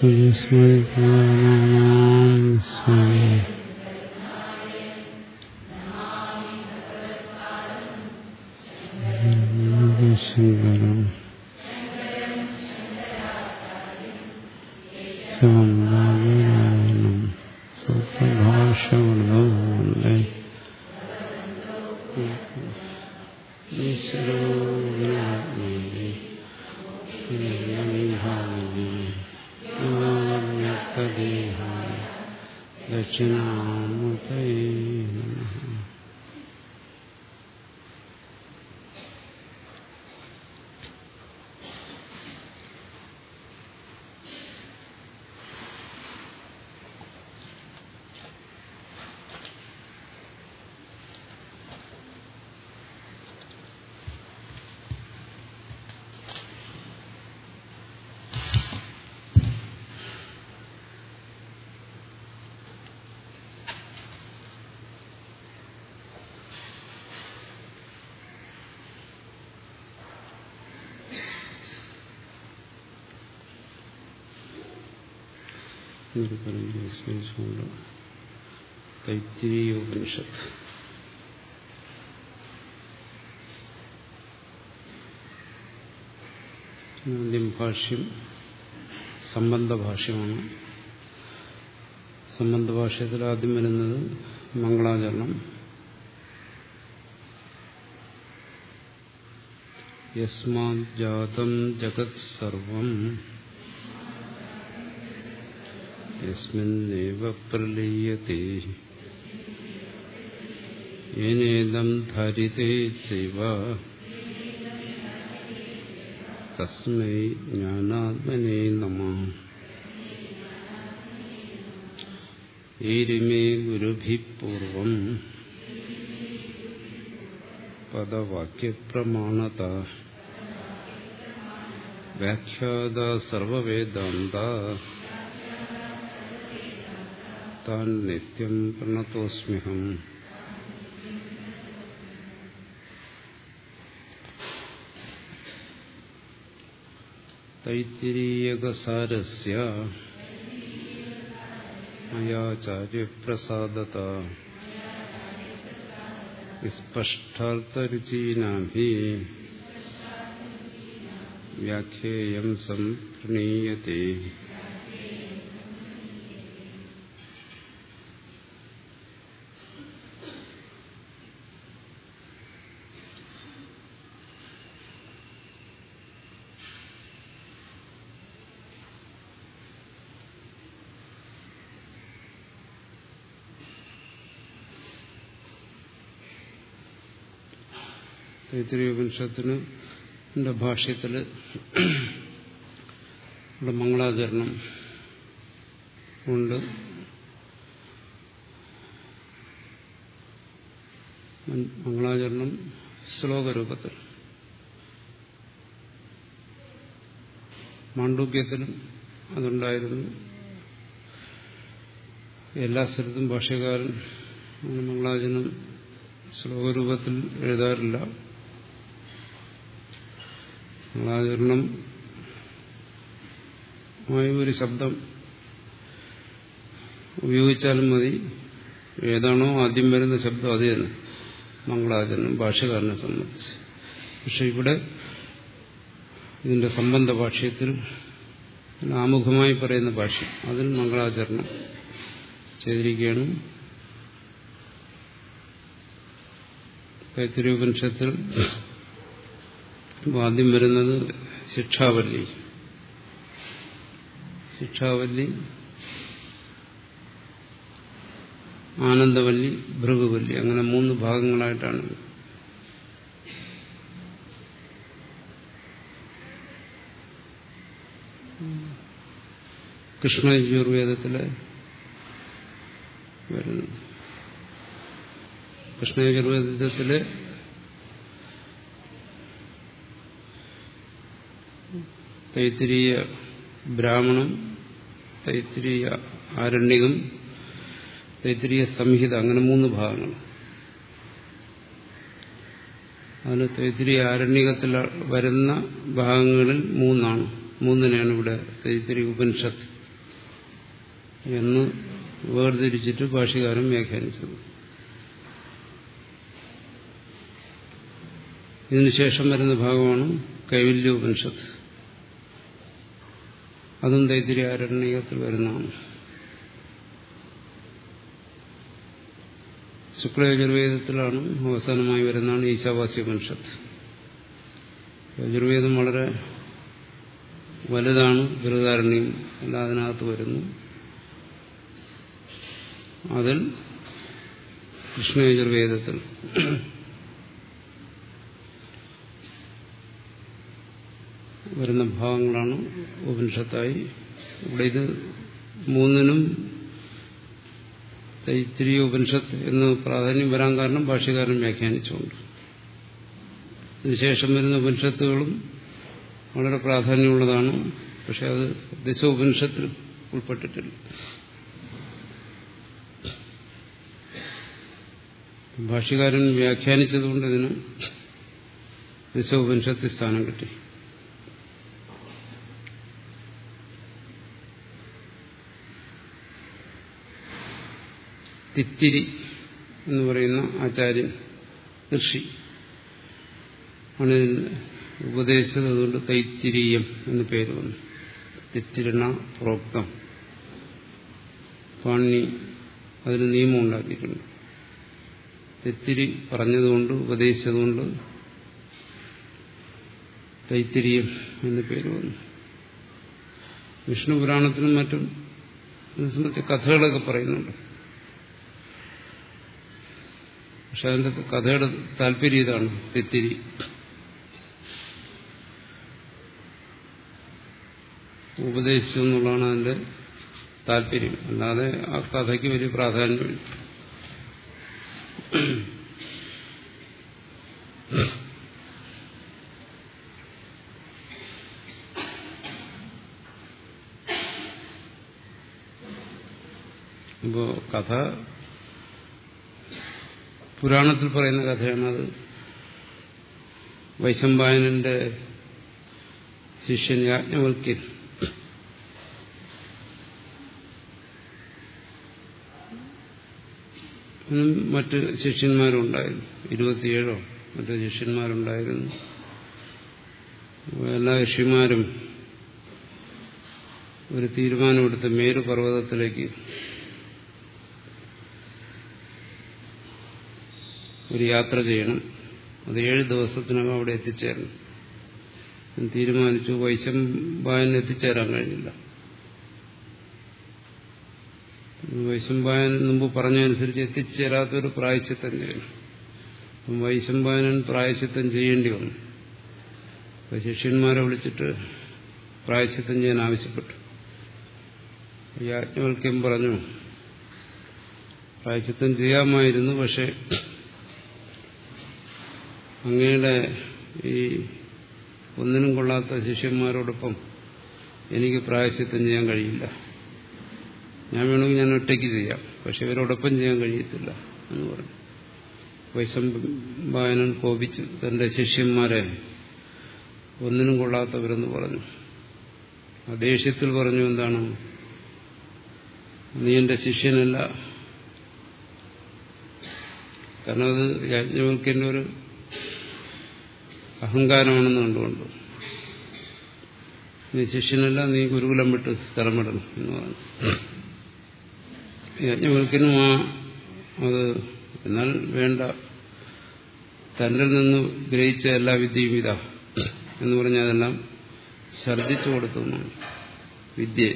Jesus, we come and സ്മരിച്ചുകൊണ്ട് തൈത്തിരീയോപനിഷത്ത് ആദ്യം ഭാഷ്യം. സംബന്ധ ഭാഷ്യമാണ് സംബന്ധ ഭാഷ്യത്തിൽ ആദ്യം വരുന്നത് മംഗളാചരണം. യസ്മാജാതം ജഗത് യസ്മിന്നേവ പ്രലീയത്തെ യേനേദം ധരിതേ ചൈവ തസ്മൈ ജ്ഞാനാത്മനേ നമ ഏരിമേ ഗുരുഭി പൂർവം പദവാക്യപ്രമാണത വ്യാഖ്യാത സർവവേദാന്ത താൻ നിത്യം പ്രണതോസ്മ്യഹം തൈത്തിരീയകസാരസ്യ മയാചാര്യപ്രസാദത സ്പഷ്ടാർത്ഥരുചീനാഭി വ്യാഖ്യേയം സംപ്രണീയത്തെ തൈത്തിരീയോപനിഷത്തിന് ഭാഷ്യത്തിൽ ഇവിടെ മംഗളാചരണം ഉണ്ട്. മംഗളാചരണം ശ്ലോകരൂപത്തിൽ. മാണ്ഡൂക്യത്തിലും അതുണ്ടായിരുന്നു. എല്ലാ സ്ഥലത്തും ഭാഷ്യകാരൻ മംഗളാചരണം ശ്ലോകരൂപത്തിൽ എഴുതാറില്ല. മംഗളാചരണം ആയ ഒരു ശബ്ദം ഉപയോഗിച്ചാലും മതി. ഏതാണോ ആദ്യം വരുന്ന ശബ്ദം അത് തന്നെ. മംഗളാചരണം ഭാഷകാരനെ സംബന്ധിച്ച്. പക്ഷെ ഇവിടെ ഇതിന്റെ സംബന്ധ ഭാഷയത്തിൽ ആമുഖമായി പറയുന്ന ഭാഷ്യം അതിൽ മംഗളാചരണം ചെയ്തിരിക്കുകയാണ്. തൈത്തിരിയോപനിഷത്തിൽ ആദ്യം വരുന്നത് ശിക്ഷാവല്ലി. ശിക്ഷാവല്ലി ആനന്ദവല്ലി ഭൃഗുവല്ലി അങ്ങനെ മൂന്ന് ഭാഗങ്ങളായിട്ടാണ്. കൃഷ്ണയജുർവേദത്തിലെ വരുന്നത് കൃഷ്ണയജുർവേദത്തിലെ തൈത്തിരീയ ബ്രാഹ്മണം തൈത്തിരീയ ആരണ്യകം തൈത്തിരീയ സംഹിത അങ്ങനെ മൂന്ന് ഭാഗങ്ങൾ. അതിന് തൈത്തിരീയ ആരണ്യകത്തിൽ വരുന്ന ഭാഗങ്ങളിൽ മൂന്നാണ്. മൂന്നിനെയാണ് ഇവിടെ തൈത്തിരി ഉപനിഷത്ത് എന്ന് വേർതിരിച്ചിട്ട് ഭാഷകാരം വ്യാഖ്യാനിച്ചത്. ഇതിനുശേഷം വരുന്ന ഭാഗമാണ് കൈവല്യ ഉപനിഷത്ത്. അതും തൈത്തിരി ആരണ്യകത്തിൽ വരുന്നതാണ്. ശുക്ലയജുർവേദത്തിലാണ് അവസാനമായി വരുന്നതാണ് ഈശാവാസ്യ ഉപനിഷത്ത്. യജുർവേദം വളരെ വലുതാണ് ബൃഹദാരണ്യം എല്ലാം അതിനകത്ത് വരുന്നു. അതിൽ കൃഷ്ണയജുർവേദത്തിൽ വരുന്ന ഭാഗങ്ങളാണ് ഉപനിഷത്തായി. ഇവിടെ ഇത് മൂന്നിനും തൈത്തിരിയ ഉപനിഷത്ത് എന്ന് പ്രാധാന്യം വരാൻ കാരണം ഭാഷ്യകാരൻ വ്യാഖ്യാനിച്ചുകൊണ്ട്. ഇതിനുശേഷം വരുന്ന ഉപനിഷത്തുകളും വളരെ പ്രാധാന്യമുള്ളതാണ്. പക്ഷെ അത് ദിശ ഉപനിഷത്തിൽ ഉൾപ്പെട്ടിട്ടില്ല. ഭാഷ്യകാരൻ വ്യാഖ്യാനിച്ചതുകൊണ്ട് ഇതിന് ദിശ ഉപനിഷത്തിൽ സ്ഥാനം കിട്ടി. തിത്തിരി എന്ന് പറയുന്ന ആചാര്യൻ ഋഷി. ആണ് ഉപദേശിച്ചത് അതുകൊണ്ട് തൈത്തിരീയം എന്ന് പേര് വന്നു. തിത്തിരണ പ്രോക്തം. പാണി അതിന് നിയമം ഉണ്ടാക്കിയിട്ടുണ്ട്. തെത്തിരി പറഞ്ഞതുകൊണ്ട് ഉപദേശിച്ചതുകൊണ്ട് തൈത്തിരിയം എന്ന് പേര് വന്നു. വിഷ്ണു പുരാണത്തിനും മറ്റും കഥകളൊക്കെ പറയുന്നുണ്ട്. പക്ഷെ അതിന്റെ കഥയുടെ താല്പര്യം ഇതാണ് തെത്തിരി ഉപദേശിച്ചു എന്നുള്ളതാണ് അതിന്റെ താല്പര്യം. അല്ലാതെ ആ കഥയ്ക്ക് വലിയ പ്രാധാന്യമില്ല. ഇപ്പോ കഥ പുരാണത്തിൽ പറയുന്ന കഥയാണ് അത്. വൈശമ്പായനന്റെ ശിഷ്യൻ യാജ്ഞവൽക്യൻ. മറ്റ് ശിഷ്യന്മാരുണ്ടായിരുന്നു. ഇരുപത്തിയേഴോ മറ്റു ശിഷ്യന്മാരുണ്ടായിരുന്നു. എല്ലാ ഋഷിമാരും ഒരു തീരുമാനമെടുത്ത് മേരു ഒരു യാത്ര ചെയ്യണം. അത് ഏഴ് ദിവസത്തിനകം അവിടെ എത്തിച്ചേരണം. തീരുമാനിച്ചു വൈശമ്പായൻ എത്തിച്ചേരാൻ കഴിഞ്ഞില്ല. വൈശംഭായൻ മുമ്പ് പറഞ്ഞനുസരിച്ച് എത്തിച്ചേരാത്തൊരു പ്രായച്ചിത്തം ചെയ്യണം. വൈശമ്പായനൻ പ്രായച്ചിത്തം ചെയ്യേണ്ടി വന്നു. അപ്പൊ ശിഷ്യന്മാരെ വിളിച്ചിട്ട് പ്രായച്ചിത്തം ചെയ്യാൻ ആവശ്യപ്പെട്ടു. യാജ്ഞവൽക്യം പറഞ്ഞു പ്രായച്ചിത്തം ചെയ്യാമായിരുന്നു പക്ഷെ അങ്ങയുടെ ഈ ഒന്നിനും കൊള്ളാത്ത ശിഷ്യന്മാരോടൊപ്പം എനിക്ക് പ്രായശ്ചിത്തം ചെയ്യാൻ കഴിയില്ല. ഞാൻ വേണമെങ്കിൽ ഞാൻ ഒറ്റയ്ക്ക് ചെയ്യാം. പക്ഷെ ഇവരോടൊപ്പം ചെയ്യാൻ കഴിയത്തില്ല എന്ന് പറഞ്ഞു. വൈശംബായനൻ കോപിച്ചു തന്റെ ശിഷ്യന്മാരെ ഒന്നിനും കൊള്ളാത്തവരെന്ന് പറഞ്ഞു. ആ ദേഷ്യത്തിൽ പറഞ്ഞു എന്താണ്? നീ എന്റെ ശിഷ്യനല്ല. കാരണം അത് യാജ്ഞവൽക്കേണ്ട ഒരു അഹങ്കാരമാണെന്ന് കണ്ടുകൊണ്ട് നീ ശിഷ്യനല്ല നീ ഗുരുകുലം വിട്ട് സ്ഥലം വിടണം എന്ന് പറഞ്ഞു. യജ്ഞവൽക്കനും ആ അത് എന്നാൽ വേണ്ട. തന്നിൽ നിന്ന് ഗ്രഹിച്ച എല്ലാ വിദ്യയും ഇതാ എന്ന് പറഞ്ഞാൽ അതെല്ലാം ഛർദിച്ചു കൊടുത്തു വിദ്യയെ.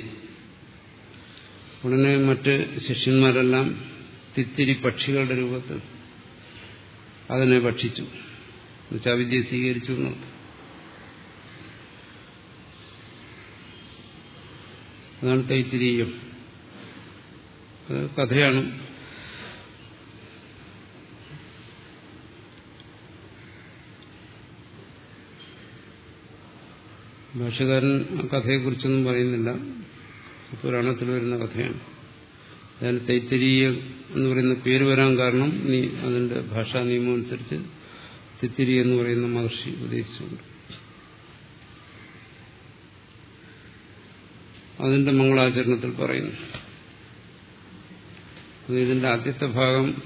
ഉടനെ മറ്റ് ശിഷ്യന്മാരെല്ലാം തിത്തിരി പക്ഷികളുടെ രൂപത്തിൽ അതിനെ ഭക്ഷിച്ചു. എന്നുവെച്ചാൽ വിദ്യ സ്വീകരിച്ചു അതാണ് തൈത്തിരീയം. അത് കഥയാണ്. ഭാഷകാരൻ ആ കഥയെക്കുറിച്ചൊന്നും പറയുന്നില്ല. പുരാണത്തിൽ വരുന്ന കഥയാണ്. അതായത് തൈത്തിരീയം എന്ന് പറയുന്ന പേര് വരാൻ കാരണം നീ അതിന്റെ ഭാഷാ നിയമം അനുസരിച്ച് തിത്തിരി എന്ന് പറയുന്ന മഹർഷി ഉപദേശിച്ചുണ്ട്. അതിന്റെ മംഗളാചരണത്തിൽ പറയുന്നു. ഇതിന്റെ ആദ്യത്തെ ഭാഗം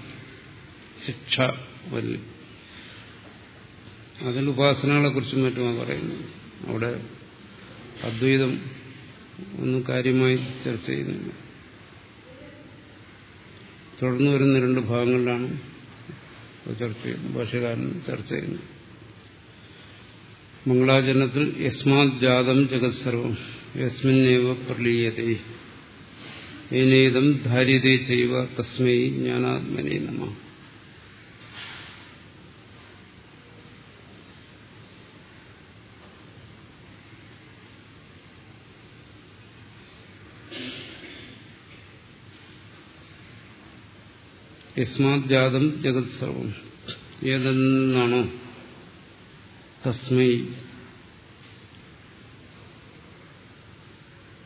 ശിക്ഷ വല്ലി. അതിൽ ഉപാസനകളെ കുറിച്ചും മറ്റുമാണ് പറയുന്നത്. അവിടെ അദ്വൈതം ഒന്നും കാര്യമായി ചർച്ച ചെയ്യുന്നില്ല. തുടർന്ന് വരുന്ന രണ്ട് ഭാഗങ്ങളിലാണ് ചർച്ച ചെയ്യുന്നു. ഭാഷകാരൻ ചർച്ച ചെയ്യുന്നു. മംഗളാചരണത്തിൽ യസ്മാത് ജാതം ജഗത് സർവം. യസ്മിന്നേവ പ്രലീയതേ. ഏനേതം ധാര്യതേ ചെയ്യുക തസ്മൈ ജ്ഞാനാത്മനേ നമ. യസ്മാത് ജാതം ജഗത് സർവം. ഏതെന്നാണോ? തസ്മൈ.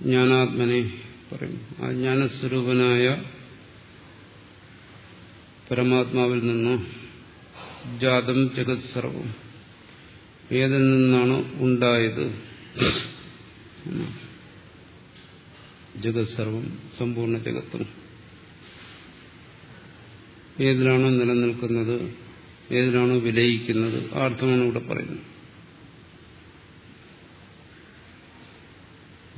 ജ്ഞാനാത്മനെ പറയും. ആ ജ്ഞാനസ്വരൂപനായ പരമാത്മാവിൽ നിന്നോ ജാതം ജഗത് സർവം. ഏതിൽ നിന്നാണോ ഉണ്ടായത്. ജഗത് സർവം സമ്പൂർണ ജഗത്തും. ഏതിലാണോ നിലനിൽക്കുന്നത് ഏതിലാണോ വിലയിക്കുന്നത് ആ അർത്ഥമാണ് ഇവിടെ പറയുന്നത്.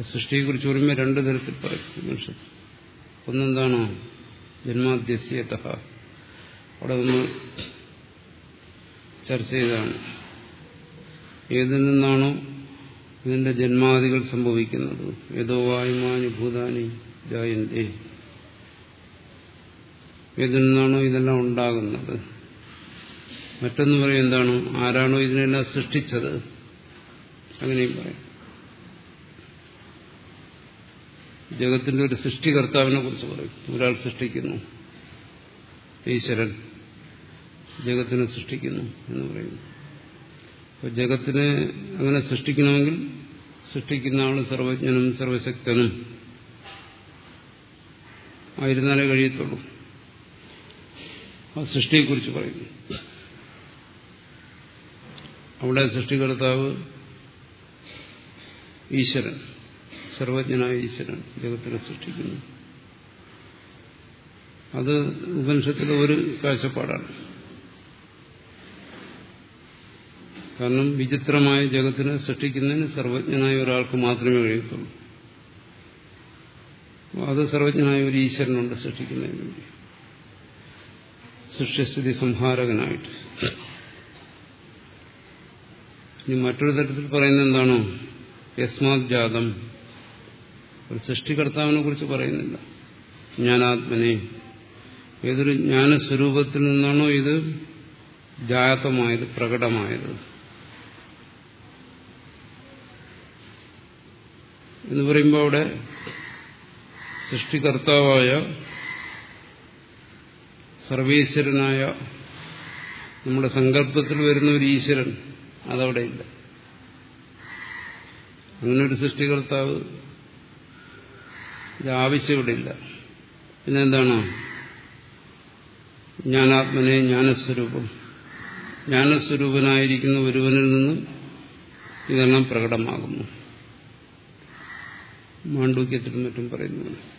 സൃഷ്ടിയെക്കുറിച്ച് പറയുമ്പോൾ രണ്ട് തരത്തിൽ പറയും മനുഷ്യൻ. ഒന്നെന്താണോ? ജന്മാദ്യസ്യത അവിടെ ഒന്ന് ചർച്ച ചെയ്താണ്. ഏതിൽ നിന്നാണോ ഇതിന്റെ ജന്മാദികൾ സംഭവിക്കുന്നത്? ഏതോ വായുമാനി ഭൂതാനി ജായന്തേ. ഇതിൽ നിന്നാണോ ഇതെല്ലാം ഉണ്ടാകുന്നത്. മറ്റൊന്ന് പറയും എന്താണ്? ആരാണോ ഇതിനെല്ലാം സൃഷ്ടിച്ചത്? അങ്ങനെയും പറയും. ജഗത്തിന്റെ ഒരു സൃഷ്ടികർത്താവിനെ കുറിച്ച് പറയും. ഒരാൾ സൃഷ്ടിക്കുന്നു. ഈശ്വരൻ ജഗത്തിനെ സൃഷ്ടിക്കുന്നു എന്ന് പറയുന്നു അപ്പോൾ ജഗത്തിനെ അങ്ങനെ സൃഷ്ടിക്കണമെങ്കിൽ സൃഷ്ടിക്കുന്ന ആൾ സർവജ്ഞനും സർവശക്തനും ആയിരുന്നാലേ കഴിയത്തുള്ളൂ. ആ സൃഷ്ടിയെക്കുറിച്ച് പറയുന്നു. അവിടെ സൃഷ്ടികർത്താവ് ഈശ്വരൻ സർവജ്ഞനായ ഈശ്വരൻ ജഗത്തിനെ സൃഷ്ടിക്കുന്നു. അത് ഉപനിഷത്തിലെ ഒരു കാഴ്ചപ്പാടാണ്. കാരണം വിചിത്രമായ ജഗത്തിനെ സൃഷ്ടിക്കുന്നതിന് സർവജ്ഞനായ ഒരാൾക്ക് മാത്രമേ കഴിയത്തുള്ളൂ. അത് സർവജ്ഞനായ ഒരു ഈശ്വരനുണ്ട് സൃഷ്ടിക്കുന്നതിന് വേണ്ടി. സൃഷ്ടിസ്ഥിതി സംഹാരകനായിട്ട്. ഇനി മറ്റൊരു തരത്തിൽ പറയുന്നത് എന്താണോ? യസ്മാത് ജാതം. ഒരു സൃഷ്ടികർത്താവിനെ കുറിച്ച് പറയുന്നില്ല. ജ്ഞാനാത്മനെ. ഏതൊരു ജ്ഞാനസ്വരൂപത്തിൽ നിന്നാണോ ഇത് ജാതമായത് പ്രകടമായത്? എന്ന് പറയുമ്പോൾ അവിടെ സൃഷ്ടികർത്താവായ സർവേശ്വരനായ നമ്മുടെ സങ്കല്പത്തിൽ വരുന്ന ഒരു ഈശ്വരൻ അതവിടെ ഇല്ല അങ്ങനെ ഒരു സൃഷ്ടികർത്താവ് ഇത് ഇല്ല പിന്നെന്താണ്? ജ്ഞാനാത്മനെ ജ്ഞാനസ്വരൂപം. ജ്ഞാനസ്വരൂപനായിരിക്കുന്ന ഒരുവനിൽ നിന്നും ഇതെല്ലാം പ്രകടമാകുന്നു. മാണ്ഡൂക്യത്തിലും മറ്റും പറയുന്നു.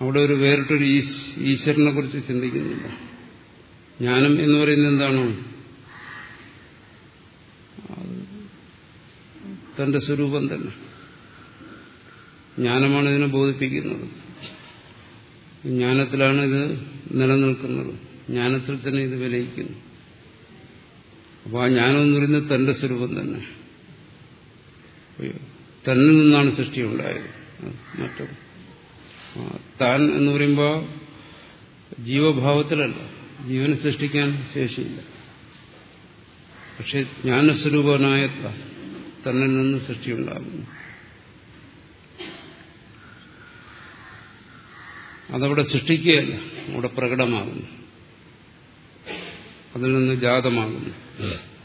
അവിടെ ഒരു വേറിട്ടൊരു ഈശ്വരനെ കുറിച്ച് ചിന്തിക്കുന്നില്ല. ജ്ഞാനം എന്ന് പറയുന്നത് എന്താണ്? തന്റെ സ്വരൂപം തന്നെ. ജ്ഞാനമാണ് ഇതിനെ ബോധിപ്പിക്കുന്നത്. ജ്ഞാനത്തിലാണ് ഇത് നിലനിൽക്കുന്നത്. ജ്ഞാനത്തിൽ തന്നെ ഇത് വിലയിക്കുന്നു. അപ്പോൾ ആ ജ്ഞാനം എന്ന് പറയുന്നത് തന്റെ സ്വരൂപം തന്നെ. തന്നിൽ നിന്നാണ് സൃഷ്ടി ഉണ്ടായത്. മറ്റത് താൻ എന്ന് പറയുമ്പോൾ ജീവഭാവത്തിലല്ല. ജീവൻ സൃഷ്ടിക്കാൻ ശേഷിയില്ല. പക്ഷെ ജ്ഞാനസ്വരൂപനായ തന്നിൽ നിന്ന് സൃഷ്ടിയുണ്ടാകുന്നു. അതവിടെ സൃഷ്ടിക്കുകയല്ല അവിടെ പ്രകടമാകുന്നു. അതിൽ നിന്ന് ജാതമാകുന്നു.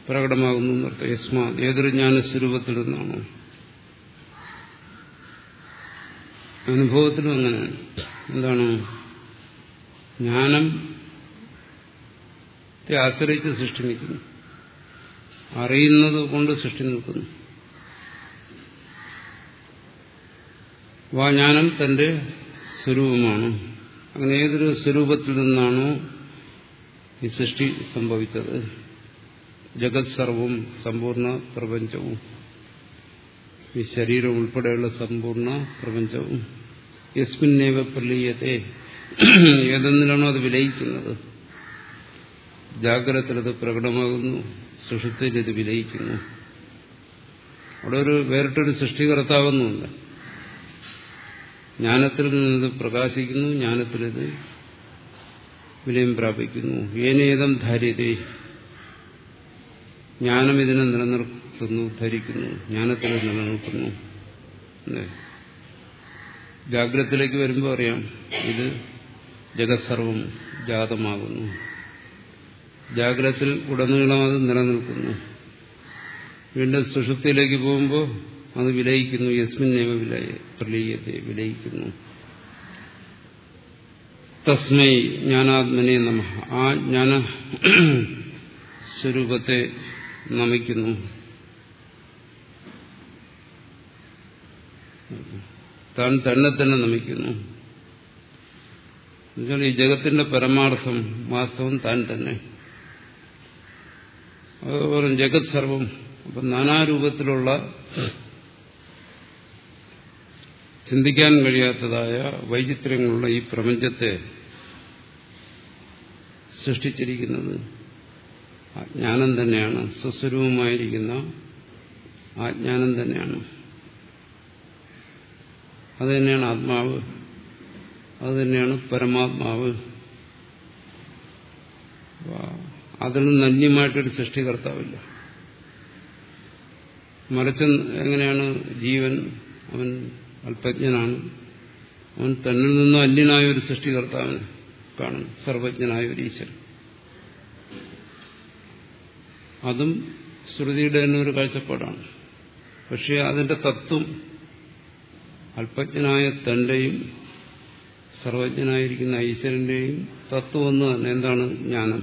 പ്രകടമാകുന്നു എന്നർത്ഥം ഏതൊരു ജ്ഞാനസ്വരൂപത്തിൽ നിന്നാണോ. അനുഭവത്തിലും അങ്ങനെയാണ് എന്താണ്? ജ്ഞാനം ആശ്രയിച്ച് സൃഷ്ടി നിൽക്കുന്നു അറിയുന്നത് കൊണ്ട് സൃഷ്ടി നിൽക്കുന്നു. വാജ്ഞാനം തന്റെ സ്വരൂപമാണ്. അങ്ങനെ ഏതൊരു സ്വരൂപത്തിൽ നിന്നാണോ ഈ സൃഷ്ടി സംഭവിച്ചത്? ജഗത് സർവം സമ്പൂർണ പ്രപഞ്ചവും. ഈ ശരീരം ഉൾപ്പെടെയുള്ള സമ്പൂർണ പ്രപഞ്ചവും യസ്മിന്നേവ പ്രലീയത്തെ ഏതെന്നിലാണോ അത് വിലയിക്കുന്നത്. ജാഗ്രതത്തിലത് പ്രകടമാകുന്നു സുഷുത്തിൽ ഇത് വിലയിക്കുന്നു. അവിടെ ഒരു വേറിട്ടൊരു സൃഷ്ടികർത്താവുന്നുണ്ട് ജ്ഞാനത്തിൽ നിന്നത് പ്രകാശിക്കുന്നു ജ്ഞാനത്തിലിത് വിലയം പ്രാപിക്കുന്നു. ഏനേതം ധാര്യതേ ജ്ഞാനം ഇതിനെ നിലനിർത്തുന്നു ധരിക്കുന്നു ജ്ഞാനത്തിൽ നിലനിർത്തുന്നു. ജാഗ്രതത്തിലേക്ക് വരുമ്പോൾ അറിയാം ഇത് ജഗത്സർവം ജാതമാകുന്നു. ജാഗ്രതത്തിൽ ഉടനീളം അത് നിലനിൽക്കുന്നു. വീണ്ടും സുഷുപ്തിയിലേക്ക് പോകുമ്പോൾ അത് വിലയിക്കുന്നു യസ്മിൻ നൈവ വിലയ പ്രലീയത്തെ വിലയിക്കുന്നു. തസ്മൈ ജ്ഞാനാത്മനെ നമ. ആ ജ്ഞാന സ്വരൂപത്തെ നമിക്കുന്നു. താൻ തന്നെ തന്നെ നമിക്കുന്നു. എന്നുവെച്ചാൽ ഈ ജഗത്തിന്റെ പരമാർത്ഥം വാസ്തവം താൻ തന്നെ. അതുപോലെ ജഗത് സർവം. അപ്പൊ നാനാരൂപത്തിലുള്ള ചിന്തിക്കാൻ കഴിയാത്തതായ വൈചിത്ര്യങ്ങളുള്ള ഈ പ്രപഞ്ചത്തെ സൃഷ്ടിച്ചിരിക്കുന്നത് ആ ജ്ഞാനം തന്നെയാണ്. സ്വസ്വരൂപമായിരിക്കുന്ന ആ ജ്ഞാനം തന്നെയാണ്. അത് തന്നെയാണ് ആത്മാവ്. അത് തന്നെയാണ് പരമാത്മാവ് അതിനും നന്യമായിട്ടൊരു സൃഷ്ടികർത്താവില്ല. മറിച്ച് എങ്ങനെയാണ്? ജീവൻ അവൻ അല്പജ്ഞനാണ്. അവൻ തന്നിൽ നിന്നും അന്യനായ ഒരു സൃഷ്ടികർത്താവിനെ കാണും. സർവജ്ഞനായ ഒരു ഈശ്വരൻ. അതും ശ്രുതിയുടെ തന്നെ ഒരു കാഴ്ചപ്പാടാണ്. പക്ഷേ അതിന്റെ തത്വം അല്പജ്ഞനായ തന്റെയും സർവജ്ഞനായിരിക്കുന്ന ഈശ്വരന്റെയും തത്വം ഒന്ന് തന്നെ എന്താണ് ജ്ഞാനം?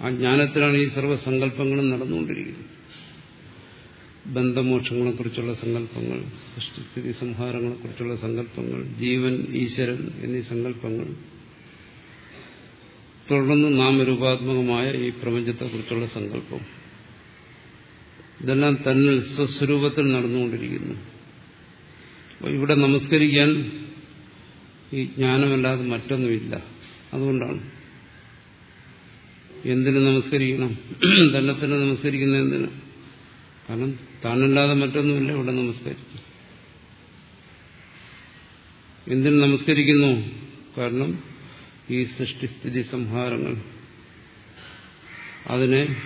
ആ ജ്ഞാനത്തിലാണ് ഈ സർവസങ്കല്പങ്ങളും നടന്നുകൊണ്ടിരിക്കുന്നത്. ബന്ധമോക്ഷങ്ങളെക്കുറിച്ചുള്ള സങ്കല്പങ്ങൾ സൃഷ്ടിസ്ഥിതി സംഹാരങ്ങളെക്കുറിച്ചുള്ള സങ്കല്പങ്ങൾ ജീവൻ ഈശ്വരൻ എന്നീ സങ്കല്പങ്ങൾ തുടർന്ന് നാമരൂപാത്മകമായ ഈ പ്രപഞ്ചത്തെക്കുറിച്ചുള്ള സങ്കല്പം. ഇതെല്ലാം തന്നിൽ സ്വസ്വരൂപത്തിൽ നടന്നുകൊണ്ടിരിക്കുന്നു. ഇവിടെ നമസ്കരിക്കാൻ ഈ ജ്ഞാനമല്ലാതെ മറ്റൊന്നുമില്ല. അതുകൊണ്ടാണ്. എന്തിനു നമസ്കരിക്കണം? തന്നെ തന്നെ നമസ്കരിക്കുന്ന എന്തിന്? കാരണം താനല്ലാതെ മറ്റൊന്നുമില്ല ഇവിടെ നമസ്കരിക്കും എന്തിനു നമസ്കരിക്കുന്നു? കാരണം ഈ സൃഷ്ടിസ്ഥിതി സംഹാരങ്ങൾ അതിനെ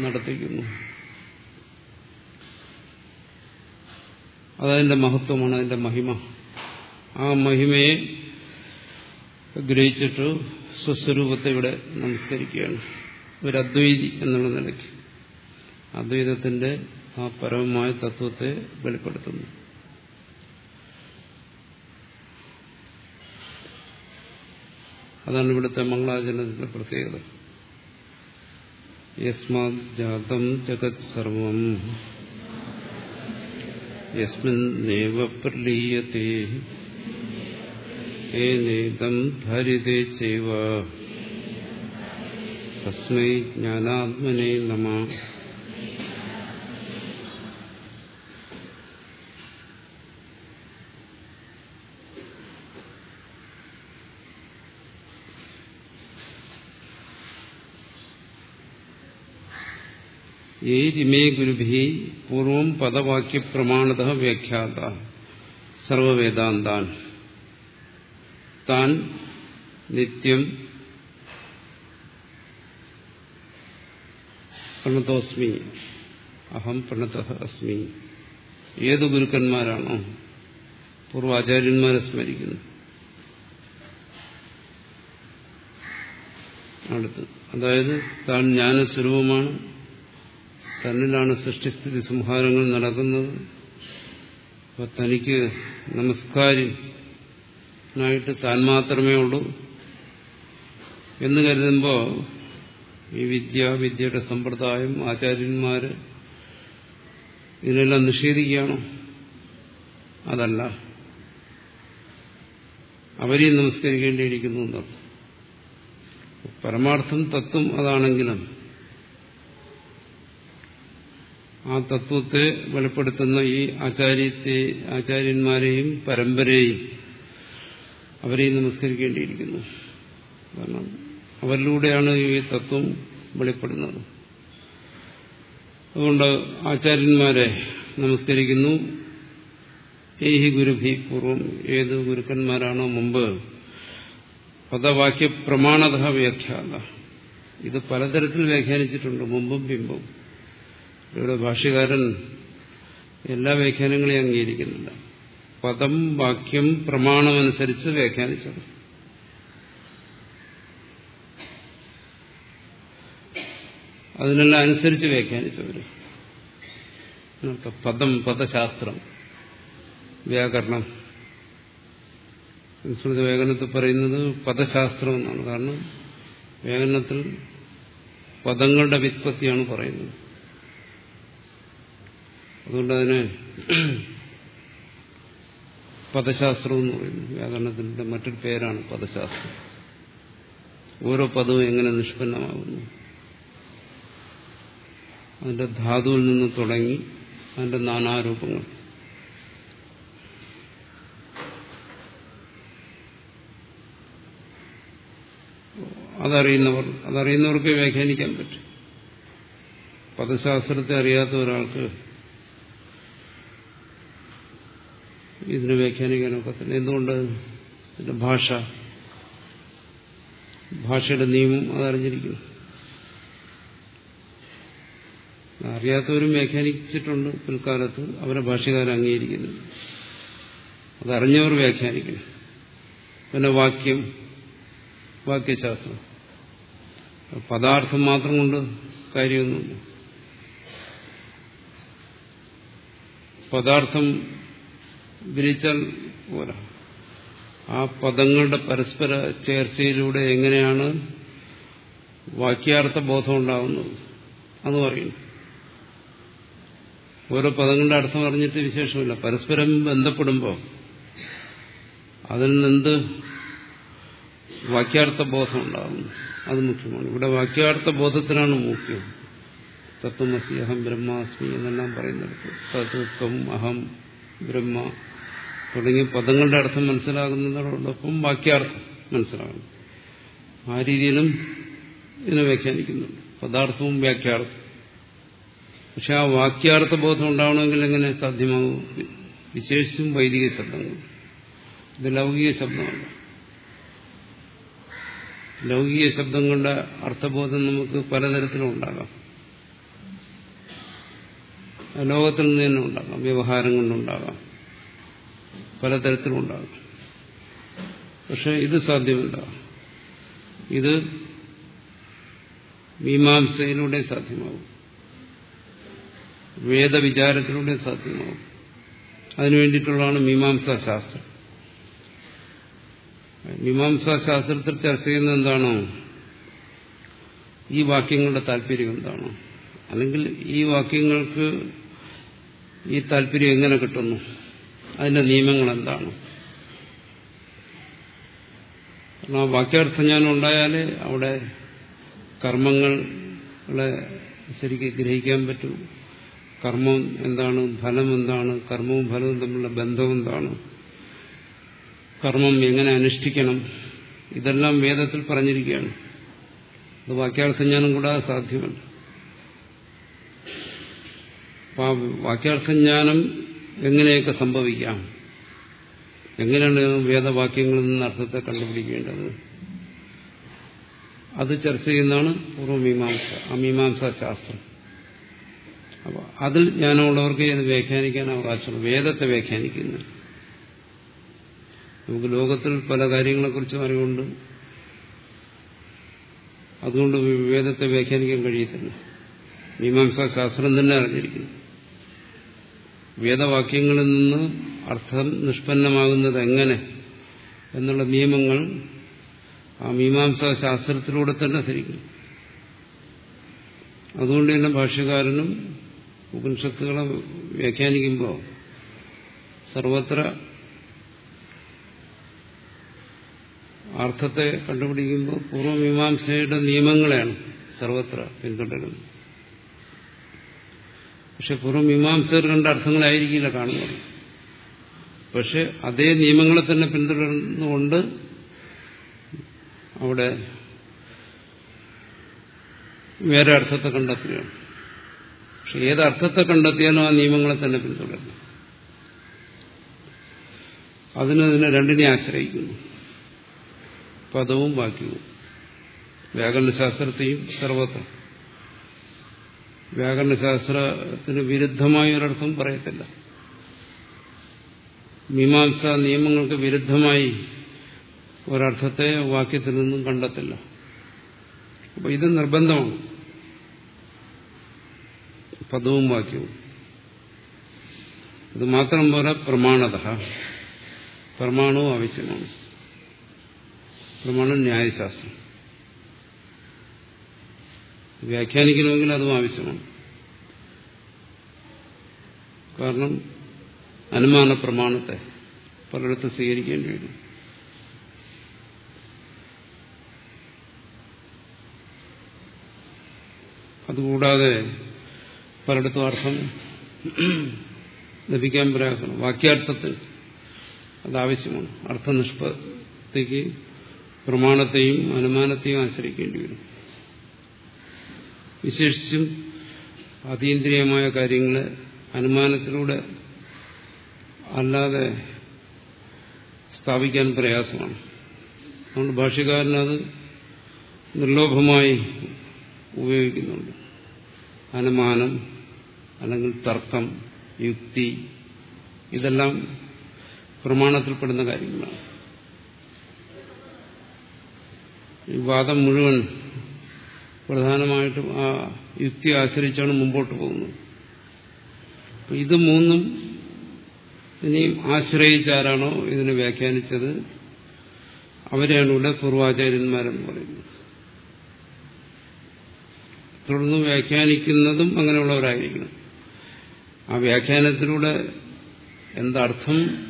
നടത്തിക്കുന്നു. അതതിന്റെ മഹത്വമാണ് അതിന്റെ മഹിമ. ആ മഹിമയെ ഗ്രഹിച്ചിട്ട് സ്വസ്വരൂപത്തെ ഇവിടെ നമസ്കരിക്കുകയാണ്. ഒരു അദ്വൈതി എന്നുള്ള നിലയ്ക്ക്. അദ്വൈതത്തിന്റെ ആ പരമമായ തത്വത്തെ വെളിപ്പെടുത്തുന്നു. അതാണ് ഇവിടുത്തെ മംഗളാചരണത്തിന്റെ പ്രത്യേകത. യസ്മാത് ജാതം ജഗത് സർവം. യസ്മിന്നേവ പ്രലീയത്തെ ഏനേതം ധരിതേ ചൈവ തസ്മൈ ജ്ഞാനാത്മനേ നമ ഏരിമേ ഗുരുഭി പൂർവം പദവാക്യ പ്രമാണത വ്യാഖ്യാത. സർവവേദാന്താൻ. താൻ നിത്യം പ്രണതോസ്മി. അഹം പ്രണത അസ്മി. ഏത് ഗുരുക്കന്മാരാണോ പൂർവാചാര്യന്മാരെ സ്മരിക്കുന്നു. അടുത്ത്. അതായത് താൻ ജ്ഞാനസ്വരൂപമാണ്. തന്നിലാണ് സൃഷ്ടിസ്ഥിതി സംഹാരങ്ങൾ നടക്കുന്നത്. അപ്പൊ തനിക്ക് നമസ്കാരനായിട്ട് താൻ മാത്രമേ ഉള്ളൂ എന്ന് കരുതുമ്പോൾ ഈ വിദ്യ വിദ്യയുടെ സമ്പ്രദായം ആചാര്യന്മാര് ഇതിനെല്ലാം നിഷേധിക്കുകയാണോ? അതല്ല. അവരെയും നമസ്കരിക്കേണ്ടിയിരിക്കുന്നു എന്നർത്ഥം. പരമാർത്ഥം തത്വം അതാണെങ്കിലും ആ തത്വത്തെ വെളിപ്പെടുത്തുന്ന ഈ ആചാര്യത്തെ ആചാര്യന്മാരെയും പരമ്പരയെയും അവരെയും നമസ്കരിക്കേണ്ടിയിരിക്കുന്നു. കാരണം അവരിലൂടെയാണ് ഈ തത്വം വെളിപ്പെടുന്നത്. അതുകൊണ്ട് ആചാര്യന്മാരെ നമസ്കരിക്കുന്നു. ഏഹി ഗുരുഭി പൂർവം ഏത് ഗുരുക്കന്മാരാണോ മുമ്പ് പദവാക്യ പ്രമാണത വ്യാഖ്യാത. ഇത് പലതരത്തിൽ വ്യാഖ്യാനിച്ചിട്ടുണ്ട് മുമ്പും പിമ്പും. ഇവിടെ ഭാഷ്യകാരൻ എല്ലാ വ്യാഖ്യാനങ്ങളെയും അംഗീകരിക്കുന്നില്ല പദം വാക്യം പ്രമാണമനുസരിച്ച് വ്യാഖ്യാനിച്ചത് അതിനെല്ലാം അനുസരിച്ച് വ്യാഖ്യാനിച്ചവര് പദം പദശാസ്ത്രം വ്യാകരണം. സംസ്കൃത വേഗനത്തിൽ പറയുന്നത് പദശാസ്ത്രം എന്നാണ്. കാരണം വേഗനത്തിൽ പദങ്ങളുടെ വിത്പത്തിയാണ് പറയുന്നത്. അതുകൊണ്ട് അതിന് പദശാസ്ത്രം എന്ന് പറയുന്നു. വ്യാകരണത്തിന്റെ മറ്റൊരു പേരാണ് പദശാസ്ത്രം. ഓരോ പദവും എങ്ങനെ നിഷ്പന്നമാകുന്നു? അതിന്റെ ധാതുവിൽ നിന്ന് തുടങ്ങി അതിന്റെ നാനാരൂപങ്ങൾ. അതറിയുന്നവർ അതറിയുന്നവർക്ക് വ്യാഖ്യാനിക്കാൻ പറ്റും. പദശാസ്ത്രത്തെ അറിയാത്ത ഒരാൾക്ക് ഇതിനെ വ്യാഖ്യാനിക്കാനൊക്കത്തില്ല എന്തുകൊണ്ട്? ഇതിന്റെ ഭാഷ. ഭാഷയുടെ നിയമം അതറിഞ്ഞിരിക്കുന്നു. അറിയാത്തവരും വ്യാഖ്യാനിച്ചിട്ടുണ്ട് പിൽക്കാലത്ത്. അവരെ ഭാഷകാരൻ അംഗീകരിക്കുന്നു അതറിഞ്ഞവർ വ്യാഖ്യാനിക്കണം. പിന്നെ വാക്യം. വാക്യശാസ്ത്രം. പദാർത്ഥം മാത്രം കൊണ്ട് കാര്യമൊന്നുമില്ല. പദാർത്ഥം വിരിച്ചാൽ പോരാ. ആ പദങ്ങളുടെ പരസ്പര ചേർച്ചയിലൂടെ എങ്ങനെയാണ് വാക്യാർത്ഥ ബോധം ഉണ്ടാകുന്നത് അത് പറയുന്നു. ഓരോ പദങ്ങളുടെ അർത്ഥം അറിഞ്ഞിട്ട് വിശേഷമില്ല. പരസ്പരം ബന്ധപ്പെടുമ്പോൾ അതിൽ നിന്ന് വാക്യാർത്ഥ ബോധം ഉണ്ടാകുന്നു അത് മുഖ്യമാണ്. ഇവിടെ വാക്യാർത്ഥ ബോധത്തിനാണ് മുഖ്യം. തത്വമസി അഹം ബ്രഹ്മാസ്മി എന്നെല്ലാം പറയുന്നിടത്ത്. തത്വം അഹം ബ്രഹ്മ തുടങ്ങിയ പദങ്ങളുടെ അർത്ഥം മനസ്സിലാകുന്നതോടൊപ്പം വാക്യാർത്ഥം മനസ്സിലാകുന്നു. ആ രീതിയിലും ഇതിനെ വ്യാഖ്യാനിക്കുന്നുണ്ട്. പദാർത്ഥവും വ്യാഖ്യാർത്ഥം. പക്ഷെ ആ വാക്യാർത്ഥ ബോധം ഉണ്ടാവണമെങ്കിൽ എങ്ങനെ സാധ്യമാകും? വിശേഷിച്ചും വൈദിക ശബ്ദങ്ങൾ. ഇത് ലൗകിക ശബ്ദമല്ല. ലൗകിക ശബ്ദങ്ങളുടെ അർത്ഥബോധം നമുക്ക് പലതരത്തിലും ഉണ്ടാകാം. ലോകത്തിൽ നിന്ന് തന്നെ ഉണ്ടാകാം വ്യവഹാരം കൊണ്ടുണ്ടാകാം പലതരത്തിലും ഉണ്ടാകാം പക്ഷെ ഇത് സാധ്യമല്ല. ഇത് മീമാംസയിലൂടെ സാധ്യമാകും. വേദവിചാരത്തിലൂടെ സാധ്യമാകും. അതിനു വേണ്ടിയിട്ടുള്ളതാണ് മീമാംസാ ശാസ്ത്രം മീമാംസാ ശാസ്ത്രത്തിൽ ചർച്ച ചെയ്യുന്നത് എന്താണോ? ഈ വാക്യങ്ങളുടെ താല്പര്യം എന്താണോ? അല്ലെങ്കിൽ ഈ വാക്യങ്ങൾക്ക് ഈ താല്പര്യം എങ്ങനെ കിട്ടുന്നു? അതിന്റെ നിയമങ്ങൾ എന്താണ്? ആ വാക്യാർത്ഥജ്ഞാനം ഉണ്ടായാലേ അവിടെ കർമ്മങ്ങളെ ശരിക്ക് ഗ്രഹിക്കാൻ പറ്റും. കർമ്മം എന്താണ്? ഫലം എന്താണ്? കർമ്മവും ഫലവും തമ്മിലുള്ള ബന്ധം എന്താണ്? കർമ്മം എങ്ങനെ അനുഷ്ഠിക്കണം? ഇതെല്ലാം വേദത്തിൽ പറഞ്ഞിരിക്കുകയാണ്. അത് വാക്യാർത്ഥജ്ഞാനം കൂടാതെ സാധ്യമല്ല. അപ്പൊ ആ വാക്യാർത്ഥജ്ഞാനം എങ്ങനെയൊക്കെ സംഭവിക്കാം? എങ്ങനെയാണ് വേദവാക്യങ്ങളിൽ നിന്ന് അർത്ഥത്തെ കണ്ടുപിടിക്കേണ്ടത്? അത് ചർച്ച ചെയ്യുന്നതാണ് പൂർവമീമാംസ ആ മീമാംസാ ശാസ്ത്രം. അപ്പോൾ അതിൽ ജ്ഞാനമുള്ളവർക്ക് ഇത് വ്യാഖ്യാനിക്കാൻ അവകാശമുള്ളൂ വേദത്തെ വ്യാഖ്യാനിക്കുന്നു. നമുക്ക് ലോകത്തിൽ പല കാര്യങ്ങളെക്കുറിച്ചും അറിവുണ്ട്. അതുകൊണ്ട് വേദത്തെ വ്യാഖ്യാനിക്കാൻ കഴിയത്തില്ല. മീമാംസാ ശാസ്ത്രം തന്നെ അറിഞ്ഞിരിക്കുന്നു. വേദവാക്യങ്ങളിൽ നിന്ന് അർത്ഥം നിഷ്പന്നമാകുന്നത് എങ്ങനെ എന്നുള്ള നിയമങ്ങൾ ആ മീമാംസാ ശാസ്ത്രത്തിലൂടെ തന്നെ ധരിക്കുന്നു. അതുകൊണ്ട് തന്നെ ഭാഷ്യകാരനും ഉപനിഷത്തുകളെ വ്യാഖ്യാനിക്കുമ്പോൾ സർവത്ര അർത്ഥത്തെ കണ്ടുപിടിക്കുമ്പോൾ പൂർവമീമാംസയുടെ നിയമങ്ങളെയാണ് സർവത്ര പിന്തുടരുന്നത്. പക്ഷെ പൂർവമീമാംസകർ കണ്ട അർത്ഥങ്ങളായിരിക്കില്ല കാണുന്നത്. പക്ഷെ അതേ നിയമങ്ങളെ തന്നെ പിന്തുടർന്നുകൊണ്ട് അവിടെ വേറെ അർത്ഥത്തെ കണ്ടെത്തുകയാണ്. പക്ഷെ ഏത് അർത്ഥത്തെ കണ്ടെത്തിയാലും ആ നിയമങ്ങളെ തന്നെ പിന്തുടരണം അതിന് ഇതിനെ രണ്ടിനെ ആശ്രയിക്കുന്നു. പദവും വാക്യവും വ്യാകരണശാസ്ത്രത്തെയും സർവത്ര. വ്യാകരണശാസ്ത്രത്തിന് വിരുദ്ധമായ ഒരർത്ഥം പറയത്തില്ല. മീമാംസ നിയമങ്ങൾക്ക് വിരുദ്ധമായി ഒരർത്ഥത്തെ വാക്യത്തിൽ നിന്നും കണ്ടെത്തില്ല. അപ്പൊ ഇത് നിർബന്ധമാണ്. പദവും വാക്യവും. ഇത് മാത്രം പോലെ പ്രമാണത. പ്രമാണവും ആവശ്യമാണ്. പ്രമാണം ന്യായശാസ്ത്രം. വ്യാഖ്യാനിക്കണമെങ്കിൽ അതും ആവശ്യമാണ്. കാരണം അനുമാന പ്രമാണത്തെ പലയിടത്തും സ്വീകരിക്കേണ്ടി വരും. അതുകൂടാതെ പലയിടത്തും അർത്ഥം ലഭിക്കാൻ പ്രയാസമാണ്. വാക്യാർത്ഥത്തിൽ അതാവശ്യമാണ് അർത്ഥനിഷ്പത്തിക്ക് പ്രമാണത്തെയും അനുമാനത്തെയും ആശ്രയിക്കേണ്ടി വരും. വിശേഷിച്ചും അതീന്ദ്രിയമായ കാര്യങ്ങളെ അനുമാനത്തിലൂടെ അല്ലാതെ സ്ഥാപിക്കാൻ പ്രയാസമാണ്. അതുകൊണ്ട് ഭാഷകാരനത് നിർലോഭമായി ഉപയോഗിക്കുന്നുണ്ട്. അനുമാനം അല്ലെങ്കിൽ തർക്കം യുക്തി ഇതെല്ലാം പ്രമാണത്തിൽപ്പെടുന്ന കാര്യങ്ങളാണ്. ഈ വാദം മുഴുവൻ പ്രധാനമായിട്ടും ആ യുക്തി ആശ്രയിച്ചാണ് മുമ്പോട്ട് പോകുന്നത്. ഇത് മൂന്നും ഇനിയും ആശ്രയിച്ചാരാണോ ഇതിനെ വ്യാഖ്യാനിച്ചത്? അവരെയാണ് ഇവിടെ പൂർവാചാര്യന്മാരെന്ന് പറയുന്നത്. തുടർന്ന് വ്യാഖ്യാനിക്കുന്നതും അങ്ങനെയുള്ളവരായിരിക്കണം. ആ വ്യാഖ്യാനത്തിലൂടെ എന്തർത്ഥം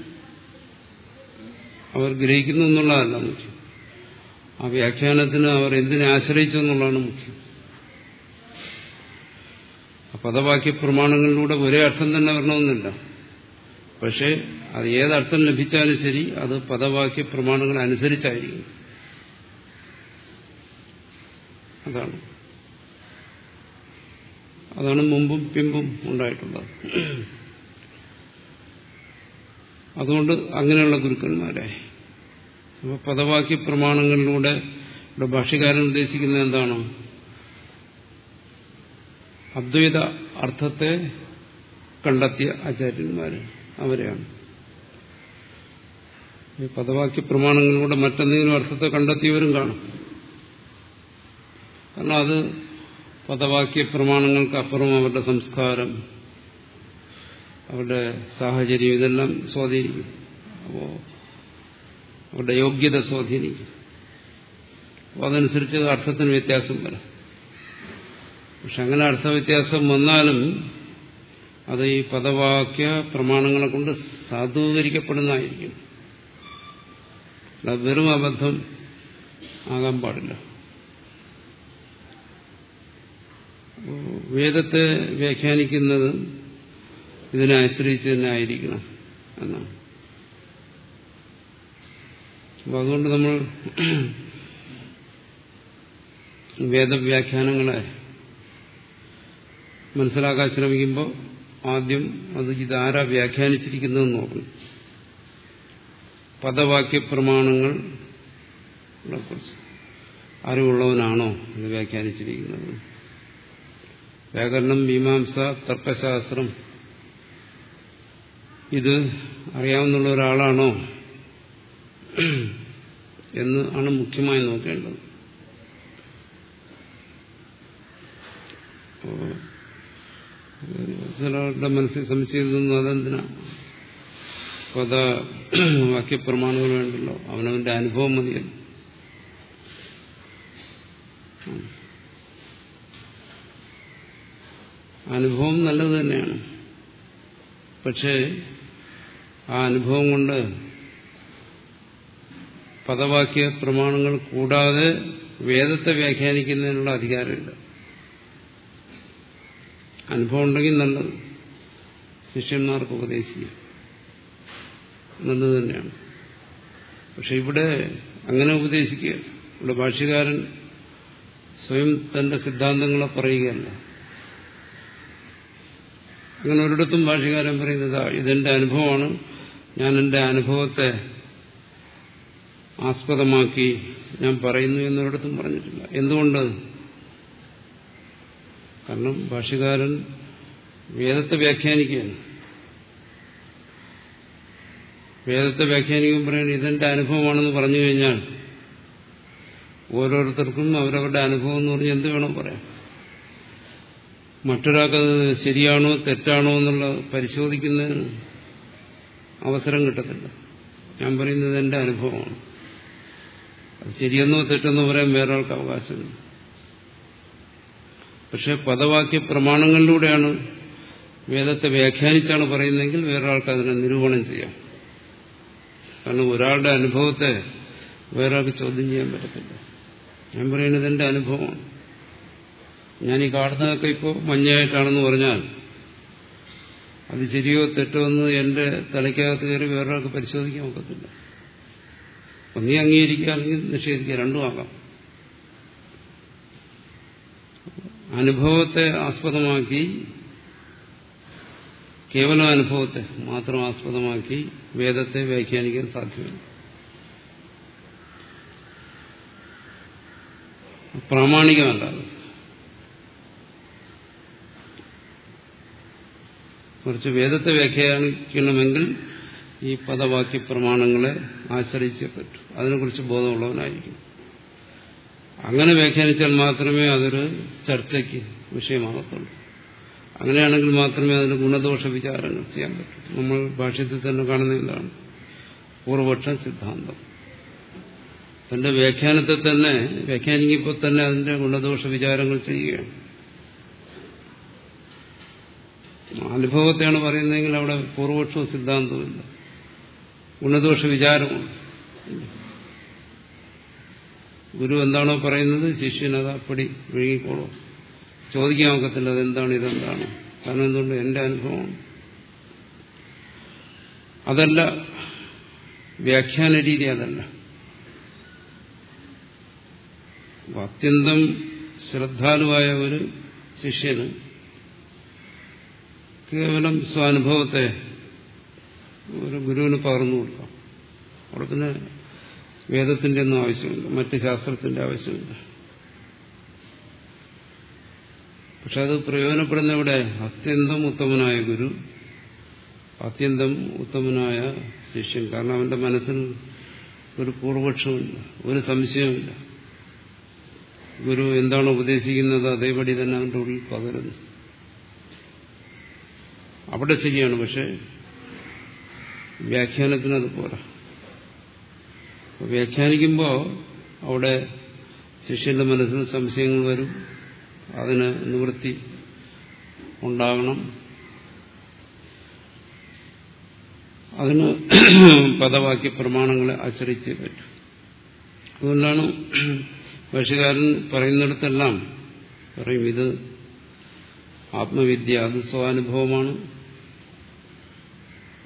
അവർ ഗ്രഹിക്കുന്നു എന്നുള്ളതല്ല ആ വ്യാഖ്യാനത്തിന് അവർ എന്തിനെ ആശ്രയിച്ചു എന്നുള്ളതാണ് മുഖ്യം. പദവാക്യ പ്രമാണങ്ങളിലൂടെ ഒരേ അർത്ഥം തന്നെ വരണമെന്നില്ല. പക്ഷേ അത് ഏതർത്ഥം ലഭിച്ചാലും ശരി അത് പദവാക്യ പ്രമാണങ്ങൾ അനുസരിച്ചായിരിക്കും. അതാണ്. അതാണ് മുമ്പും പിമ്പും ഉണ്ടായിട്ടുള്ളത്. അതുകൊണ്ട് അങ്ങനെയുള്ള ഗുരുക്കന്മാരെ അപ്പോൾ പദവാക്യ പ്രമാണങ്ങളിലൂടെ ഇവിടെ ഭാഷകാരൻ ഉദ്ദേശിക്കുന്നത് എന്താണ്? അദ്വൈത അർത്ഥത്തെ കണ്ടെത്തിയ ആചാര്യന്മാർ അവരെയാണ്. ഈ പദവാക്യ പ്രമാണങ്ങളിലൂടെ മറ്റെന്തെങ്കിലും അർത്ഥത്തെ കണ്ടെത്തിയവരും കാണും. കാരണം അത് പദവാക്യ പ്രമാണങ്ങൾക്ക് അപ്പുറം അവരുടെ സംസ്കാരം അവരുടെ സാഹചര്യം ഇതെല്ലാം സ്വാധീനിക്കും. അപ്പോൾ അവരുടെ യോഗ്യത സ്വാധീനിക്കും. അപ്പോൾ അതനുസരിച്ച് അർത്ഥത്തിന് വ്യത്യാസം വരാം. പക്ഷെ അങ്ങനെ അർത്ഥവ്യത്യാസം വന്നാലും അത് ഈ പദവാക്യ പ്രമാണങ്ങളെ കൊണ്ട് സാധൂകരിക്കപ്പെടുന്നതായിരിക്കും. അത് വെറും അബദ്ധം ആകാൻ പാടില്ല. വേദത്തെ വ്യാഖ്യാനിക്കുന്നത് ഇതിനെ ആശ്രയിച്ച് തന്നെ ആയിരിക്കണം എന്നാണ്. അപ്പൊ അതുകൊണ്ട് നമ്മൾ വേദവ്യാഖ്യാനങ്ങളെ മനസ്സിലാക്കാൻ ശ്രമിക്കുമ്പോൾ ആദ്യം അത് ഇതാരാ വ്യാഖ്യാനിച്ചിരിക്കുന്നതെന്ന് നോക്കണം. പദവാക്യ പ്രമാണങ്ങൾ കുറിച്ച് അറിവുള്ളവനാണോ എന്ന് വ്യാഖ്യാനിച്ചിരിക്കുന്നത്. വ്യാകരണം മീമാംസ തർക്കശാസ്ത്രം ഇത് അറിയാവുന്ന ഒരാളാണോ? എന്ന് ആണ് മുഖ്യമായി നോക്കേണ്ടത്. ചിലരുടെ മനസ്സിൽ സംശയം തോന്നുന്നു അതെന്തിനാ പദ വാക്യപ്രമാണങ്ങൾ വേണ്ടല്ലോ. അവനവന്റെ അനുഭവം മതിയല്ലോ. അനുഭവം നല്ലത് തന്നെയാണ്. പക്ഷേ ആ അനുഭവം കൊണ്ട് പദവാക്യ പ്രമാണങ്ങൾ കൂടാതെ വേദത്തെ വ്യാഖ്യാനിക്കുന്നതിനുള്ള അധികാരമില്ല. അനുഭവം ഉണ്ടെങ്കിൽ നല്ലത്. ശിഷ്യന്മാർക്ക് ഉപദേശിക്കുക നല്ലത് തന്നെയാണ്. പക്ഷെ ഇവിടെ അങ്ങനെ ഉപദേശിക്കുക. ഇവിടെ ഭാഷ്യകാരൻ സ്വയം തന്റെ സിദ്ധാന്തങ്ങളെ പറയുകയല്ല. അങ്ങനെ ഒരിടത്തും ഭാഷകാരൻ പറയുന്നത് ഇതെന്റെ അനുഭവമാണ്. ഞാൻ എന്റെ അനുഭവത്തെ ആസ്പദമാക്കി ഞാൻ പറയുന്നു എന്നൊരിടത്തും പറഞ്ഞിട്ടില്ല. എന്തുകൊണ്ട്? കാരണം ഭാഷകാരൻ വേദത്തെ വ്യാഖ്യാനിക്കുകയാണ്. വേദത്തെ വ്യാഖ്യാനിക്കുമ്പോൾ പറയുന്നത് ഇതെന്റെ അനുഭവമാണെന്ന് പറഞ്ഞു കഴിഞ്ഞാൽ ഓരോരുത്തർക്കും അവരവരുടെ അനുഭവം എന്ന് പറഞ്ഞ് എന്ത് വേണം പറയാം മറ്റൊരാൾക്കത് ശരിയാണോ തെറ്റാണോ എന്നുള്ള പരിശോധിക്കുന്നതിന് അവസരം കിട്ടത്തില്ല. ഞാൻ പറയുന്നത് എന്റെ അനുഭവമാണ്. അത് ശരിയെന്നോ തെറ്റെന്നോ പറയാൻ വേറൊരാൾക്ക് അവകാശമില്ല. പക്ഷെ പദവാക്യ പ്രമാണങ്ങളിലൂടെയാണ് വേദത്തെ വ്യാഖ്യാനിച്ചാണ് പറയുന്നതെങ്കിൽ വേറൊരാൾക്ക് അതിനെ നിരൂപണം ചെയ്യാം. കാരണം ഒരാളുടെ അനുഭവത്തെ വേറൊരാൾക്ക് ചോദ്യം ചെയ്യാൻ പറ്റത്തില്ല. ഞാൻ പറയുന്നത് എന്റെ അനുഭവമാണ്. ഞാൻ ഈ കാണുന്നതൊക്കെ ഇപ്പോൾ മഞ്ഞയായിട്ടാണെന്ന് പറഞ്ഞാൽ അത് ശരിയോ തെറ്റോ എന്ന് എന്റെ തലയ്ക്കകത്ത് കയറി വേറൊരാൾക്ക് പരിശോധിക്കാൻ ഒക്കത്തില്ല. ഒന്നീ അംഗീകരിക്കുക അല്ലെങ്കിൽ നിഷേധിക്കുക. രണ്ടും ആകാം. അനുഭവത്തെ ആസ്പദമാക്കി കേവല അനുഭവത്തെ മാത്രം ആസ്പദമാക്കി വേദത്തെ വ്യാഖ്യാനിക്കാൻ സാധ്യമല്ല. പ്രാമാണികമല്ല കുറച്ച് വേദത്തെ വ്യാഖ്യാനിക്കണമെങ്കിൽ ഈ പദവാക്യ പ്രമാണങ്ങളെ ആശ്രയിച്ചേ പറ്റൂ. അതിനെക്കുറിച്ച് ബോധമുള്ളവനായിരിക്കും. അങ്ങനെ വ്യാഖ്യാനിച്ചാൽ മാത്രമേ അതൊരു ചർച്ചയ്ക്ക് വിഷയമാകത്തുള്ളൂ. അങ്ങനെയാണെങ്കിൽ മാത്രമേ അതിന് ഗുണദോഷ വിചാരങ്ങൾ ചെയ്യാൻ പറ്റൂ. നമ്മൾ ഭാഷ്യത്തിൽ തന്നെ കാണുന്ന എന്താണ്? പൂർവപക്ഷ സിദ്ധാന്തം. തന്റെ വ്യാഖ്യാനത്തെ തന്നെ വ്യാഖ്യാനിക്കുമ്പോൾ തന്നെ അതിന്റെ ഗുണദോഷ വിചാരങ്ങൾ ചെയ്യുകയാണ്. അനുഭവത്തെയാണ് പറയുന്നതെങ്കിൽ അവിടെ പൂർവപക്ഷവും സിദ്ധാന്തവുമില്ല. ഗുണദോഷ വിചാരമാണ്. ഗുരു എന്താണോ പറയുന്നത് ശിഷ്യൻ അത് അപ്പടി വിഴുങ്ങിക്കോളൂ. ചോദിക്കാൻ ഒക്കത്തില്ല അതെന്താണ് ഇതെന്താണ്. കാരണം എന്തുകൊണ്ട് എന്റെ അനുഭവമാണ്. അതല്ല വ്യാഖ്യാന രീതി അതല്ല. അത്യന്തം ശ്രദ്ധാലുവായ ഒരു ശിഷ്യന് കേവലം സ്വാനുഭവത്തെ ഒരു ഗുരുവിന് പകർന്നു കൊടുക്കാം. അവിടെ പിന്നെ വേദത്തിന്റെ ഒന്നും ആവശ്യമില്ല. മറ്റ് ശാസ്ത്രത്തിന്റെ ആവശ്യമില്ല. പക്ഷെ അത് പ്രയോജനപ്പെടുന്ന ഇവിടെ അത്യന്തം ഉത്തമനായ ഗുരു അത്യന്തം ഉത്തമനായ ശിഷ്യൻ. കാരണം അവന്റെ മനസ്സിൽ ഒരു പൂർവപക്ഷമില്ല ഒരു സംശയമില്ല ഗുരു എന്താണ് ഉപദേശിക്കുന്നത്? അതേപടി തന്നെ അവന്റെ ഉള്ളിൽ പകരുന്നു. അവിടെ ശരിയാണ്. പക്ഷെ വ്യാഖ്യാനത്തിന് അത് പോരാ വ്യാഖ്യാനിക്കുമ്പോൾ അവിടെ ശിഷ്യന്റെ മനസ്സിൽ സംശയങ്ങൾ വരും. അതിന് നിവൃത്തി ഉണ്ടാകണം. അതിന് പദവാക്യ പ്രമാണങ്ങളെ ആശ്രയിച്ചേ പറ്റും. അതുകൊണ്ടാണ് ഭാഷകാരൻ പറയുന്നിടത്തെല്ലാം പറയും ഇത് ആത്മവിദ്യ അത് സ്വാനുഭവമാണ്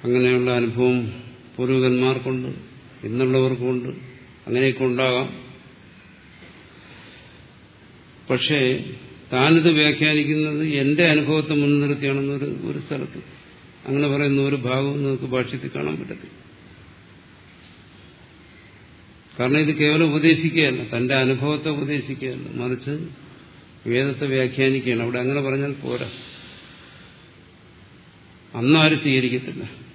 അങ്ങനെയുള്ള അനുഭവം പൂർവികന്മാർക്കുണ്ട് ഇന്നുള്ളവർക്കുണ്ട് അങ്ങനെയൊക്കെ ഉണ്ടാകാം പക്ഷേ താനിത് വ്യാഖ്യാനിക്കുന്നത് എന്റെ അനുഭവത്തെ മുൻനിർത്തിയാണെന്നൊരു ഒരു സ്ഥലത്ത്. അങ്ങനെ പറയുന്ന ഒരു ഭാഗവും നമുക്ക് ഭാഷ്യത്തിൽ കാണാൻ പറ്റത്തില്ല. കാരണം ഇത് കേവലം ഉപദേശിക്കുകയല്ല തന്റെ അനുഭവത്തെ ഉപദേശിക്കുകയല്ല. മറിച്ച് വേദത്തെ വ്യാഖ്യാനിക്കുകയാണ്. അവിടെ അങ്ങനെ പറഞ്ഞാൽ പോരാ. അന്നാരും സ്വീകരിക്കത്തില്ല അതാണ്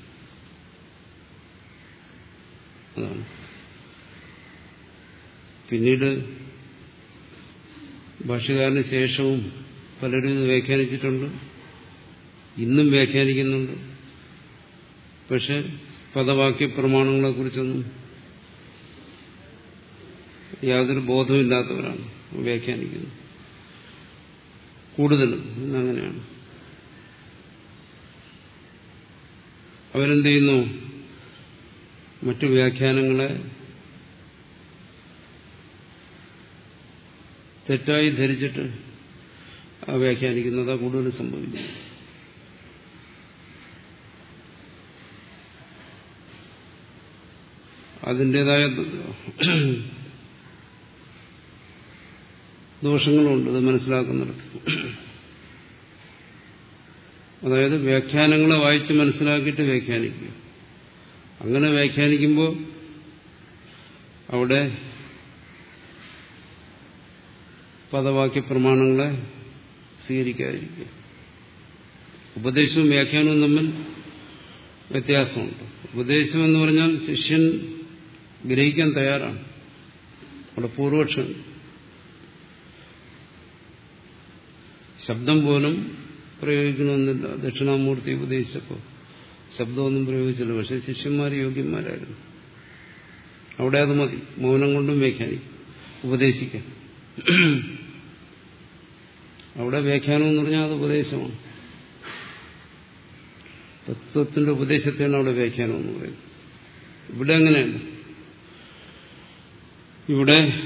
പിന്നീട് ഭാഷകാരന് ശേഷവും പലരും ഇത് വ്യാഖ്യാനിച്ചിട്ടുണ്ട്. ഇന്നും വ്യാഖ്യാനിക്കുന്നുണ്ട്. പക്ഷെ പദവാക്യ പ്രമാണങ്ങളെ കുറിച്ചൊന്നും യാതൊരു ബോധമില്ലാത്തവരാണ് വ്യാഖ്യാനിക്കുന്നത്. കൂടുതലും ഇന്നങ്ങനെയാണ് അവരെന്ത് ചെയ്യുന്നു? മറ്റു വ്യാഖ്യാനങ്ങളെ തെറ്റായി ധരിച്ചിട്ട് ആ വ്യാഖ്യാനിക്കുന്നതാ കൂടുതൽ സംഭവിക്കുന്നത്. അതിന്റെതായ ദോഷങ്ങളുണ്ട് അത് മനസ്സിലാക്കുന്നിടത്ത്. അതായത് വ്യാഖ്യാനങ്ങളെ വായിച്ച് മനസ്സിലാക്കിയിട്ട് വ്യാഖ്യാനിക്കുക. അങ്ങനെ വ്യാഖ്യാനിക്കുമ്പോൾ അവിടെ പദവാക്യ പ്രമാണങ്ങളെ സ്വീകരിക്കാതിരിക്കുക. ഉപദേശവും വ്യാഖ്യാനവും തമ്മിൽ വ്യത്യാസമുണ്ട്. ഉപദേശം എന്ന് പറഞ്ഞാൽ ശിഷ്യൻ ഗ്രഹിക്കാൻ തയ്യാറാണ്. അവിടെ പൂർവക്ഷം. ശബ്ദം പോലും പ്രയോഗിക്കണമെന്നില്ല. ദക്ഷിണാമൂർത്തി ഉപദേശിച്ചപ്പോൾ. ശബ്ദമൊന്നും പ്രയോഗിച്ചില്ല. പക്ഷെ ശിഷ്യന്മാർ യോഗ്യന്മാരായിരുന്നു. അവിടെ അത് മതി. മൗനം കൊണ്ടും വ്യാഖ്യാനിക്കും. ഉപദേശിക്കാൻ അവിടെ വ്യാഖ്യാനം എന്ന് പറഞ്ഞാൽ അത് ഉപദേശമാണ്. തത്വത്തിന്റെ ഉപദേശത്തെയാണ് അവിടെ വ്യാഖ്യാനം എന്ന് പറയുന്നത്. ഇവിടെ അങ്ങനെയല്ല. ഇവിടെ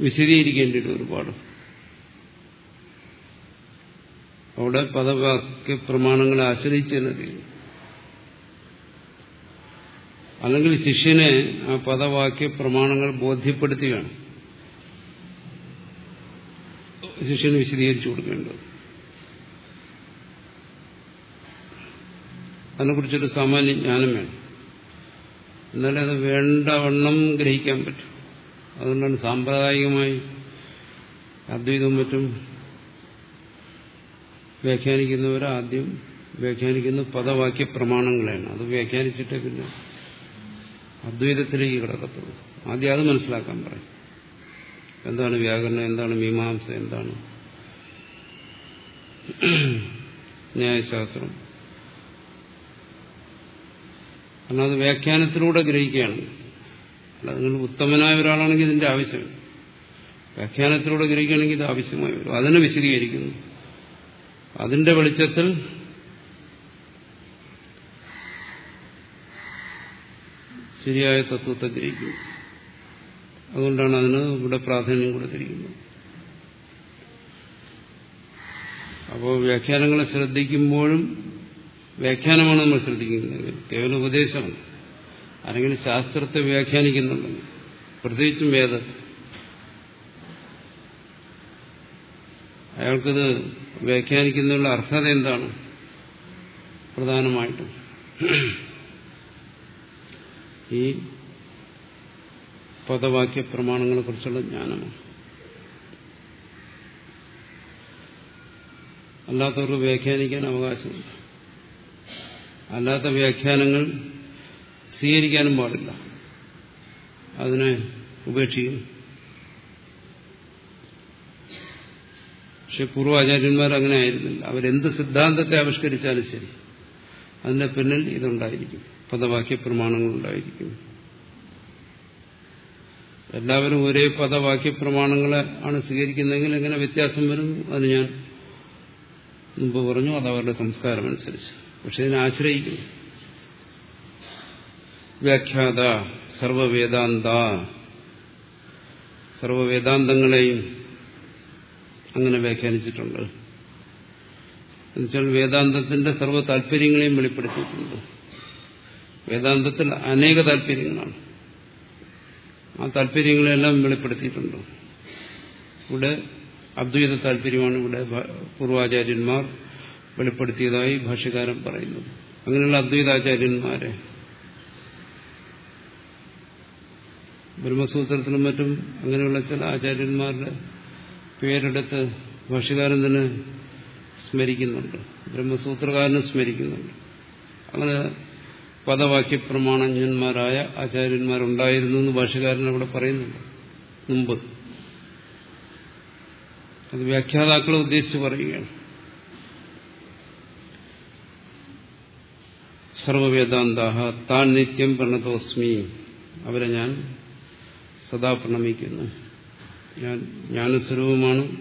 വിശദീകരിക്കേണ്ടിയിട്ട് ഒരുപാട്. അവിടെ പദവാക്യ പ്രമാണങ്ങളെ ആശ്രയിച്ച് തന്നെ തീരും. അല്ലെങ്കിൽ ശിഷ്യനെ ആ പദവാക്യ പ്രമാണങ്ങൾ ബോധ്യപ്പെടുത്തുകയാണ്. ശിഷ്യന് വിശദീകരിച്ചു കൊടുക്കേണ്ടത്. അതിനെക്കുറിച്ചൊരു സാമാന്യ ജ്ഞാനം വേണം. എന്നാലേ അത് വേണ്ടവണ്ണം ഗ്രഹിക്കാൻ പറ്റും. അതുകൊണ്ടാണ് സാമ്പ്രദായികമായി അദ്വൈതവും മറ്റും വ്യാഖ്യാനിക്കുന്നവർ ആദ്യം വ്യാഖ്യാനിക്കുന്ന പദവാക്യ പ്രമാണങ്ങളാണ്. അത് വ്യാഖ്യാനിച്ചിട്ടേ പിന്നെ അദ്വൈതത്തിലേക്ക് കിടക്കത്തുള്ളൂ. ആദ്യം അത് മനസ്സിലാക്കാൻ പറയും. എന്താണ് വ്യാകരണം? എന്താണ് മീമാംസ? എന്താണ് ന്യായശാസ്ത്രം? കാരണം അത് വ്യാഖ്യാനത്തിലൂടെ ഗ്രഹിക്കുകയാണ്. അല്ല നിങ്ങൾ ഉത്തമനായ ഒരാളാണെങ്കിൽ ഇതിന്റെ ആവശ്യം. വ്യാഖ്യാനത്തിലൂടെ ഗ്രഹിക്കുകയാണെങ്കിൽ ഇത് ആവശ്യമായി വരും. അതിനെ വിശദീകരിക്കുന്നു. അതിന്റെ വെളിച്ചത്തിൽ ശരിയായ തത്വത്തെ ഗ്രഹിക്കുന്നു. അതുകൊണ്ടാണ് അതിന് ഇവിടെ പ്രാധാന്യം കൊടുത്തിരിക്കുന്നത്. അപ്പോൾ വ്യാഖ്യാനങ്ങളെ ശ്രദ്ധിക്കുമ്പോഴും വ്യാഖ്യാനമാണ് നമ്മൾ ശ്രദ്ധിക്കുന്നത്. കേവല ഉപദേശമാണ്. അല്ലെങ്കിൽ ശാസ്ത്രത്തെ വ്യാഖ്യാനിക്കുന്നുണ്ടെങ്കിൽ പ്രത്യേകിച്ചും വേദ. അയാൾക്കത് വ്യാഖ്യാനിക്കുന്നതിനുള്ള അർഹത എന്താണ്? പ്രധാനമായിട്ടും. ഈ പദവാക്യ പ്രമാണങ്ങളെ കുറിച്ചുള്ള ജ്ഞാനമാണ്. അല്ലാത്തവർക്ക് വ്യാഖ്യാനിക്കാൻ അവകാശമില്ല. അല്ലാത്ത വ്യാഖ്യാനങ്ങൾ സ്വീകരിക്കാനും പാടില്ല. അതിനെ ഉപേക്ഷിക്കുന്നു പക്ഷെ പൂർവാചാര്യന്മാർ അങ്ങനെ ആയിരുന്നില്ല. അവരെന്ത് സിദ്ധാന്തത്തെ ആവിഷ്കരിച്ചാലും ശരി അതിന്റെ പിന്നിൽ ഇതുണ്ടായിരിക്കും. പദവാക്യ പ്രമാണങ്ങളുണ്ടായിരിക്കും എല്ലാവരും ഒരേ പദവാക്യ പ്രമാണങ്ങളെ ആണ് സ്വീകരിക്കുന്നതെങ്കിൽ എങ്ങനെ വ്യത്യാസം വരുന്നു അത് ഞാൻ മുമ്പ് പറഞ്ഞു അത് അവരുടെ സംസ്കാരം അനുസരിച്ച്. പക്ഷെ ഇതിനെ ആശ്രയിക്കുന്നു. വ്യാഖ്യാത സർവവേദാന്ത. സർവവേദാന്തങ്ങളെയും അങ്ങനെ വ്യാഖ്യാനിച്ചിട്ടുണ്ട്. എന്നുവെച്ചാൽ വേദാന്തത്തിന്റെ സർവ താല്പര്യങ്ങളെയും വെളിപ്പെടുത്തിയിട്ടുണ്ട്. വേദാന്തത്തിൽ അനേക താല്പര്യങ്ങളാണ്. ആ താല്പര്യങ്ങളെല്ലാം വെളിപ്പെടുത്തിയിട്ടുണ്ട്? ഇവിടെ അദ്വൈത താല്പര്യമാണ് ഇവിടെ പൂർവാചാര്യന്മാർ വെളിപ്പെടുത്തിയതായി ഭാഷ്യകാരൻ പറയുന്നത്. അങ്ങനെയുള്ള അദ്വൈതാചാര്യന്മാരെ ബ്രഹ്മസൂത്രത്തിലും മറ്റും അങ്ങനെയുള്ള ചില ആചാര്യന്മാരുടെ പേരെടുത്ത് ഭാഷകാരൻ തന്നെ സ്മരിക്കുന്നുണ്ട്. ബ്രഹ്മസൂത്രകാരനും സ്മരിക്കുന്നുണ്ട്. അങ്ങനെ പദവാക്യപ്രമാണജ്ഞന്മാരായ ആചാര്യന്മാരുണ്ടായിരുന്നു എന്ന് ഭാഷകാരൻ അവിടെ പറയുന്നുണ്ട്. മുമ്പ്. അത് വ്യാഖ്യാതാക്കളെ ഉദ്ദേശിച്ച് പറയുകയാണ്. സർവവേദാന്ത താൻ നിത്യം പ്രണതോസ്മി. അവരെ ഞാൻ സദാ പ്രണമിക്കുന്നു. ഞാൻ ജ്ഞാനസ്വരൂപമാണ്.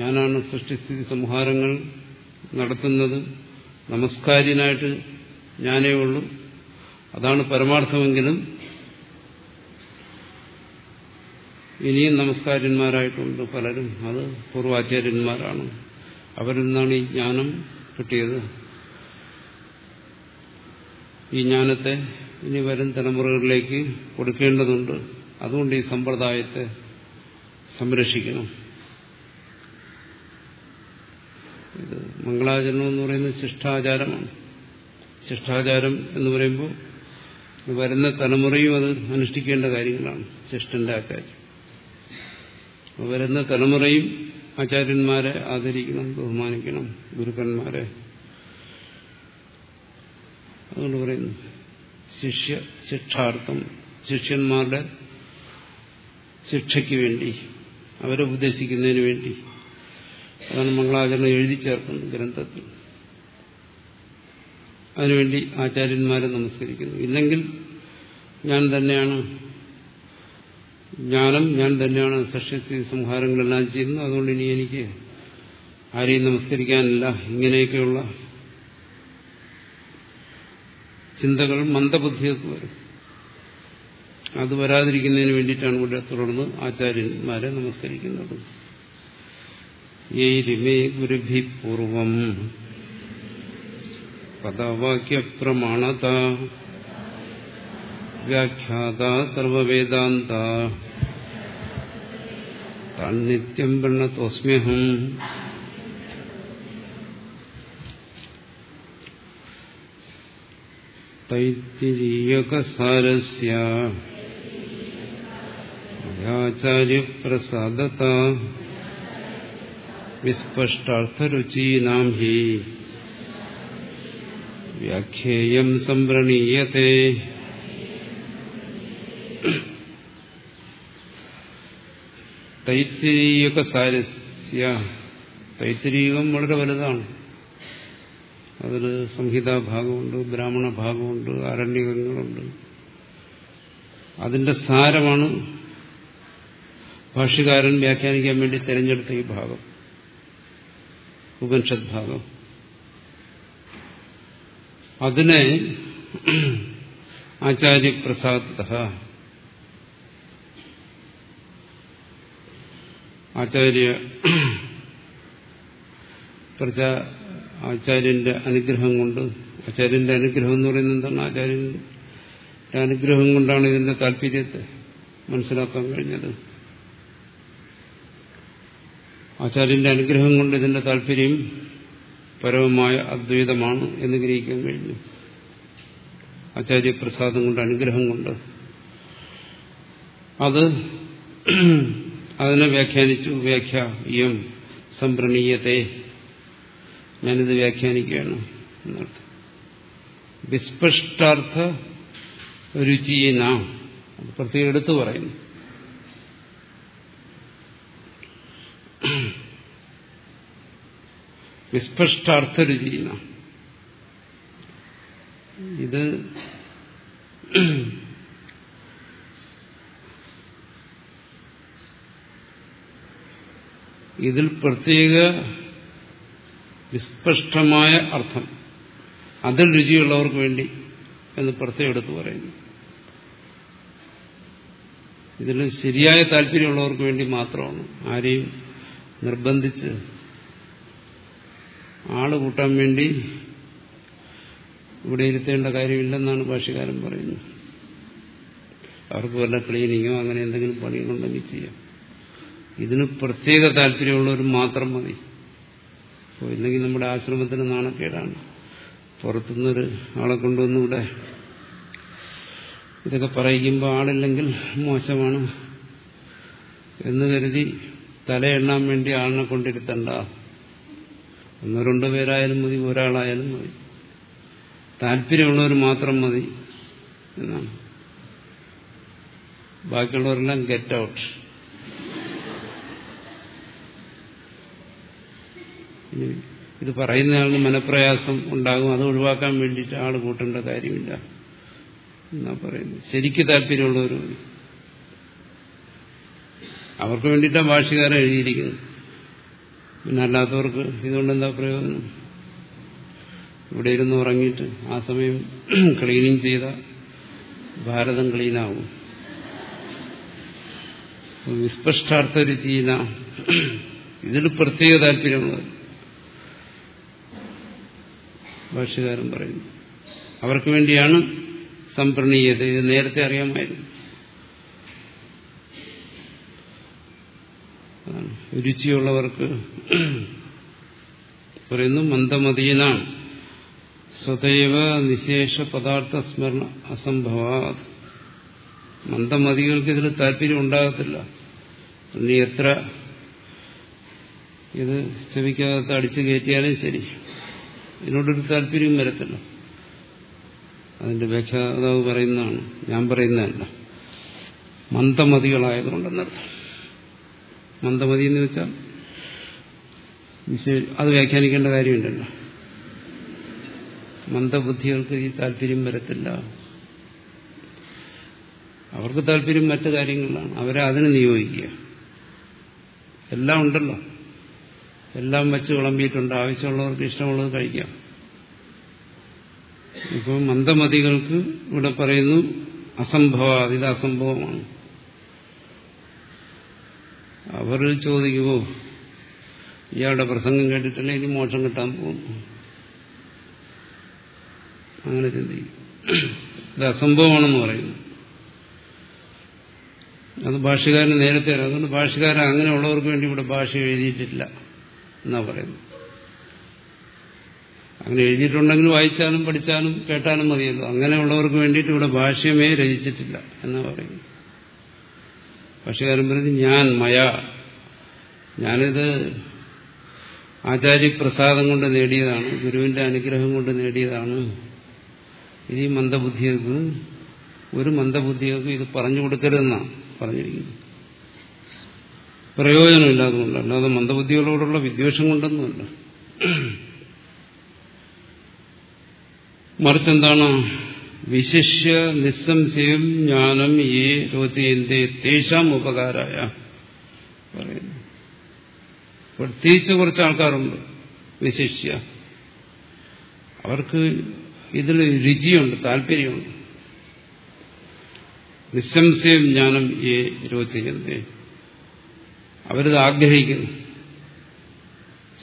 ഞാനാണ് സൃഷ്ടിസ്ഥിതി സംഹാരങ്ങൾ നടത്തുന്നത്. നമസ്കാരിനായിട്ട് ഞാനേ ഉള്ളൂ. അതാണ് പരമാർത്ഥമെങ്കിലും ഇനിയും നമസ്കാരന്മാരായിട്ടുണ്ട് പലരും അത് പൂർവാചാര്യന്മാരാണ്. അവരിൽ നിന്നാണ് ഈ ജ്ഞാനം കിട്ടിയത്? ഈ ജ്ഞാനത്തെ ഇനി വരും തലമുറകളിലേക്ക് കൊടുക്കേണ്ടതുണ്ട്. അതുകൊണ്ട് ഈ സമ്പ്രദായത്തെ സംരക്ഷിക്കണം. ഇത് മംഗളാചരണം എന്ന് പറയുന്നത് ശിഷ്ടാചാരമാണ്. ശിഷ്ടാചാരം എന്ന് പറയുമ്പോൾ വരുന്ന തലമുറയും അത് അനുഷ്ഠിക്കേണ്ട കാര്യങ്ങളാണ് ശിഷ്ടന്റെ ആചാര്യം വരുന്ന തലമുറയും ആചാര്യന്മാരെ ആദരിക്കണം ബഹുമാനിക്കണം ഗുരുക്കന്മാരെ. അതുകൊണ്ട് പറയുന്നു ശിഷ്യ ശിക്ഷാർത്ഥം ശിഷ്യന്മാരുടെ ശിക്ഷയ്ക്ക് വേണ്ടി അവരെ ഉപദേശിക്കുന്നതിന് വേണ്ടി. അതാണ് മംഗളാചരണം എഴുതി ചേർക്കുന്നത് ഗ്രന്ഥത്തിൽ. അതിനുവേണ്ടി ആചാര്യന്മാരെ നമസ്കരിക്കുന്നു. ഇല്ലെങ്കിൽ ഞാൻ തന്നെയാണ് ജ്ഞാനം ഞാൻ തന്നെയാണ് സഷ്യത്തിൽ സംഹാരങ്ങളെല്ലാം ചെയ്യുന്നത്. അതുകൊണ്ട് ഇനി എനിക്ക് ആരെയും നമസ്കരിക്കാനില്ല. ഇങ്ങനെയൊക്കെയുള്ള ചിന്തകൾ മന്ദബുദ്ധിയൊക്കെ വരും. അത് വരാതിരിക്കുന്നതിന് വേണ്ടിയിട്ടാണ് ഇവിടെ തുടർന്ന് ആചാര്യന്മാരെ നമസ്കരിക്കുന്നത്. യേരിമേ ഗുരുഭി പൂർവം പദവാക്യപ്രമാണത വ്യാഖ്യാത സർവവേദാന്ത താൻ നിത്യം പ്രണതോസ്മ്യഹം തൈത്തിരീയകസാരസ്യ ആചാര്യപ്രസാദത വിസ്പഷ്ടാർത്ഥരുചീനാം ഹി വ്യാഖ്യേയം സംവ്രണീയത്തെ. തൈത്തിരീയകസാരസ്യ. തൈത്തിരീകം വളരെ വലുതാണ്. അതിൽ സംഹിതാഭാഗമുണ്ട് ബ്രാഹ്മണ ഭാഗമുണ്ട് ആരണ്യകങ്ങളുണ്ട്. അതിന്റെ സാരമാണ് ഭാഷ്യകാരൻ വ്യാഖ്യാനിക്കാൻ വേണ്ടി തിരഞ്ഞെടുത്ത ഈ ഭാഗം ഉപനിഷത് ഭാഗം അതിനെ ആചാര്യപ്രസാദ ആചാര്യ പ്രജ ആചാര്യന്റെ അനുഗ്രഹം കൊണ്ട് ആചാര്യന്റെ അനുഗ്രഹം എന്ന് പറയുന്നത് എന്താണ്? ആചാര്യന്റെ അനുഗ്രഹം കൊണ്ടാണ് ഇതിന്റെ താല്പര്യത്തെ മനസ്സിലാക്കാൻ കഴിഞ്ഞത്. ആചാര്യന്റെ അനുഗ്രഹം കൊണ്ട് ഇതിന്റെ താല്പര്യം പരമമായ അദ്വൈതമാണ് എന്ന് ഗ്രഹിക്കാൻ കഴിഞ്ഞു. ആചാര്യപ്രസാദം കൊണ്ട് അനുഗ്രഹം കൊണ്ട്. അത് അതിനെ വ്യാഖ്യാനിച്ചു. വ്യാഖ്യം സംപ്രണീയത്തെ. ഞാനിത് വ്യാഖ്യാനിക്കുകയാണ് എന്നർത്ഥം. വിസ്പഷ്ടാർത്ഥ നാം പ്രത്യേകം എടുത്തു പറയുന്നു. വിസ്പഷ്ടാർത്ഥ രുചിയന ഇത് ഇതിൽ പ്രത്യേക വിസ്പഷ്ടമായ അർത്ഥം. അതിൽ രുചിയുള്ളവർക്ക് വേണ്ടി എന്ന് പ്രത്യേകം എടുത്തു പറയുന്നു. ഇതിൽ ശരിയായ താല്പര്യമുള്ളവർക്ക് വേണ്ടി മാത്രമാണ് ആരെയും നിർബന്ധിച്ച് ആൾ കൂട്ടാൻ വേണ്ടി ഇവിടെ ഇരുത്തേണ്ട കാര്യമില്ലെന്നാണ് ഭാഷകാരൻ പറയുന്നത്. അവർക്ക് വല്ല ക്ലീനിങ്ങോ അങ്ങനെ എന്തെങ്കിലും പണികളുണ്ടെങ്കിൽ ചെയ്യാം ഇതിന് പ്രത്യേക താല്പര്യമുള്ളവർ മാത്രം മതി. അപ്പോൾ ഇല്ലെങ്കിൽ നമ്മുടെ ആശ്രമത്തിന് നാണക്കേടാണ്. പുറത്തുനിന്നൊരു ആളെ കൊണ്ടുവന്നിവിടെ ഇതൊക്കെ പറയിക്കുമ്പോൾ ആളില്ലെങ്കിൽ മോശമാണ് എന്ന് കരുതി തലയെണ്ണാൻ വേണ്ടി ആളിനെ കൊണ്ടിരുത്തണ്ട. ഒന്നോ രണ്ടോ പേരായാലും മതി ഒരാളായാലും മതി. താല്പര്യമുള്ളവർ മാത്രം മതി എന്നാണ്. ബാക്കിയുള്ളവരെല്ലാം ഗെറ്റ് ഔട്ട് ഇത് പറയുന്നയാളിന് മനപ്രയാസം ഉണ്ടാകും അത് ഒഴിവാക്കാൻ വേണ്ടിയിട്ട് ആൾ കൂട്ടേണ്ട കാര്യമില്ല എന്നാ പറയുന്നത്. ശരിക്ക് താല്പര്യമുള്ളവർ അവർക്ക് വേണ്ടിയിട്ടാണ് ഭാഷകാരൻ എഴുതിയിരിക്കുന്നത്. പിന്നെ അല്ലാത്തവർക്ക് ഇതുകൊണ്ട് എന്താ പ്രയോജനം? ഇവിടെ ഇരുന്ന് ഉറങ്ങിയിട്ട് ആ സമയം ക്ലീനിങ് ചെയ്ത ഭാരതം ക്ലീനാവും വിസ്പഷ്ടാർത്ഥ ചീന. ഇതിൽ പ്രത്യേക താല്പര്യമുള്ളത്. ഭാഷകാരൻ പറയുന്നു. അവർക്ക് വേണ്ടിയാണ് സംപ്രണീയത. ഇത് നേരത്തെ അറിയാമായിരുന്നു. രുചിയുള്ളവർക്ക് പറയുന്നു മന്ദമതീനാണ് സ്വതൈവ നിശേഷ പദാർത്ഥ സ്മരണ അസംഭവ മന്ദമതികൾക്ക് ഇതിൽ താല്പര്യം ഉണ്ടാകത്തില്ല. നീ എത്ര ഇത് ചെവിക്കകത്ത് അടിച്ചു കയറ്റിയാലും ശരി. ഇതിനോടൊരു താല്പര്യം വരത്തില്ല. അതിന്റെ വ്യാഖ്യാതാവ് പറയുന്നതാണ് ഞാൻ പറയുന്നതല്ല. മന്ദമതികളായതുകൊണ്ടെന്നർത്ഥം മന്ദമതി എന്ന് വെച്ചാൽ അത് വ്യാഖ്യാനിക്കേണ്ട കാര്യമുണ്ടല്ലോ. മന്ദബുദ്ധികൾക്ക് ഈ താല്പര്യം വരത്തില്ല. അവർക്ക് താല്പര്യം മറ്റു കാര്യങ്ങളിലാണ് അവരെ അതിന് നിയോഗിക്കുക. എല്ലാം ഉണ്ടല്ലോ. എല്ലാം വെച്ച് വിളമ്പിയിട്ടുണ്ട്. ആവശ്യമുള്ളവർക്ക് ഇഷ്ടമുള്ളത് കഴിക്കാം. ഇപ്പം മന്ദമതികൾക്ക് ഇവിടെ പറയുന്നു അസംഭവ ഇത് അസംഭവമാണ്. അവർ ചോദിക്കുമോ ഇയാളുടെ പ്രസംഗം കേട്ടിട്ടല്ലേ ഇനി മോക്ഷം കിട്ടാൻ പോകുന്നു അങ്ങനെ ചിന്തിക്കും. ഇത് അസംഭവമാണെന്ന് പറയുന്നു. അത് ഭാഷകാരന് നേരത്തെ അതുകൊണ്ട് ഭാഷകാരൻ അങ്ങനെയുള്ളവർക്ക് വേണ്ടി ഇവിടെ ഭാഷ എഴുതിയിട്ടില്ല എന്നാ പറയുന്നു അങ്ങനെ എഴുതിയിട്ടുണ്ടെങ്കിൽ വായിച്ചാലും പഠിച്ചാലും കേട്ടാലും മതിയല്ലോ. അങ്ങനെയുള്ളവർക്ക് വേണ്ടിയിട്ട് ഇവിടെ ഭാഷ്യമേ രചിച്ചിട്ടില്ല എന്നാ പറയുന്നു ഭാഷകാരൻ പറയുന്നത് ഞാൻ മയ ഞാനിത് ആചാര്യപ്രസാദം കൊണ്ട് നേടിയതാണ് ഗുരുവിന്റെ അനുഗ്രഹം കൊണ്ട് നേടിയതാണ്. ഇത് ഈ മന്ദബുദ്ധികൾക്ക് ഒരു മന്ദബുദ്ധികൾക്ക് ഇത് പറഞ്ഞു കൊടുക്കരുതെന്നാണ് പറഞ്ഞിരിക്കുന്നത്. പ്രയോജനമില്ല അതുകൊണ്ട് അല്ലാതെ മന്ദബുദ്ധികളോടുള്ള വിദ്വേഷം കൊണ്ടൊന്നുമല്ല. മറിച്ചെന്താണ് വിശിഷ്യ നിസ്സംശയം ജ്ഞാനം ഏ രോചയന്റെ തേശാം ഉപകാരായ. പറയുന്നു. പ്രത്യേകിച്ച് കുറച്ച് ആൾക്കാരുണ്ട് വിശിഷ്യ. അവർക്ക് ഇതിൽ രുചിയുണ്ട് താല്പര്യമുണ്ട്. നിസ്സംശയം ജ്ഞാനം ഏ രോചയന്തേ. അവരിത് ആഗ്രഹിക്കുന്നു.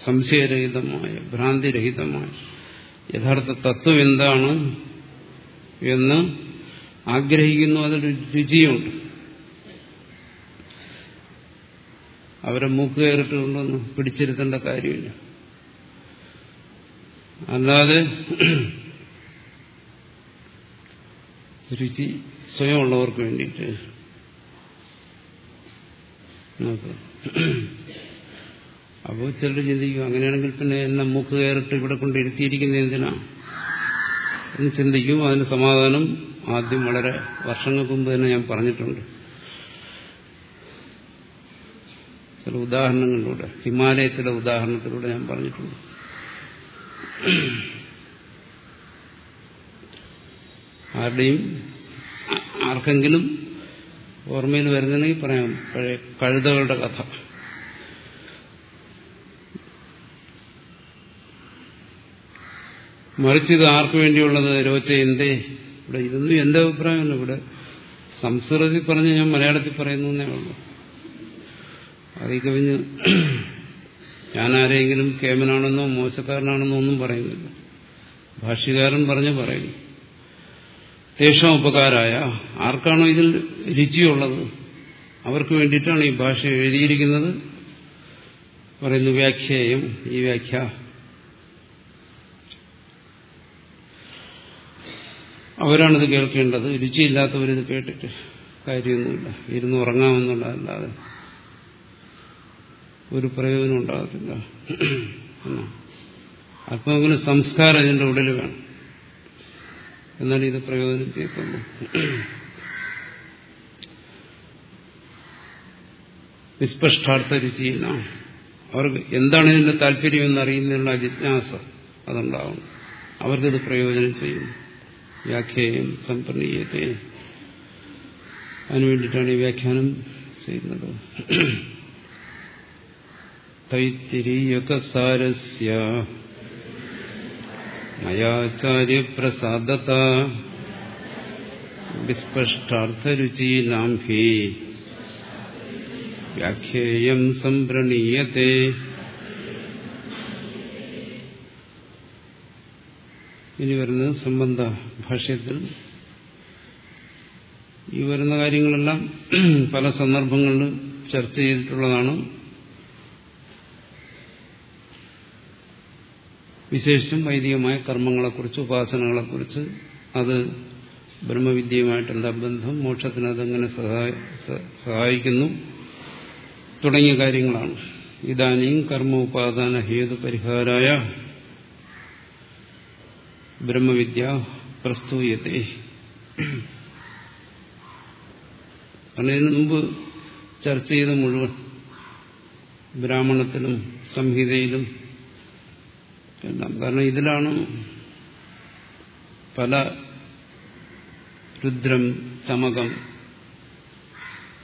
സംശയരഹിതമായ ഭ്രാന്തിരഹിതമായ യഥാർത്ഥ തത്വം എന്താണ്? എന്ന് ആഗ്രഹിക്കുന്നു. അതൊരു രുചിയുണ്ട്. അവരെ മൂക്ക് കയറിട്ടുകൊണ്ടൊന്നും പിടിച്ചിരുത്തേണ്ട കാര്യമില്ല. അല്ലാതെ രുചി സ്വയം ഉള്ളവർക്ക് വേണ്ടിയിട്ട് അപ്പോൾ ചിലർ ചിന്തിക്കും അങ്ങനെയാണെങ്കിൽ പിന്നെ എന്നെ മൂക്ക് കയറിട്ട് ഇവിടെ കൊണ്ട് ഇരുത്തിയിരിക്കുന്ന എന്തിനാ? എന്ന് ചിന്തിക്കും. അതിന് സമാധാനം ആദ്യം വളരെ വർഷങ്ങൾക്ക് മുമ്പ് തന്നെ ഞാൻ പറഞ്ഞിട്ടുണ്ട്. ചില ഉദാഹരണങ്ങളിലൂടെ ഹിമാലയത്തിലെ ഉദാഹരണത്തിലൂടെ ഞാൻ പറഞ്ഞിട്ടുണ്ട്. ആരുടെയും ആർക്കെങ്കിലും ഓർമ്മയിൽ വരുന്നെങ്കിൽ പറയാം പഴയ കഴുതകളുടെ കഥ. മറിച്ച് ഇത് ആർക്കു വേണ്ടിയുള്ളത്? രോച്ച എന്തേ? ഇവിടെ ഇതൊന്നും എന്റെ അഭിപ്രായമല്ല. ഇവിടെ സംസ്കൃതത്തിൽ പറഞ്ഞ് ഞാൻ മലയാളത്തിൽ പറയുന്നു എന്നേ ഉള്ളൂ. അതീ കവിഞ്ഞ് ഞാൻ ആരെങ്കിലും കേമനാണെന്നോ മോശക്കാരനാണെന്നോ ഒന്നും പറയുന്നില്ല. ഭാഷ്യകാരൻ പറഞ്ഞ് പറയുന്നു. തേഷം ഉപകാരായ ആർക്കാണോ ഇതിൽ രുചിയുള്ളത്? അവർക്ക് വേണ്ടിയിട്ടാണ് ഈ ഭാഷ എഴുതിയിരിക്കുന്നത്. പറയുന്നു വ്യാഖ്യേയം. ഈ വ്യാഖ്യ അവരാണിത് കേൾക്കേണ്ടത്. രുചിയില്ലാത്തവരിത് കേട്ടിട്ട് കാര്യമൊന്നുമില്ല. ഇരുന്ന് ഉറങ്ങാമെന്നുള്ളതല്ലാതെ ഒരു പ്രയോജനം ഉണ്ടാകത്തില്ല. അല്പമെങ്കിലും സംസ്കാരം ഇതിന്റെ ഉള്ളിൽ വേണം. എന്നാൽ ഇത് പ്രയോജനം ചെയ്യത്തുള്ളൂ നിസ്പഷ്ടാർത്ഥ രുചിയില്ല. അവർക്ക് എന്താണ് ഇതിന്റെ താല്പര്യം എന്നറിയുന്നതിനുള്ള ജിജ്ഞാസ അതുണ്ടാവും അവർക്കിത് പ്രയോജനം ചെയ്യും വ്യാഖ്യേയം സമ്പന്നീയത്തെ അതിനുവേണ്ടിയിട്ടാണ് ഈ വ്യാഖ്യാനം ചെയ്യുന്നത് തൈത്തിരീയകസാരസ്യ മയാചാര്യപ്രസാദത വിസ്പഷ്ടാർത്ഥരുചീനാം ഹി വ്യാഖ്യേയം സംപ്രണീയത്തെ ഇനി വരുന്നത് സംബന്ധ ഭാഷയത്തിൽ. ഈ വരുന്ന കാര്യങ്ങളെല്ലാം പല സന്ദർഭങ്ങളിലും ചർച്ച ചെയ്തിട്ടുള്ളതാണ്. വിശേഷിച്ചും വൈദികമായ കർമ്മങ്ങളെക്കുറിച്ച് ഉപാസനകളെക്കുറിച്ച്. അത് ബ്രഹ്മവിദ്യയുമായിട്ട് എന്താ ബന്ധം മോക്ഷത്തിന് അതെങ്ങനെ സഹായിക്കുന്നു. തുടങ്ങിയ കാര്യങ്ങളാണ്. ഇതാനും കർമ്മ ഉപാദാന ഹേതു പരിഹാരായ ബ്രഹ്മവിദ്യ പ്രസ്തൂയത്തെ ഇതിനു മുമ്പ് ചർച്ച ചെയ്ത മുഴുവൻ ബ്രാഹ്മണത്തിലും സംഹിതയിലും എല്ലാം. കാരണം ഇതിലാണ് പല രുദ്രം ചമകം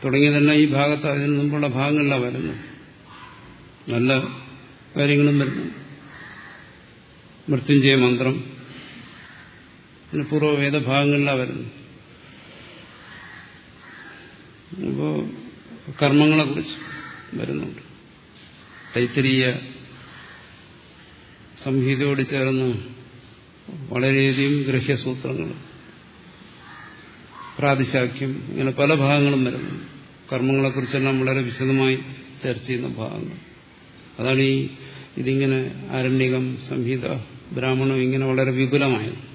തുടങ്ങിയതെല്ലാം ഈ ഭാഗത്ത് അതിന് മുമ്പുള്ള ഭാഗങ്ങളിലാണ് വരുന്നത്. നല്ല കാര്യങ്ങളും വരുന്നു. മൃത്യുഞ്ജയ മന്ത്രം പൂർവ ഭാഗങ്ങളിലാണ് വരുന്നത്. അപ്പോൾ കർമ്മങ്ങളെക്കുറിച്ച് വരുന്നുണ്ട്. തൈത്തരീയ സംഹിതയോട് ചേർന്ന് വളരെയധികം ഗ്രഹ്യസൂത്രങ്ങൾ പ്രാതിശാഖ്യം ഇങ്ങനെ പല ഭാഗങ്ങളും വരുന്നു കർമ്മങ്ങളെക്കുറിച്ചെല്ലാം വളരെ വിശദമായി ചർച്ച ചെയ്യുന്ന ഭാഗങ്ങൾ. അതാണ് ഈ ഇതിങ്ങനെ ആരണ്യകം സംഹിത ബ്രാഹ്മണം ഇങ്ങനെ വളരെ വിപുലമായത്.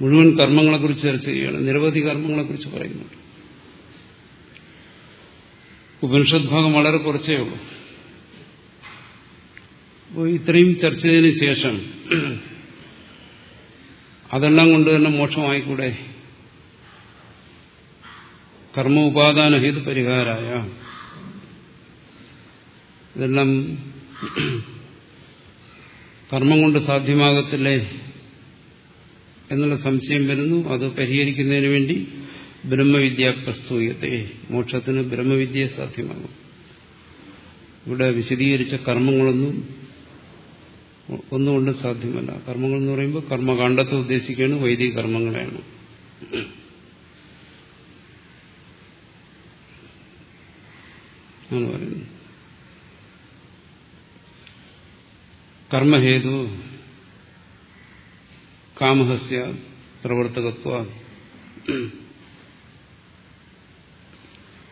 മുഴുവൻ കർമ്മങ്ങളെക്കുറിച്ച് ചർച്ച ചെയ്യുകയാണ്. നിരവധി കർമ്മങ്ങളെക്കുറിച്ച് പറയുന്നുണ്ട്. ഉപനിഷത് ഭാഗം വളരെ കുറച്ചേ ഉള്ളൂ. അപ്പോൾ ഇത്രയും ചർച്ച ചെയ്തതിന് ശേഷം അതെല്ലാം കൊണ്ട് തന്നെ മോക്ഷമായിക്കൂടെ? കർമ്മ ഉപാദാന ഹേതു പരിഹാരായ. ഇതെല്ലാം കർമ്മം കൊണ്ട് സാധ്യമാകത്തില്ലേ? എന്നുള്ള സംശയം വരുന്നു. അത് പരിഹരിക്കുന്നതിന് വേണ്ടി ബ്രഹ്മവിദ്യ പ്രസ്തൂയത്തെ. മോക്ഷത്തിന് ബ്രഹ്മവിദ്യ സാധ്യമാകും. ഇവിടെ വിശദീകരിച്ച കർമ്മങ്ങളൊന്നും ഒന്നുകൊണ്ട് സാധ്യമല്ല. കർമ്മങ്ങൾ എന്ന് പറയുമ്പോൾ കർമ്മകാണ്ഡത്തെ ഉദ്ദേശിക്കുകയാണ് വൈദിക കർമ്മങ്ങളെയാണ് കർമ്മഹേതു കാമഹസ്യ പ്രവർത്തകത്വ.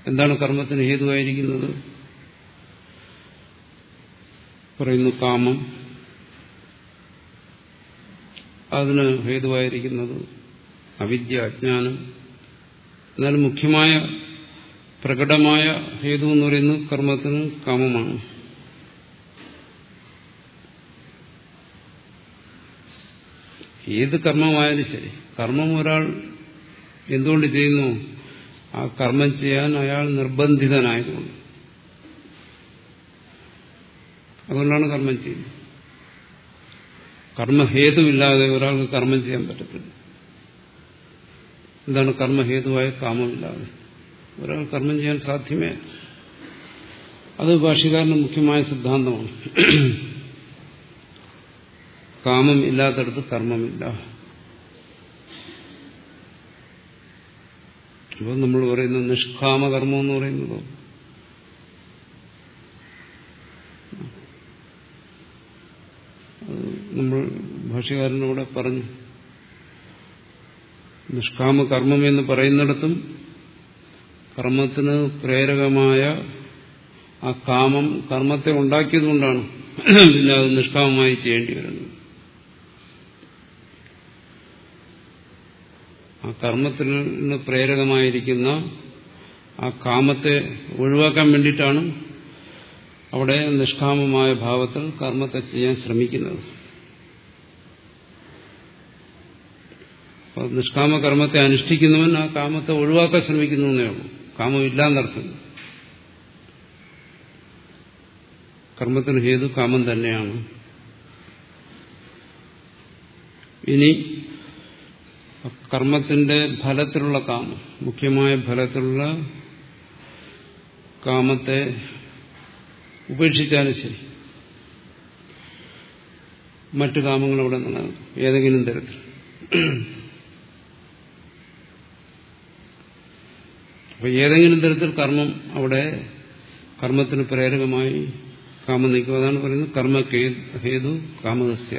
എന്താണ് കർമ്മത്തിന് ഹേതുവായിരിക്കുന്നത്? പറയുന്നു കാമം. അതിന് ഹേതുവായിരിക്കുന്നത് അവിദ്യ അജ്ഞാനം. എന്നാലും മുഖ്യമായ പ്രകടമായ ഹേതു എന്ന് പറയുന്നത് കർമ്മത്തിന് കാമമാണ്. ഏത് കർമ്മമായാലും ശരി. കർമ്മം ഒരാൾ എന്തുകൊണ്ട് ചെയ്യുന്നു? ആ കർമ്മം ചെയ്യാൻ അയാൾ നിർബന്ധിതനായതുകൊണ്ട്. അതുകൊണ്ടാണ് കർമ്മം ചെയ്യുന്നത്. കർമ്മഹേതുവില്ലാതെ ഒരാൾക്ക് കർമ്മം ചെയ്യാൻ പറ്റത്തില്ല. എന്താണ് കർമ്മഹേതുവായ കാമമില്ലാതെ? ഒരാൾ കർമ്മം ചെയ്യാൻ സാധ്യമേ? അത് ഭാഷകാരന് മുഖ്യമായ സിദ്ധാന്തമാണ്. കാമം ഇല്ലാത്തടത്ത് കർമ്മമില്ല. അപ്പോൾ നമ്മൾ പറയുന്ന നിഷ്കാമകർമ്മം എന്ന് പറയുന്നതോ. നമ്മൾ ഭാഷകാരനോടെ പറഞ്ഞു. നിഷ്കാമ കർമ്മം എന്ന് പറയുന്നിടത്തും കർമ്മത്തിന് പ്രേരകമായ ആ കാമം കർമ്മത്തെ ഉണ്ടാക്കിയതുകൊണ്ടാണ് പിന്നെ അത് നിഷ്കാമമായി ചെയ്യേണ്ടി വരുന്നത്. ആ കർമ്മത്തിന് പ്രേരകമായിരിക്കുന്ന ആ കാമത്തെ ഒഴിവാക്കാൻ വേണ്ടിയിട്ടാണ് അവിടെ നിഷ്കാമമായ ഭാവത്തിൽ കർമ്മത്തെ ചെയ്യാൻ ശ്രമിക്കുന്നത്. നിഷ്കാമ കർമ്മത്തെ അനുഷ്ഠിക്കുന്നവൻ ആ കാമത്തെ ഒഴിവാക്കാൻ ശ്രമിക്കുന്നു എന്നേ ഉള്ളൂ. കാമം ഇല്ലാന്നർത്ഥം കർമ്മത്തിന് ഹേതു കാമം തന്നെയാണ്. ഇനി കർമ്മത്തിന്റെ ഫലത്തിലുള്ള കാമം മുഖ്യമായ ഫലത്തിലുള്ള കാമത്തെ ഉപേക്ഷിച്ചാലും ശരി. മറ്റു കാമങ്ങൾ അവിടെ നിലനിൽക്കും ഏതെങ്കിലും തരത്തിൽ. അപ്പൊ ഏതെങ്കിലും തരത്തിൽ കർമ്മം അവിടെ കർമ്മത്തിന് പ്രേരകമായി കാമം നിൽക്കും അതാണ് പറയുന്നത് കർമ്മ ഹേതു കാമതസ്യ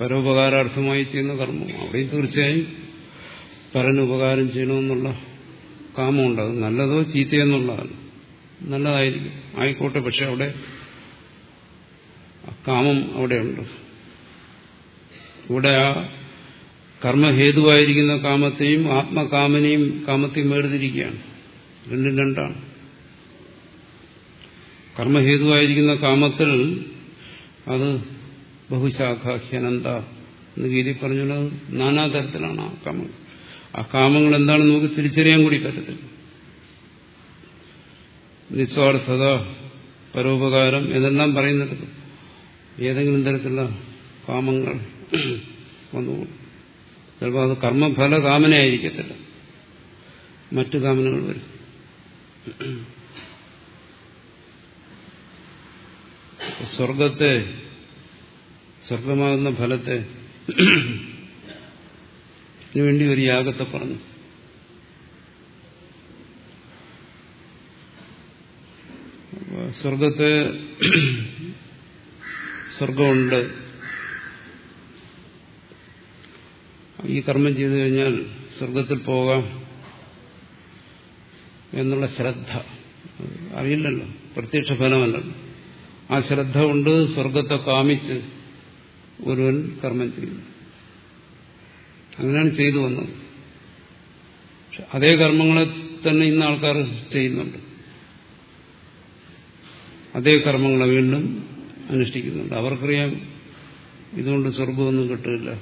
പരോപകാരാർത്ഥമായി ചെയ്യുന്ന കർമ്മം. അവിടെയും തീർച്ചയായും പരനുപകാരം ചെയ്യണമെന്നുള്ള കാമുണ്ട് അത് നല്ലതോ ചീത്തയെന്നുള്ളതാണ് നല്ലതായിരിക്കും. ആയിക്കോട്ടെ പക്ഷെ അവിടെ കാമം അവിടെയുണ്ട്. ഇവിടെ ആ കർമ്മഹേതുവായിരിക്കുന്ന കാമത്തെയും ആത്മകാമനെയും കാമത്തെയും വേർതിരിക്കുകയാണ്. രണ്ടും രണ്ടാണ്. കർമ്മഹേതുവായിരിക്കുന്ന കാമത്തിൽ അത് ബഹുശാഖാഹ്യനന്ത എന്ന് ഗീതി പറഞ്ഞുള്ളത് നാനാതരത്തിലാണ് ആ കാമങ്ങൾ. ആ കാമങ്ങൾ എന്താണെന്ന് നമുക്ക് തിരിച്ചറിയാൻ കൂടി പറ്റത്തില്ല. നിസ്വാർത്ഥത പരോപകാരം ഇതെല്ലാം പറയുന്നിടത്ത് ഏതെങ്കിലും തരത്തിലുള്ള കാമങ്ങൾ വന്നുകൂടും. ചിലപ്പോൾ അത് കർമ്മഫല കാമനയായിരിക്കത്തില്ല മറ്റു കാമനകൾ വരും. സ്വർഗത്തെ സ്വർഗമാകുന്ന ഫലത്തെ വേണ്ടി ഒരു യാഗത്തെ പറഞ്ഞു. സ്വർഗത്തെ സ്വർഗമുണ്ട് ഈ കർമ്മം ചെയ്തു കഴിഞ്ഞാൽ സ്വർഗത്തിൽ പോകാം എന്നുള്ള ശ്രദ്ധ. അറിയില്ലല്ലോ. പ്രത്യക്ഷ ഫലമല്ലല്ലോ ആ ശ്രദ്ധ കൊണ്ട് സ്വർഗത്തെ കാമിച്ച് ഒരുവൻ കർമ്മം ചെയ്യുന്നു. അങ്ങനെയാണ് ചെയ്തു വന്നത്. അതേ കർമ്മങ്ങളെ തന്നെ ഇന്ന് ആൾക്കാർ ചെയ്യുന്നുണ്ട്. അതേ കർമ്മങ്ങളെ വീണ്ടും അനുഷ്ഠിക്കുന്നുണ്ട്. അവർക്കറിയാം ഇതുകൊണ്ട് സ്വർഗമൊന്നും കിട്ടില്ല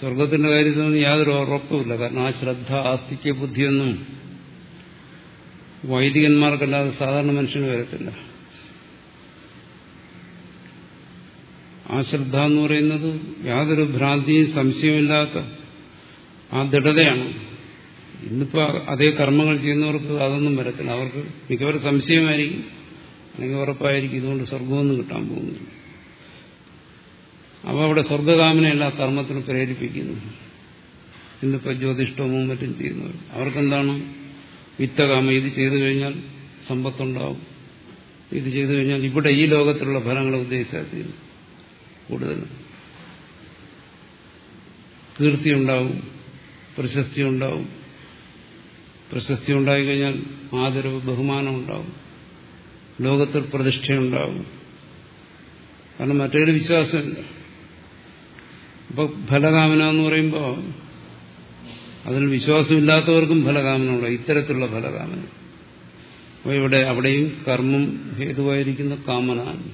സ്വർഗത്തിന്റെ കാര്യത്തിനൊന്നും യാതൊരു ഉറപ്പുമില്ല. കാരണം ആ ശ്രദ്ധ ആസ്തിക്യ ബുദ്ധിയൊന്നും വൈദികന്മാർക്കല്ലാതെ സാധാരണ മനുഷ്യന് വരത്തില്ല. ആ ശ്രദ്ധ എന്ന് പറയുന്നത് യാതൊരു ഭ്രാന്തിയും സംശയമില്ലാത്ത ആ ദൃഢതയാണ്. ഇന്നിപ്പോൾ അതേ കർമ്മങ്ങൾ ചെയ്യുന്നവർക്ക് അതൊന്നും വരത്തില്ല. അവർക്ക് മിക്കവരും സംശയമായിരിക്കും. അല്ലെങ്കിൽ ഉറപ്പായിരിക്കും ഇതുകൊണ്ട് സ്വർഗമൊന്നും കിട്ടാൻ പോകുന്നില്ല. അപ്പോൾ അവിടെ സ്വർഗകാമനയല്ല കർമ്മത്തിന് പ്രേരിപ്പിക്കുന്നു. ഇന്നിപ്പോൾ ജ്യോതിഷ്ടവും മറ്റും ചെയ്യുന്നവർ. അവർക്കെന്താണ്? വിത്തകാമം. ഇത് ചെയ്തു കഴിഞ്ഞാൽ സമ്പത്തുണ്ടാവും. ഇത് ചെയ്തു കഴിഞ്ഞാൽ ഇവിടെ ഈ ലോകത്തിലുള്ള ഫലങ്ങളെ ഉദ്ദേശിച്ചാൽ ചെയ്യുന്നു കൂടുതലും കീർത്തി ഉണ്ടാവും പ്രശസ്തി ഉണ്ടാവും പ്രശസ്തി ഉണ്ടായിക്കഴിഞ്ഞാൽ ആദരവ് ബഹുമാനം ഉണ്ടാവും ലോകത്തിൽ പ്രതിഷ്ഠയുണ്ടാവും. കാരണം മറ്റൊരു വിശ്വാസമില്ല. അപ്പൊ ഫലകാമന എന്ന് പറയുമ്പോൾ അതിൽ വിശ്വാസമില്ലാത്തവർക്കും ഫലകാമനമുള്ള ഇത്തരത്തിലുള്ള ഫലകാമന. അപ്പോൾ ഇവിടെ അവിടെയും കർമ്മം ഹേതുവായിരിക്കുന്ന കാമനാണ്.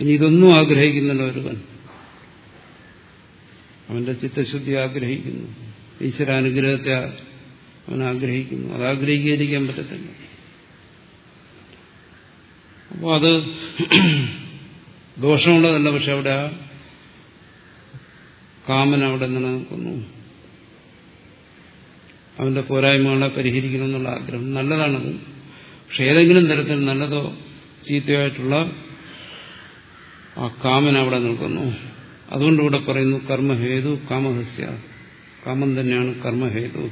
ഇനി ഇതൊന്നും ആഗ്രഹിക്കുന്നില്ല ഒരുവൻ. അവന്റെ ചിത്തശുദ്ധി ആഗ്രഹിക്കുന്നു. ഈശ്വരാനുഗ്രഹത്തെ അവൻ ആഗ്രഹിക്കുന്നു. അത് ആഗ്രഹിക്കാതിരിക്കാൻ പറ്റത്തില്ല. അപ്പോൾ അത് ദോഷമുള്ളതല്ല പക്ഷെ അവിടെ ആ കാമൻ അവിടെ നിലനിൽക്കുന്നു. അവന്റെ പോരായ്മകളെ പരിഹരിക്കണമെന്നുള്ള ആഗ്രഹം. നല്ലതാണത്. പക്ഷെ ഏതെങ്കിലും തരത്തിൽ നല്ലതോ ചീത്തയായിട്ടുള്ള ആ കാമൻ അവിടെ നിൽക്കുന്നു. അതുകൊണ്ട് ഇവിടെ പറയുന്നു കർമ്മഹേതു കാമഹസ്യ. കാമം തന്നെയാണ് കർമ്മഹേതു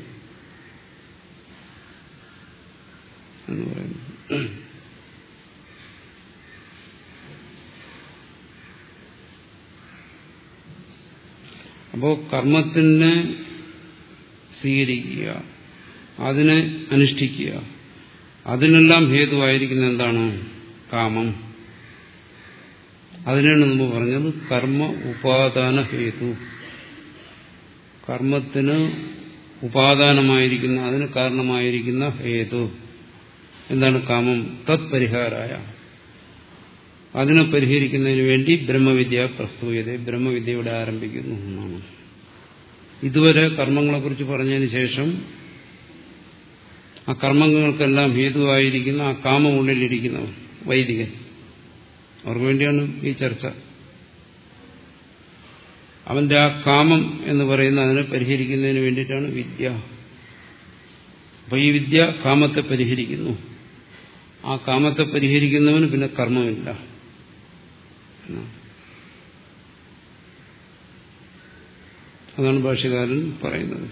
എന്ന് പറയുന്നു അപ്പോ കർമ്മത്തിനെ സ്വീകരിക്കുക അതിനെ അനുഷ്ഠിക്കുക അതിനെല്ലാം ഹേതുവായിരിക്കുന്ന എന്താണ്? കാമം. അതിനാണ് നമ്മൾ പറഞ്ഞത് കർമ്മ ഉപാദാന ഹേതു. കർമ്മത്തിന് ഉപാദാനമായിരിക്കുന്ന അതിന് കാരണമായിരിക്കുന്ന ഹേതു. എന്താണ് കാമം? തത് പരിഹാരായ അതിനെ പരിഹരിക്കുന്നതിന് വേണ്ടി ബ്രഹ്മവിദ്യ പ്രസ്തുയത. ബ്രഹ്മവിദ്യ ഇവിടെ ആരംഭിക്കുന്നു എന്നാണ്. ഇതുവരെ കർമ്മങ്ങളെക്കുറിച്ച് പറഞ്ഞതിന് ശേഷം ആ കർമ്മങ്ങൾക്കെല്ലാം ഹേതുവായിരിക്കുന്ന ആ കാമം ഉള്ളിലിരിക്കുന്നവൻ വൈദികൻ അവർക്ക് വേണ്ടിയാണ് ഈ ചർച്ച. അവന്റെ ആ കാമം എന്ന് പറയുന്ന അതിനെ പരിഹരിക്കുന്നതിന് വേണ്ടിയിട്ടാണ് വിദ്യ. അപ്പൊ ഈ വിദ്യ കാമത്തെ പരിഹരിക്കുന്നു. ആ കാമത്തെ പരിഹരിക്കുന്നവന് പിന്നെ കർമ്മമില്ല. അതാണ് ഭാഷകാരൻ പറയുന്നത്.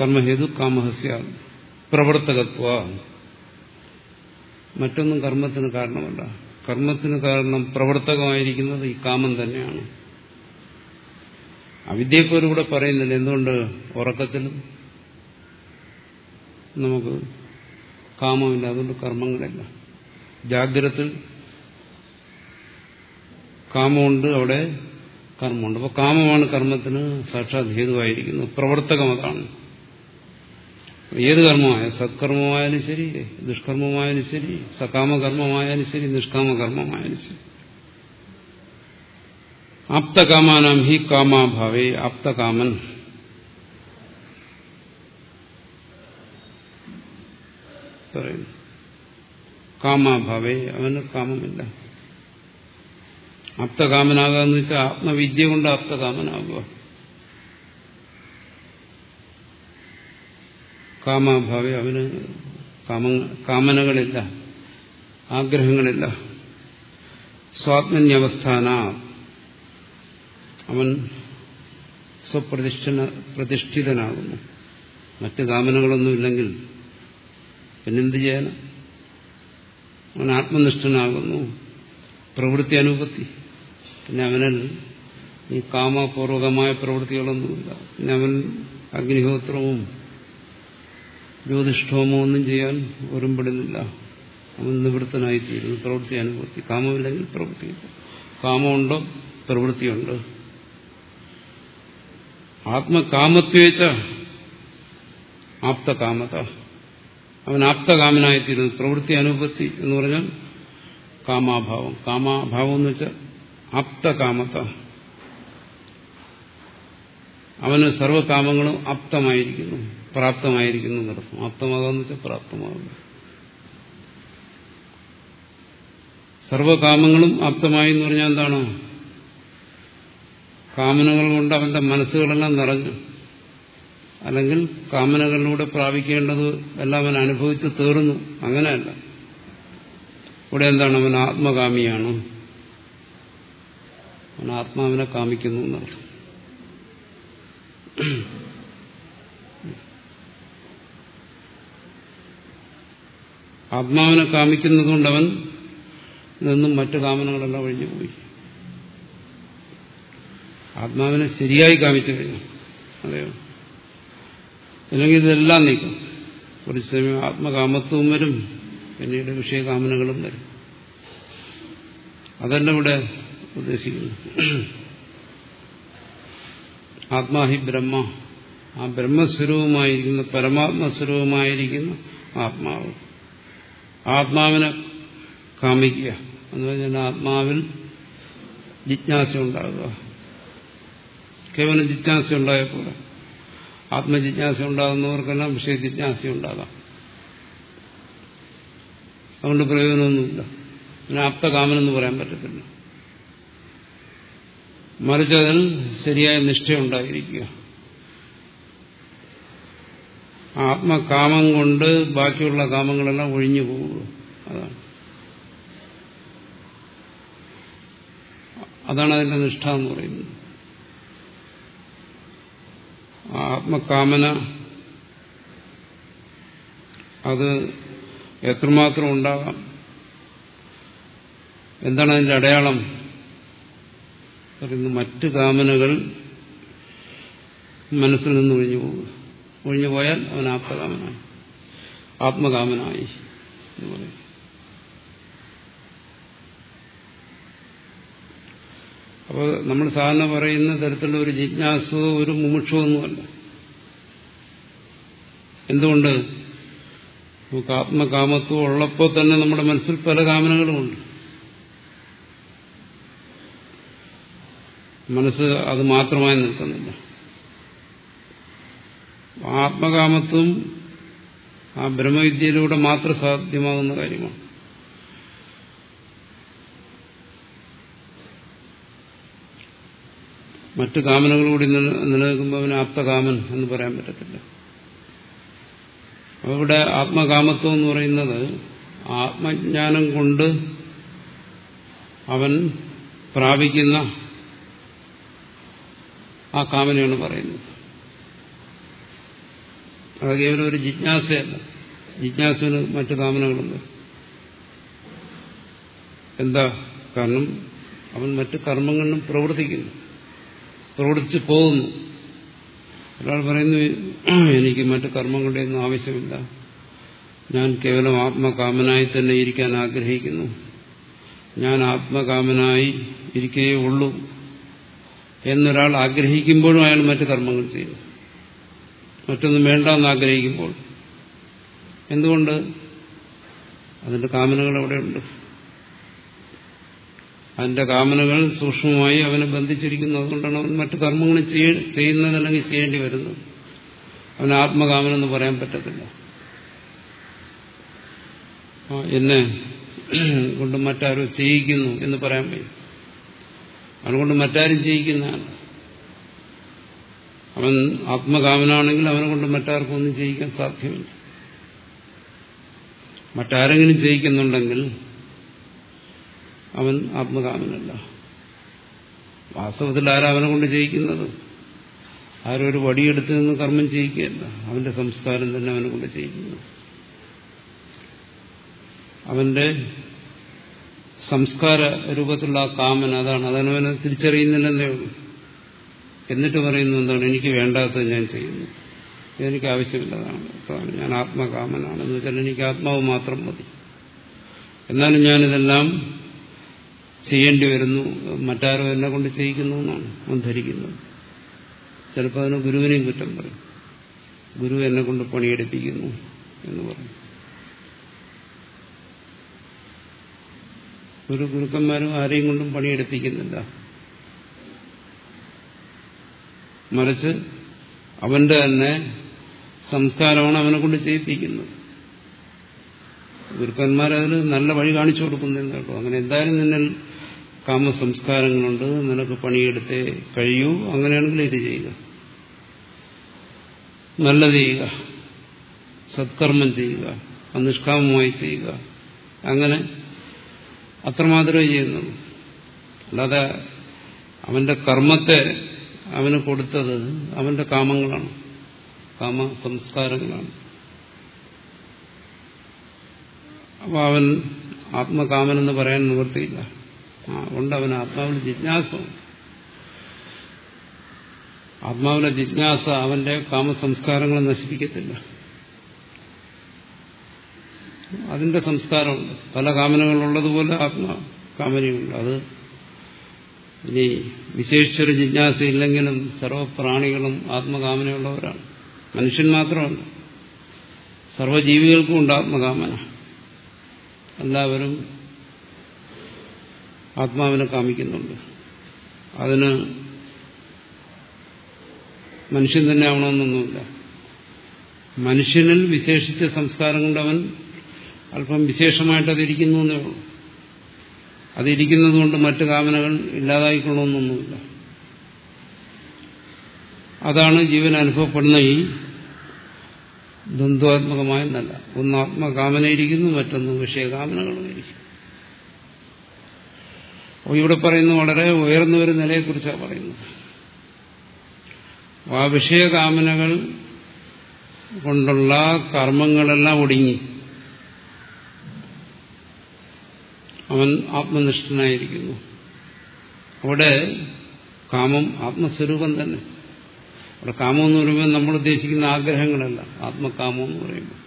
കർമ്മഹേതു കാമഹസ്യ പ്രവർത്തകത്വ. മറ്റൊന്നും കർമ്മത്തിന് കാരണമല്ല. കർമ്മത്തിന് കാരണം പ്രവർത്തകമായിരിക്കുന്നത് ഈ കാമം തന്നെയാണ്. അവിദ്യയെപ്പോലും കൂടെ പറയുന്നില്ല. എന്തുകൊണ്ട്? ഉറക്കത്തിലും നമുക്ക് കാമമില്ല. അതുകൊണ്ട് കർമ്മങ്ങളില്ല. ജാഗ്രത്തിൽ കാമമുണ്ട് അവിടെ കർമ്മമുണ്ട്. അപ്പോൾ കാമമാണ് കർമ്മത്തിന് സാക്ഷാത് ഹേതുവായിരിക്കുന്നത്. പ്രവർത്തകം അതാണ്. ഏത് കർമ്മമായാലും സത്കർമ്മമായാലും ശരി ദുഷ്കർമ്മമായാലും ശരി സകാമകർമ്മമായാലും ശരി നിഷ്കാമകർമ്മമായാലും ശരി. ആപ്തകാമാനാം ഹി കാമാഭാവേ ആപ്തകാമൻ. പറയുന്നു. കാമാഭാവേ അവന് കാമമില്ല. ആപ്തകാമനാകാന്ന് വെച്ചാൽ ആത്മവിദ്യ കൊണ്ട് ആപ്തകാമനാകുക കാമാഭാവേ അവന് കാമ കാമനകളില്ല ആഗ്രഹങ്ങളില്ല. സ്വാത്മന്യവസ്ഥാന. അവൻ സ്വപ്രതിഷ്ഠ പ്രതിഷ്ഠിതനാകുന്നു. മറ്റ് കാമനകളൊന്നുമില്ലെങ്കിൽ പിന്നെന്ത് ചെയ്യാൻ അവൻ ആത്മനിഷ്ഠനാകുന്നു. പ്രവൃത്തി അനുപത്തി. പിന്നെ അവനിൽ ഈ കാമപൂർവകമായ പ്രവൃത്തികളൊന്നുമില്ല. പിന്നെ അവൻ അഗ്നിഹോത്രവും ജ്യോതിഷ്ഠോമോ ഒന്നും ചെയ്യാൻ ഒരുമ്പെടുന്നില്ല. അവൻ നിവൃത്തനായിത്തീരുന്നു പ്രവൃത്തി അനുഭവത്തി കാമമില്ലെങ്കിൽ പ്രവൃത്തി. കാമമുണ്ടോ? പ്രവൃത്തിയുണ്ട്. ആത്മകാമത്വേച്ച ആപ്തകാമത. അവൻ ആപ്തകാമനായിത്തീരുന്നു. പ്രവൃത്തി അനുപത്തി എന്ന് പറഞ്ഞാൽ കാമാഭാവം. കാമാഭാവം എന്ന് വെച്ചാൽ ആപ്തകാമത. അവന് സർവകാമങ്ങളും ആപ്തമായിരിക്കുന്നു. പ്രാപ്തമായിരിക്കുന്നു എന്നർത്ഥം ആപ്തമാകാന്ന് വെച്ചാൽ പ്രാപ്തമാകുന്നു. സർവകാമങ്ങളും ആപ്തമായി എന്ന് പറഞ്ഞാൽ എന്താണ്? കാമനകൾ കൊണ്ട് അവന്റെ മനസ്സുകളെല്ലാം നിറഞ്ഞു അല്ലെങ്കിൽ കാമനകളിലൂടെ പ്രാപിക്കേണ്ടത് എല്ലാം അവൻ അനുഭവിച്ച് തീർന്നു. അങ്ങനെയല്ല. ഇവിടെ എന്താണ്? അവൻ ആത്മകാമിയാണ്. അവൻ ആത്മാവിനെ കാമിക്കുന്നു എന്നർത്ഥം ആത്മാവിനെ കാമിക്കുന്നതുകൊണ്ട് അവൻ നിന്നും മറ്റു കാമനകളെല്ലാം ഒഴിഞ്ഞു പോയി. ആത്മാവിനെ ശരിയായി കാമിച്ചു കഴിഞ്ഞു. അതെയോ? അല്ലെങ്കിൽ ഇതെല്ലാം നീക്കും. കുറച്ച് സമയം ആത്മകാമത്വവും വരും. പിന്നീട് വിഷയകാമനകളും വരും. അതെന്നെ ഇവിടെ ഉദ്ദേശിക്കുന്നു. ആത്മാഹി ബ്രഹ്മ. ആ ബ്രഹ്മസ്വരൂപമായിരിക്കുന്ന പരമാത്മസ്വരൂപമായിരിക്കുന്ന ആത്മാവ്. ആത്മാവിനെ കാമിക്കുക. എന്ന് പറഞ്ഞാൽ ആത്മാവിൽ ജിജ്ഞാസ ഉണ്ടാകുക കേവലം ജിജ്ഞാസ ഉണ്ടായപ്പോലെ ആത്മജിജ്ഞാസ ഉണ്ടാകുന്നവർക്കെല്ലാം വിഷയ ജിജ്ഞാസ ഉണ്ടാകാം. അതുകൊണ്ട് പ്രയോജനമൊന്നുമില്ല. പിന്നെ ആപ്തകാമനെന്ന് പറയാൻ പറ്റത്തില്ല. മറിച്ച് അതിൽ ശരിയായ നിഷ്ഠയുണ്ടായിരിക്കുക. ആത്മകാമം കൊണ്ട് ബാക്കിയുള്ള കാമങ്ങളെല്ലാം ഒഴിഞ്ഞു പോവുക അതാണ്. അതാണ് അതിന്റെ നിഷ്ഠ എന്ന് പറയുന്നത്. ആത്മകാമന അത് എത്രമാത്രം ഉണ്ടാകാം? എന്താണ് അതിന്റെ അടയാളം? പറയുന്നത് മറ്റ് കാമനകൾ മനസ്സിൽ നിന്ന് ഒഴിഞ്ഞു പോകുക ഒഴിഞ്ഞു പോയാൽ അവൻ ആത്മകാമനായി ആത്മകാമനായി എന്ന് പറയും. അപ്പൊ അപ്പോൾ നമ്മൾ സാധാരണ പറയുന്ന തരത്തിലുള്ള ഒരു ജിജ്ഞാസോ ഒരു മുമുക്ഷോ ഒന്നുമല്ല എന്തുകൊണ്ട്? നമുക്ക് ആത്മകാമത്വം ഉള്ളപ്പോൾ തന്നെ നമ്മുടെ മനസ്സിൽ പല കാമനകളുമുണ്ട് മനസ്സ് അത് മാത്രമായി നിൽക്കുന്നില്ല. ആത്മകാമത്വം ആ ബ്രഹ്മവിദ്യയിലൂടെ മാത്രം സാധ്യമാകുന്ന കാര്യമാണ്. മറ്റു കാമനകൾ കൂടി നിലനിൽക്കുമ്പോൾ അവന് ആപ്തകാമൻ എന്ന് പറയാൻ പറ്റത്തില്ല. അവിടെ ആത്മകാമത്വം എന്ന് പറയുന്നത് ആത്മജ്ഞാനം കൊണ്ട് അവൻ പ്രാപിക്കുന്ന ആ കാമനയാണ് പറയുന്നത്. അത് കേവലം ഒരു ജിജ്ഞാസയല്ല. ജിജ്ഞാസന് മറ്റു കാമനകളുണ്ട് എന്താ? കാരണം അവൻ മറ്റു കർമ്മങ്ങളിലും പ്രവർത്തിക്കുന്നു. പ്രവർത്തിച്ചു പോകുന്നു. ഒരാൾ പറയുന്നു എനിക്ക് മറ്റു കർമ്മങ്ങളുടെ ഒന്നും ആവശ്യമില്ല. ഞാൻ കേവലം ആത്മകാമനായി തന്നെ ഇരിക്കാൻ ആഗ്രഹിക്കുന്നു. ഞാൻ ആത്മകാമനായി ഇരിക്കേ ഉള്ളൂ. എന്നൊരാൾ ആഗ്രഹിക്കുമ്പോഴും അയാൾ മറ്റു കർമ്മങ്ങൾ ചെയ്യുന്നു. മറ്റൊന്നും വേണ്ടെന്ന് ആഗ്രഹിക്കുമ്പോൾ എന്തുകൊണ്ട്? അതിന്റെ കാമനകൾ അവിടെയുണ്ട്. അതിന്റെ കാമനകൾ സൂക്ഷ്മമായി അവനെ ബന്ധിച്ചിരിക്കുന്നു. അതുകൊണ്ടാണ് അവൻ മറ്റു കർമ്മങ്ങൾ ചെയ്യുന്നതല്ലെങ്കിൽ ചെയ്യേണ്ടി വരുന്നത്. അവന് ആത്മകാമനെന്ന് പറയാൻ പറ്റത്തില്ല. എന്നെ കൊണ്ട് മറ്റാരോ ചെയ്യിക്കുന്നു എന്ന് പറയാൻ പറ്റും അവനെക്കൊണ്ട് മറ്റാരും ചെയ്യിക്കുന്നതാണ് അവൻ ആത്മകാമനാണെങ്കിൽ അവനെ കൊണ്ട് മറ്റാർക്കും ഒന്നും ചെയ്യിക്കാൻ സാധ്യമല്ല. മറ്റാരെങ്കിലും ചെയ്യിക്കുന്നുണ്ടെങ്കിൽ അവൻ ആത്മകാമനല്ല. വാസ്തവത്തിൽ ആരാ അവനെ കൊണ്ട് ചെയ്യിക്കുന്നത്? ആരും ഒരു വടിയെടുത്ത് നിന്ന് കർമ്മം ചെയ്യിക്കുകയല്ല. അവന്റെ സംസ്കാരം തന്നെ അവനെ കൊണ്ട് ചെയ്യിക്കുന്നു. അവന്റെ സംസ്കാര രൂപത്തിലുള്ള ആ കാമൻ അതാണ്. അതവനെ തിരിച്ചറിയുന്നില്ലെന്നേ ഉള്ളൂ. എന്നിട്ട് പറയുന്നത് എന്താണ്? എനിക്ക് വേണ്ടാത്തത് ഞാൻ ചെയ്യുന്നു. എനിക്ക് ആവശ്യമില്ലതാണ്. ഞാൻ ആത്മകാമനാണ്. എന്ന് വെച്ചാൽ എനിക്ക് ആത്മാവ് മാത്രം മതി. എന്നാലും ഞാനിതെല്ലാം ചെയ്യേണ്ടി വരുന്നു. മറ്റാരോ എന്നെ കൊണ്ട് ചെയ്യിക്കുന്നു എന്നാണ് അവൻ ധരിക്കുന്നത്. ചിലപ്പോൾ അതിന് ഗുരുവിനെയും കുറ്റം പറയും. ഗുരു എന്നെ കൊണ്ട് പണിയെടുപ്പിക്കുന്നു എന്ന് പറയും. ഒരു ഗുരുക്കന്മാരും ആരെയും കൊണ്ടും പണിയെടുപ്പിക്കുന്നില്ല. മറിച്ച് അവന്റെ തന്നെ സംസ്കാരമാണ് അവനെ കൊണ്ട് ചെയ്യിപ്പിക്കുന്നത്. ഗുരുക്കന്മാരതിന് നല്ല വഴി കാണിച്ചു കൊടുക്കുന്നുണ്ട് കേട്ടോ. അങ്ങനെ എന്തായാലും നിന്നിൽ കാമസംസ്കാരങ്ങളുണ്ട്. നിനക്ക് പണിയെടുത്തേ കഴിയൂ. അങ്ങനെയാണെങ്കിൽ ഇത് ചെയ്യുക. നല്ലത് ചെയ്യുക. സത്കർമ്മം ചെയ്യുക. നിഷ്കാമമായി ചെയ്യുക. അങ്ങനെ അത്രമാത്രമേ ചെയ്യുന്നുള്ളൂ. അല്ലാതെ അവന്റെ കർമ്മത്തെ അവന് കൊടുത്തത് അവന്റെ കാമങ്ങളാണ്. കാമ സംസ്കാരങ്ങളാണ്. അപ്പോൾ അവൻ ആത്മകാമനെന്ന് പറയാൻ നിവൃത്തിയില്ല. അതുകൊണ്ട് അവൻ ആത്മാവിന് ജിജ്ഞാസ. ആത്മാവിന്റെ ജിജ്ഞാസ അവന്റെ കാമ കാമസംസ്കാരങ്ങളെ നശിപ്പിക്കത്തില്ല. അതിന്റെ സംസ്കാരമുണ്ട്. പല കാമനകളുള്ളതുപോലെ ആത്മാ കാമനയുണ്ട് അത് ഇനി വിശേഷിച്ചൊരു ജിജ്ഞാസ ഇല്ലെങ്കിലും സർവപ്രാണികളും ആത്മകാമനയുള്ളവരാണ്. മനുഷ്യൻ മാത്രമല്ല. സർവജീവികൾക്കും ഉണ്ട് ആത്മകാമന. എല്ലാവരും ആത്മാവിനെ കാമിക്കുന്നുണ്ട്. അതിന് മനുഷ്യൻ തന്നെ ആവണമെന്നൊന്നുമില്ല. മനുഷ്യനിൽ വിശേഷിച്ച സംസ്കാരം കൊണ്ട് അവൻ അല്പം വിശേഷമായിട്ടതിരിക്കുന്നു എന്നേ ഉള്ളൂ. അതിരിക്കുന്നത് കൊണ്ട് മറ്റു കാമനകൾ ഇല്ലാതായിക്കൊള്ളണമെന്നൊന്നുമില്ല അതാണ് ജീവൻ അനുഭവപ്പെടുന്ന ഈ ദ്വന്ദ്വാത്മകമായ നല്ല. ഒന്ന് ആത്മകാമനയിരിക്കുന്നു മറ്റൊന്ന് വിഷയകാമനകളും ഇരിക്കുന്നു അപ്പോൾ ഇവിടെ പറയുന്ന വളരെ ഉയർന്ന ഒരു നിലയെക്കുറിച്ചാണ് പറയുന്നത്. ആ വിഷയകാമനകൾ കൊണ്ടുള്ള കർമ്മങ്ങളെല്ലാം ഒടുങ്ങി അവൻ ആത്മനിഷ്ഠനായിരിക്കുന്നു. അവിടെ കാമം ആത്മസ്വരൂപം തന്നെ. അവിടെ കാമം എന്ന് പറയുമ്പോൾ നമ്മൾ ഉദ്ദേശിക്കുന്ന ആഗ്രഹങ്ങളല്ല. ആത്മകാമം എന്ന് പറയുമ്പോൾ.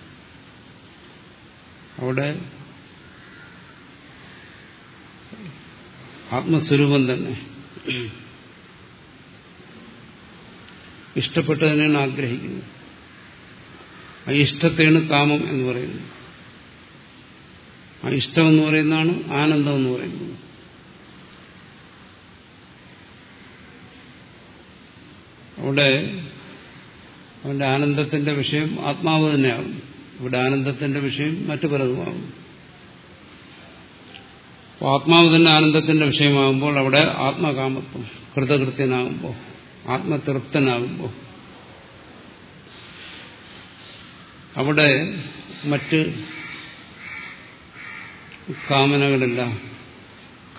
അവിടെ ആത്മസ്വരൂപം തന്നെ. ഇഷ്ടപ്പെട്ടതിനാണ് ആഗ്രഹിക്കുന്നത്. ആ ഇഷ്ടത്തെയാണ് കാമം എന്ന് പറയുന്നത്. ആ ഇഷ്ടം എന്ന് പറയുന്നതാണ് ആനന്ദം എന്ന് പറയുന്നത്. അവിടെ അവന്റെ ആനന്ദത്തിന്റെ വിഷയം ആത്മാവ് തന്നെയാകും ഇവിടെ ആനന്ദത്തിന്റെ വിഷയം മറ്റു പലതുമാകും ആത്മാവ് തന്നെ ആനന്ദത്തിന്റെ വിഷയമാകുമ്പോൾ അവിടെ ആത്മകാമത്വം കൃതകൃത്യനാകുമ്പോൾ ആത്മതൃപ്തനാകുമ്പോൾ. അവിടെ മറ്റ് കാമനകളില്ല.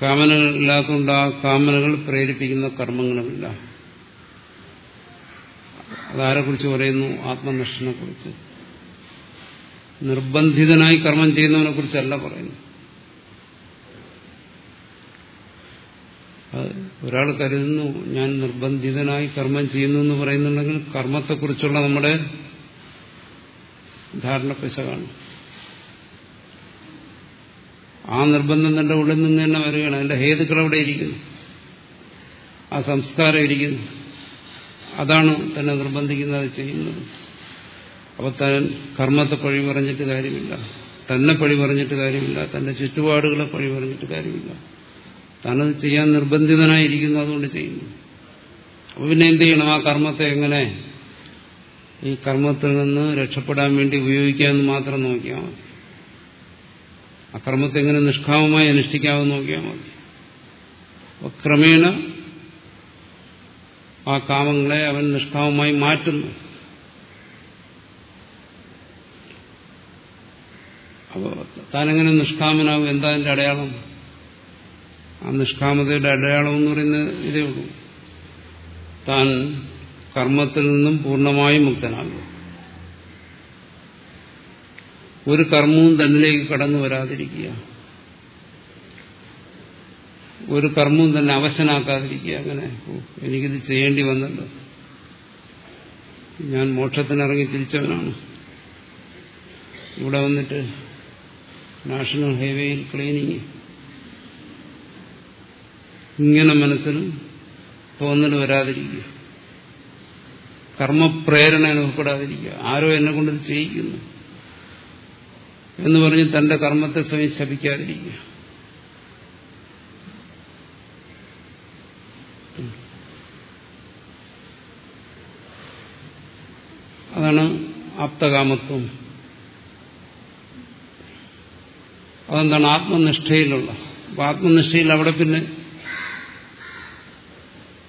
കാമനകളില്ലാത്തതുകൊണ്ട് ആ കാമനകൾ പ്രേരിപ്പിക്കുന്ന കർമ്മങ്ങളുമില്ല. അതാരെക്കുറിച്ച് പറയുന്നു? ആത്മനിഷ്ഠനെ കുറിച്ച് നിർബന്ധിതനായി കർമ്മം ചെയ്യുന്നവനെ കുറിച്ചല്ല പറയുന്നു ഒരാൾ കരുതുന്നു ഞാൻ നിർബന്ധിതനായി കർമ്മം ചെയ്യുന്നു എന്ന് പറയുന്നുണ്ടെങ്കിൽ കർമ്മത്തെക്കുറിച്ചുള്ള നമ്മുടെ ധാരണ പിശകാണ്. ആ നിർബന്ധം തന്റെ ഉള്ളിൽ നിന്ന് തന്നെ വരികയാണ്. അതിന്റെ ഹേതുക്കൾ അവിടെ ഇരിക്കുന്നു. ആ സംസ്കാരം ഇരിക്കുന്നു. അതാണ് തന്നെ നിർബന്ധിക്കുന്നത് ചെയ്യുന്നത്. അപ്പൊ താൻ കർമ്മത്തെ പഴി പറഞ്ഞിട്ട് കാര്യമില്ല. തന്നെ പഴി പറഞ്ഞിട്ട് കാര്യമില്ല. തന്റെ ചുറ്റുപാടുകളെ പഴി പറഞ്ഞിട്ട് കാര്യമില്ല. താനത് ചെയ്യാൻ നിർബന്ധിതനായിരിക്കുന്നു അതുകൊണ്ട് ചെയ്യുന്നു. അപ്പൊ പിന്നെ എന്ത് ചെയ്യണം? ആ കർമ്മത്തെ എങ്ങനെ ഈ കർമ്മത്തിൽ നിന്ന് രക്ഷപ്പെടാൻ വേണ്ടി ഉപയോഗിക്കാമെന്ന് മാത്രം നോക്കിയാൽ മതി. ആ കർമ്മത്തെ എങ്ങനെ നിഷ്കാമമായി അനുഷ്ഠിക്കാമെന്ന് നോക്കിയാൽ മതി. ക്രമേണ ആ കാമങ്ങളെ അവൻ നിഷ്കാമമായി മാറ്റുന്നു. അപ്പോൾ താനെങ്ങനെ നിഷ്കാമനാവും എന്താ അതിന്റെ അടയാളം? ആ നിഷ്കാമതയുടെ അടയാളം എന്ന് പറയുന്നത് ഇതേ ഉള്ളൂ. താൻ കർമ്മത്തിൽ നിന്നും പൂർണമായും മുക്തനാകും ഒരു കർമ്മവും തന്നിലേക്ക് കടന്നു വരാതിരിക്കുക. ഒരു കർമ്മവും തന്നെ അവശനാക്കാതിരിക്കുക. അങ്ങനെ എനിക്കിത് ചെയ്യേണ്ടി വന്നല്ലോ. ഞാൻ മോക്ഷത്തിനിറങ്ങി തിരിച്ചവനാണ്. ഇവിടെ വന്നിട്ട് നാഷണൽ ഹൈവേയിൽ ക്ലീനിങ്. ഇങ്ങനെ മനസ്സിൽ തോന്നൽ വരാതിരിക്കുക. കർമ്മപ്രേരണ അനുഭവപ്പെടാതിരിക്കുക ആരോ എന്നെ കൊണ്ട് ചെയ്യിക്കുന്നു. എന്ന് പറഞ്ഞ് തന്റെ കർമ്മത്തെ സ്വയം ശപിക്കാതിരിക്കുക. അതാണ് ആപ്തകാമത്വം. അതെന്താണ്? ആത്മനിഷ്ഠയിലുള്ള. അപ്പൊ ആത്മനിഷ്ഠയിൽ അവിടെ പിന്നെ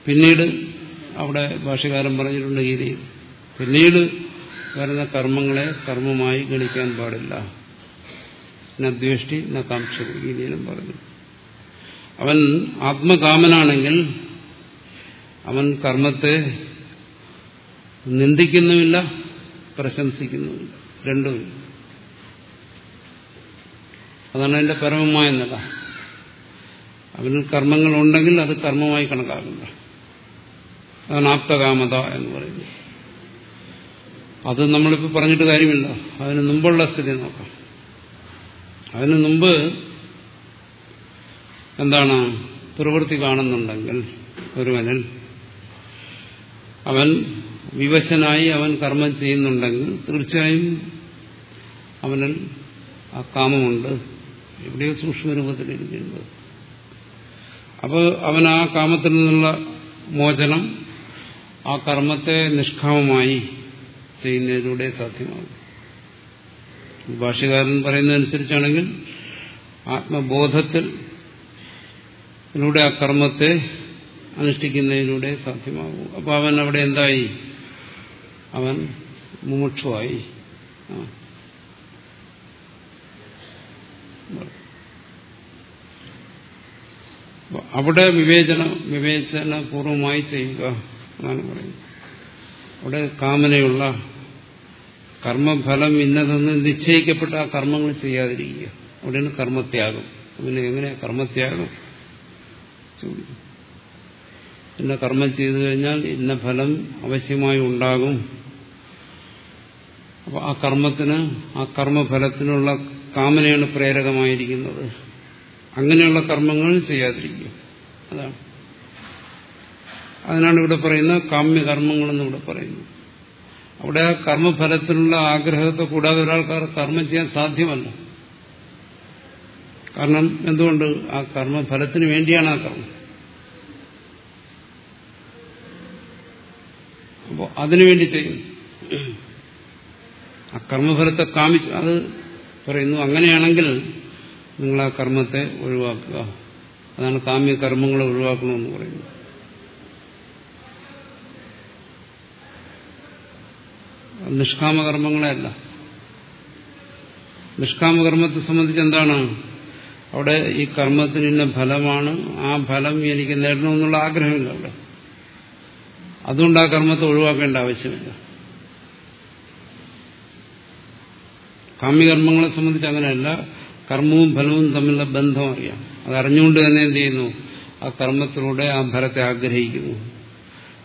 പിന്നീട് അവിടെ ഭാഷകാരൻ പറഞ്ഞിട്ടുണ്ട് ഗീതയിൽ. പിന്നീട് വരുന്ന കർമ്മങ്ങളെ കർമ്മമായി ഗണിക്കാൻ പാടില്ല. നദ്വേഷ്ടി ന കാംക്ഷതി ഗീതയിലും പറഞ്ഞു അവൻ ആത്മകാമനാണെങ്കിൽ അവൻ കർമ്മത്തെ നിന്ദിക്കുന്നുമില്ല പ്രശംസിക്കുന്നുമില്ല രണ്ടും അതാണ് അതിന്റെ പരമമായ നില. അവന് കർമ്മങ്ങളുണ്ടെങ്കിൽ അത് കർമ്മമായി കണക്കാക്കില്ല അതാണ് ആപ്തകാമത എന്ന് പറയുന്നത്. അത് നമ്മളിപ്പോൾ പറഞ്ഞിട്ട് കാര്യമില്ല. അതിന് മുമ്പുള്ള സ്ഥിതി നോക്കാം. അതിന് മുമ്പ് എന്താണ് പ്രവൃത്തി കാണുന്നുണ്ടെങ്കിൽ ഒരുവനൻ അവൻ വിവശനായി അവൻ കർമ്മം ചെയ്യുന്നുണ്ടെങ്കിൽ തീർച്ചയായും അവനിൽ ആ കാമമുണ്ട്. എവിടെയോ സൂക്ഷ്മരൂപത്തിലിരിക്കുന്നത് അപ്പോൾ അവൻ ആ കാമത്തിൽ നിന്നുള്ള മോചനം ആ കർമ്മത്തെ നിഷ്കാമമായി ചെയ്യുന്നതിലൂടെ സാധ്യമാകും ഭാഷ്യകാരൻ പറയുന്നതനുസരിച്ചാണെങ്കിൽ ആത്മബോധത്തിൽ ഇതിലൂടെ ആ കർമ്മത്തെ അനുഷ്ഠിക്കുന്നതിലൂടെ സാധ്യമാകും. അപ്പോൾ അവൻ അവിടെ എന്തായി? അവൻ മുമുക്ഷുവായി. അവിടെ വിവേചന വിവേചനപൂർവമായി ചെയ്യുക എന്നാണ് പറയുന്നത്. അവിടെ കാമനയുള്ള കർമ്മഫലം ഇന്നതെന്ന് നിശ്ചയിക്കപ്പെട്ട ആ കർമ്മങ്ങൾ ചെയ്യാതിരിക്കുക. അവിടെയാണ് കർമ്മത്യാഗം. പിന്നെ എങ്ങനെയാ കർമ്മത്യാഗം? ഇന്ന കർമ്മം ചെയ്തു കഴിഞ്ഞാൽ ഇന്ന ഫലം അവശ്യമായി ഉണ്ടാകും. അപ്പൊ ആ കർമ്മത്തിന് ആ കർമ്മഫലത്തിനുള്ള കാമനയാണ് പ്രേരകമായിരിക്കുന്നത്. അങ്ങനെയുള്ള കർമ്മങ്ങൾ ചെയ്യാതിരിക്കുക. അതാണ്. അതിനാണ് ഇവിടെ പറയുന്നത് കാമ്യകർമ്മങ്ങളെന്ന് ഇവിടെ പറയുന്നു അവിടെ ആ കർമ്മഫലത്തിനുള്ള ആഗ്രഹത്തെ കൂടാതെ ഒരാൾക്ക് കർമ്മം ചെയ്യാൻ സാധ്യമല്ല. കാരണം എന്തുകൊണ്ട്? ആ കർമ്മഫലത്തിന് വേണ്ടിയാണ് ആ കർമ്മം. അപ്പോൾ അതിനുവേണ്ടി ചെയ്യും. ആ കർമ്മഫലത്തെ കാമിച്ച് അത് പറയുന്നു. അങ്ങനെയാണെങ്കിൽ നിങ്ങൾ ആ കർമ്മത്തെ ഒഴിവാക്കുക. അതാണ് കാമ്യ കർമ്മങ്ങളെ ഒഴിവാക്കണമെന്ന് പറയുന്നത്. നിഷ്കാമകർമ്മങ്ങളെയല്ല. നിഷ്കാമകർമ്മത്തെ സംബന്ധിച്ച് എന്താണ്? അവിടെ ഈ കർമ്മത്തിന് ഇന്ന ഫലമാണ്. ആ ഫലം എനിക്ക് നേടണമെന്നുള്ള ആഗ്രഹമില്ല അവിടെ. അതുകൊണ്ട് ആ കർമ്മത്തെ ഒഴിവാക്കേണ്ട ആവശ്യമില്ല. കാമ്യകർമ്മങ്ങളെ സംബന്ധിച്ച് അങ്ങനെയല്ല. കർമ്മവും ഫലവും തമ്മിലുള്ള ബന്ധം അറിയാം. അതറിഞ്ഞുകൊണ്ട് തന്നെ എന്ത് ചെയ്യുന്നു? ആ കർമ്മത്തിലൂടെ ആ ഫലത്തെ ആഗ്രഹിക്കുന്നു.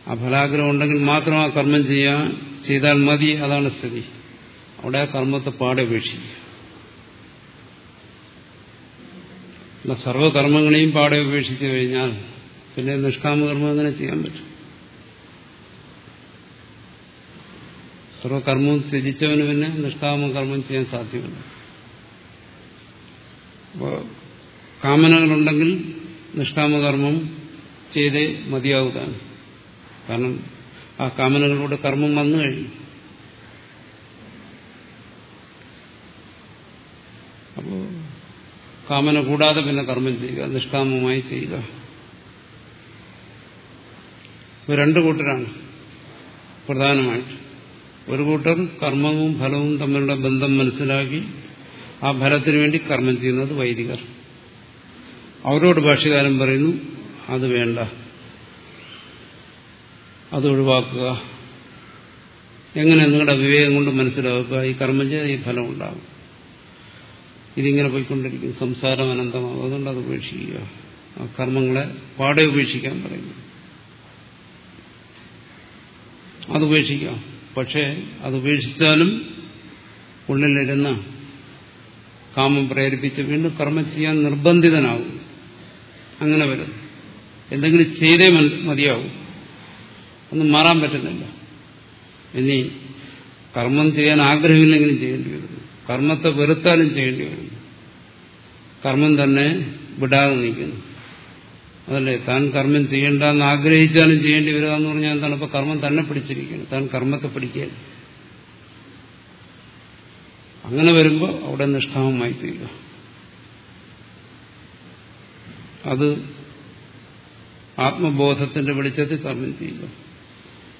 ആ ഫലാഗ്രഹം ഉണ്ടെങ്കിൽ മാത്രം ആ കർമ്മം ചെയ്യാൻ ചെയ്താൽ മതി അതാണ് സ്ഥിതി. അവിടെ ആ കർമ്മത്തെ പാടെ ഉപേക്ഷിക്കുക സർവകർമ്മങ്ങളെയും പാടെ ഉപേക്ഷിച്ചു കഴിഞ്ഞാൽ പിന്നെ നിഷ്കാമകർമ്മം എങ്ങനെ ചെയ്യാൻ പറ്റും. സർവകർമ്മവും ത്യജിച്ചവന് പിന്നെ നിഷ്കാമകർമ്മം ചെയ്യാൻ സാധ്യമല്ല. അപ്പോൾ കാമനകളുണ്ടെങ്കിൽ നിഷ്കാമകർമ്മം ചെയ്തേ മതിയാവുകയാണ്. കാരണം ആ കാമനകളിലൂടെ കർമ്മം വന്നു കഴിഞ്ഞു. അപ്പോ കാമന കൂടാതെ പിന്നെ കർമ്മം ചെയ്യുക നിഷ്കാമമായി ചെയ്യുക. രണ്ടു കൂട്ടരാണ് പ്രധാനമായിട്ട്. ഒരു കൂട്ടർ കർമ്മവും ഫലവും തമ്മിലുള്ള ബന്ധം മനസ്സിലാക്കി ആ ഫലത്തിന് വേണ്ടി കർമ്മം ചെയ്യുന്നത് വൈദികർ. അവരോട് ഭാഷ്യകാരൻ പറയുന്നു അത് വേണ്ട. അത് ഒഴിവാക്കുക എങ്ങനെ നിങ്ങളുടെ വിവേകം കൊണ്ട് മനസ്സിലാക്കുക ഈ കർമ്മം ചെയ്ത് ഈ ഫലം ഉണ്ടാകും ഇതിങ്ങനെ പോയിക്കൊണ്ടിരിക്കും. സംസാരം അനന്തമാകും അതുകൊണ്ട് അത് ഉപേക്ഷിക്കുക. ആ കർമ്മങ്ങളെ പാടെ ഉപേക്ഷിക്കാൻ പറയുന്നു. അത് ഉപേക്ഷിക്കാം പക്ഷേ അത് ഉപേക്ഷിച്ചാലും ഉള്ളിലിരുന്ന കാമം പ്രേരിപ്പിച്ച് വീണ്ടും കർമ്മം ചെയ്യാൻ നിർബന്ധിതനാകും അങ്ങനെ വരും. എന്തെങ്കിലും ചെയ്തേ മതിയാവും. ഒന്നും മാറാൻ പറ്റുന്നില്ല. ഇനി കർമ്മം ചെയ്യാൻ ആഗ്രഹമില്ലെങ്കിലും ചെയ്യേണ്ടി വരുന്നു. കർമ്മത്തെ വെറുത്താലും ചെയ്യേണ്ടി വരുന്നു. കർമ്മം തന്നെ വിടാതെ നിൽക്കുന്നു. അതല്ലേ? താൻ കർമ്മം ചെയ്യേണ്ടെന്ന് ആഗ്രഹിച്ചാലും ചെയ്യേണ്ടി വരിക എന്ന് പറഞ്ഞാൽ എന്താണ്? ഇപ്പൊ കർമ്മം തന്നെ പിടിച്ചിരിക്കുന്നത് താൻ കർമ്മത്തെ പിടിക്കാൻ അങ്ങനെ വരുമ്പോൾ അവിടെ നിഷ്കാമമായി തീരുക. അത് ആത്മബോധത്തിന്റെ വെളിച്ചത്തിൽ കർമ്മം ചെയ്യുക.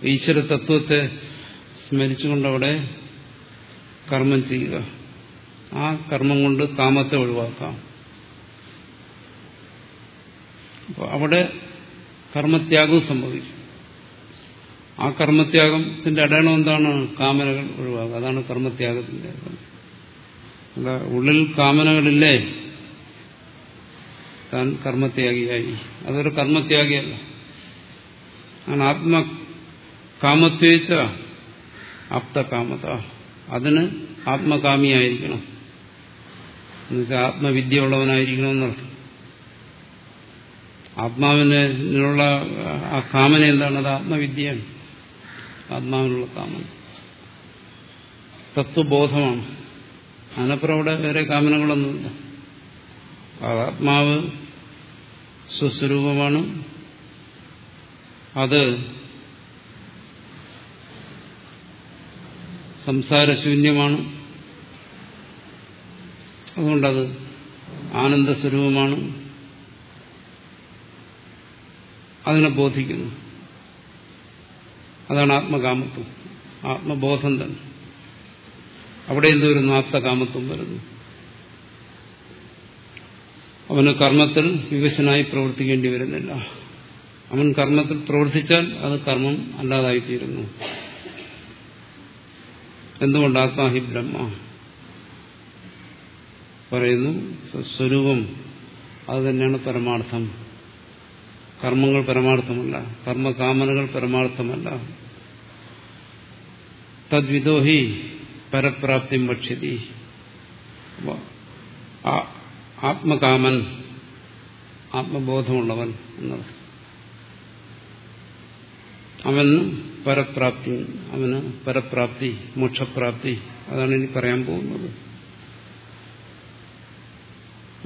ഈശ്വര തത്വത്തെ സ്മരിച്ചുകൊണ്ട് അവിടെ കർമ്മം ചെയ്യുക. ആ കർമ്മം കൊണ്ട് കാമത്തെ ഒഴിവാക്കാം. അപ്പോൾ അവിടെ കർമ്മത്യാഗവും സംഭവിക്കും. ആ കർമ്മത്യാഗത്തിന്റെ അടയാളം എന്താണ്? കാമനകൾ ഒഴിവാക്കുക. അതാണ് കർമ്മത്യാഗത്തിന്റെ അല്ല ഉള്ളിൽ കാമനകളില്ലേ? താൻ കർമ്മത്യാഗിയായി. അതൊരു കർമ്മത്യാഗിയല്ല. ആത്മ കാമത്വേച്ച ആപ്തകാമത. അതിന് ആത്മകാമിയായിരിക്കണം. എന്നുവെച്ചാൽ ആത്മവിദ്യ ഉള്ളവനായിരിക്കണം എന്നർത്ഥം ആത്മാവിനുള്ള ആ കാമന എന്താണ്? അത് ആത്മവിദ്യയാണ്. ആത്മാവിനുള്ള കാമന. തത്വബോധമാണ്. അതിനപ്പുറം അവിടെ വേറെ കാമനകളൊന്നുമില്ല. ആത്മാവ് സ്വസ്വരൂപമാണ്. അത് സംസാരശൂന്യമാണ്. അതുകൊണ്ടത് ആനന്ദസ്വരൂപമാണ്. അതിനെ ബോധിക്കുന്നു. അതാണ് ആത്മകാമത്വം. ആത്മബോധം തന്നെ. അവിടെ എന്ത് വരുന്നു ആത്മകാമത്വം വരുന്നു. അവന് കർമ്മത്തിൽ വിവശനായി പ്രവർത്തിക്കേണ്ടി വരുന്നില്ല. അവൻ കർമ്മത്തിൽ പ്രവർത്തിച്ചാൽ അത് കർമ്മം അല്ലാതായിത്തീരുന്നു. എന്തുകൊണ്ട് ആത്മാഹി ബ്രഹ്മ? പറയുന്നു സ്വരൂപം അത് തന്നെയാണ് പരമാർത്ഥം. കർമ്മങ്ങൾ പരമാർത്ഥമല്ല കർമ്മകാമനകൾ പരമാർത്ഥമല്ല. തദ്വിദോഹി പരപ്രാപ്തി ഭക്ഷ്യതി. ആത്മകാമൻ ആത്മബോധമുള്ളവൻ എന്നത്. അവന് പരപ്രാപ്തി അവന് പരപ്രാപ്തി മോക്ഷപ്രാപ്തി അതാണ് ഇനി പറയാൻ പോകുന്നത്.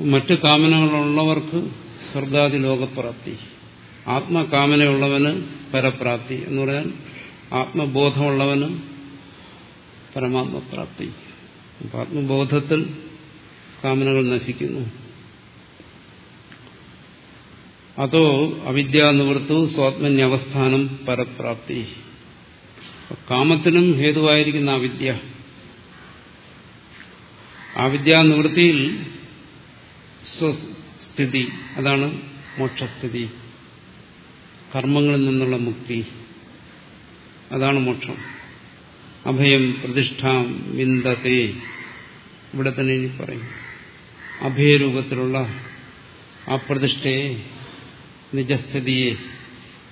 മറ്റ് കാമനകളുള്ളവർക്ക് സ്വർഗാദി ലോകപ്രാപ്തി ആത്മകാമനയുള്ളവന് പരപ്രാപ്തി എന്ന് പറയാൻ ആത്മബോധമുള്ളവന് പരമാത്മപ്രാപ്തി. ആത്മബോധത്തിൽ കാമനകൾ നശിക്കുന്നു. അതോ അവിദ്യാനിവൃത്തു സ്വാത്മന്യവസ്ഥാനം പരപ്രാപ്തി. കാമത്തിനും ഹേതുവായിരിക്കുന്ന അവിദ്യ ആ വിദ്യാനിവൃത്തിയിൽ സ്വസ്ഥിതി അതാണ് മോക്ഷസ്ഥിതി. കർമ്മങ്ങളിൽ നിന്നുള്ള മുക്തി അതാണ് മോക്ഷം. അഭയം പ്രതിഷ്ഠ വിന്ദത്തെ ഇവിടെ തന്നെ ഇനി പറയും. അഭയരൂപത്തിലുള്ള ആ പ്രതിഷ്ഠയെ നിജസ്ഥിതിയെ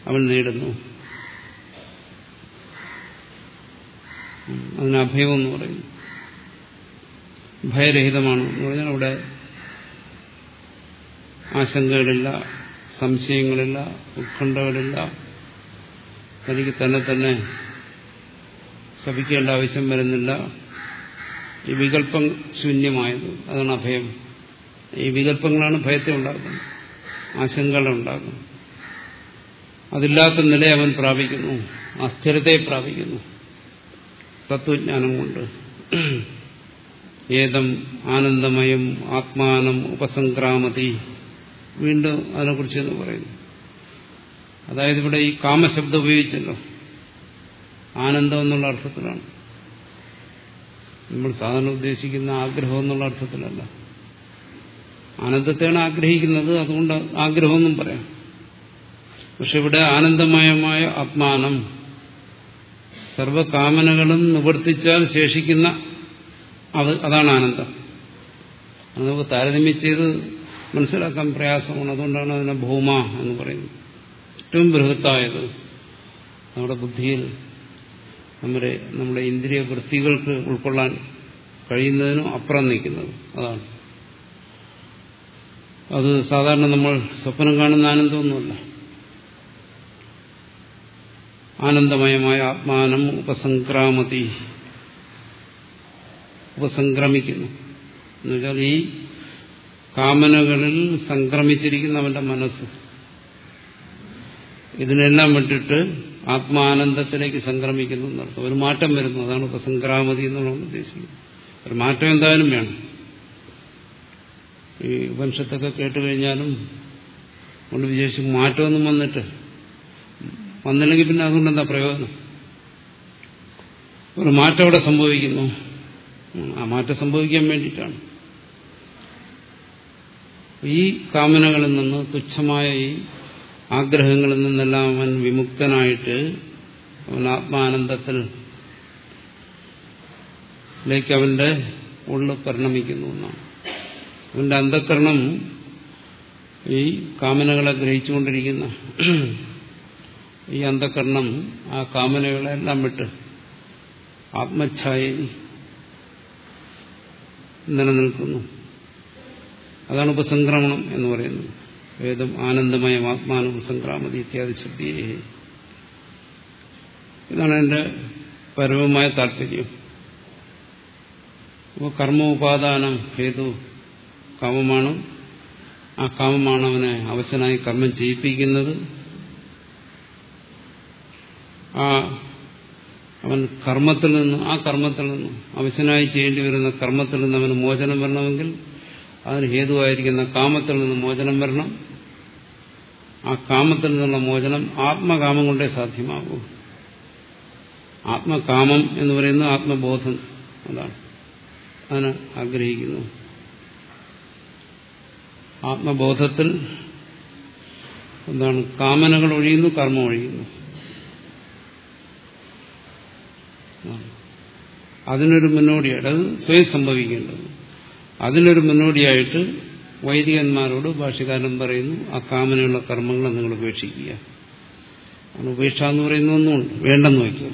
അവൻ നേടുന്നു. അതിന് അഭയം എന്ന് പറയുന്നു. ഭയരഹിതമാണ്. എന്ന് പറഞ്ഞാൽ അവിടെ ആശങ്കകളില്ല സംശയങ്ങളില്ല ഉത്കണ്ഠകളില്ല. തനിക്ക് തന്നെ തന്നെ ശപിക്കേണ്ട ആവശ്യം വരുന്നില്ല. ഈ വികല്പം ശൂന്യമായത് അതാണ് അഭയം. ഈ വികല്പങ്ങളാണ് ഭയത്തെ ഉണ്ടാക്കുന്നത്. ആശങ്കകളെ അതില്ലാത്ത നില അവൻ പ്രാപിക്കുന്നു. അസ്ഥിരതയെ പ്രാപിക്കുന്നു. തത്വജ്ഞാനം കൊണ്ട്. ഏതം ആനന്ദമയം ആത്മാനം ഉപസംക്രാമതി. വീണ്ടും അതിനെക്കുറിച്ച് എന്ന് പറയുന്നു. അതായത് ഇവിടെ ഈ കാമശബ്ദം ഉപയോഗിച്ചല്ലോ. ആനന്ദം എന്നുള്ള അർത്ഥത്തിലാണ്. നമ്മൾ സാധാരണ ഉദ്ദേശിക്കുന്ന ആഗ്രഹം എന്നുള്ള അർത്ഥത്തിലല്ല. ആനന്ദത്തെയാണ് ആഗ്രഹിക്കുന്നത് അതുകൊണ്ട് ആഗ്രഹമെന്നും പറയാം. പക്ഷെ ഇവിടെ ആനന്ദമയമായ ആത്മാനം സർവകാമനകളും നിവർത്തിച്ചാൽ ശേഷിക്കുന്ന അത് അതാണ് ആനന്ദം. അത് നമുക്ക് താരതമ്യം ചെയ്ത് മനസ്സിലാക്കാൻ പ്രയാസമാണ്. അതുകൊണ്ടാണ് അതിനെ ഭൂമ എന്ന് പറയുന്നത്. ഏറ്റവും ബൃഹത്തായത് നമ്മുടെ ബുദ്ധിയിൽ നമ്മുടെ നമ്മുടെ ഇന്ദ്രിയ വൃത്തികൾക്ക് ഉൾക്കൊള്ളാൻ കഴിയുന്നതിനും അപ്പുറം നിൽക്കുന്നത് അതാണ്. അത് സാധാരണ നമ്മൾ സ്വപ്നം കാണുന്ന ആനന്ദമൊന്നുമല്ല. ആനന്ദമയമായ ആത്മാനം ഉപസംക്രാമതി. ഉപസംക്രമിക്കുന്നു. എന്നുവെച്ചാൽ ഈ കാമനകളിൽ സംക്രമിച്ചിരിക്കുന്ന അവന്റെ മനസ്സ്. ഇതിനെല്ലാം വിട്ടിട്ട് ആത്മാനന്ദത്തിലേക്ക് സംക്രമിക്കുന്നു എന്നർത്ഥം. ഒരു മാറ്റം വരുന്നു. അതാണ് ഉപസംക്രാമതി എന്നുള്ളത് ഉദ്ദേശിക്കുന്നത്. ഒരു മാറ്റം എന്തായാലും വേണം. ഈ വംശത്തൊക്കെ കേട്ടുകഴിഞ്ഞാലും കൊണ്ട് വിശേഷിച്ച് മാറ്റമൊന്നും വന്നിട്ട് വന്നില്ലെങ്കിൽ പിന്നെ അതുകൊണ്ട് എന്താ പ്രയോജനം? ഒരു മാറ്റം അവിടെ സംഭവിക്കുന്നു. ആ മാറ്റം സംഭവിക്കാൻ വേണ്ടിയിട്ടാണ്. ഈ കാമനകളിൽ നിന്ന് തുച്ഛമായ ഈ ആഗ്രഹങ്ങളിൽ നിന്നെല്ലാം അവൻ വിമുക്തനായിട്ട് അവൻ ആത്മാനന്ദത്തിൽ ലേക്ക് അവന്റെ ഉള്ളു പരിണമിക്കുന്നു എന്നാണ്. അവന്റെ അന്ധകരണം ഈ കാമനകളെ ഗ്രഹിച്ചുകൊണ്ടിരിക്കുന്ന ഈ അന്ധകരണം ആ കാമനകളെല്ലാം വിട്ട് ആത്മഛായയിൽ നിലനിൽക്കുന്നു അതാണ് ഉപസംക്രമണം എന്ന് പറയുന്നത്. വേദം ആനന്ദമയം ആത്മാനുപസംക്രാമതി ഇത്യാദി ശുദ്ധിയെ ഇതാണ് എന്റെ പരമമായ താല്പര്യം അപ്പോൾ കർമ്മോപാദാനം ഹേതു കാമമാണ്. ആ കാമമാണ് അവനെ അവശനായി കർമ്മം ചെയ്യിപ്പിക്കുന്നത്. ആ അവൻ കർമ്മത്തിൽ നിന്ന് ആ കർമ്മത്തിൽ നിന്ന്. അവശനായി ചെയ്യേണ്ടി വരുന്ന കർമ്മത്തിൽ നിന്ന് അവന് മോചനം വരണമെങ്കിൽ അതിന് ഹേതുവായിരിക്കുന്ന കാമത്തിൽ നിന്ന് മോചനം വരണം. ആ കാമത്തിൽ നിന്നുള്ള മോചനം ആത്മകാമം കൊണ്ടേ സാധ്യമാകൂ. ആത്മകാമം എന്ന് പറയുന്ന ആത്മബോധം അതാണ്. അതിന് ആഗ്രഹിക്കുന്നു. ആത്മബോധത്തിൽ എന്താണ്? കാമനകൾ ഒഴിയുന്നു കർമ്മം ഒഴിയുന്നു. അതിനൊരു മുന്നോടിയായിട്ട് അത് സ്വയം സംഭവിക്കേണ്ടത്. അതിനൊരു മുന്നോടിയായിട്ട് വൈദികന്മാരോട് ഭാഷകാരൻ പറയുന്നു ആ കാമനയുള്ള കർമ്മങ്ങളെ നിങ്ങൾ ഉപേക്ഷിക്കുക. ഉപേക്ഷ എന്ന് പറയുന്ന ഒന്നുമുണ്ട് വേണ്ടെന്ന് വയ്ക്കുക.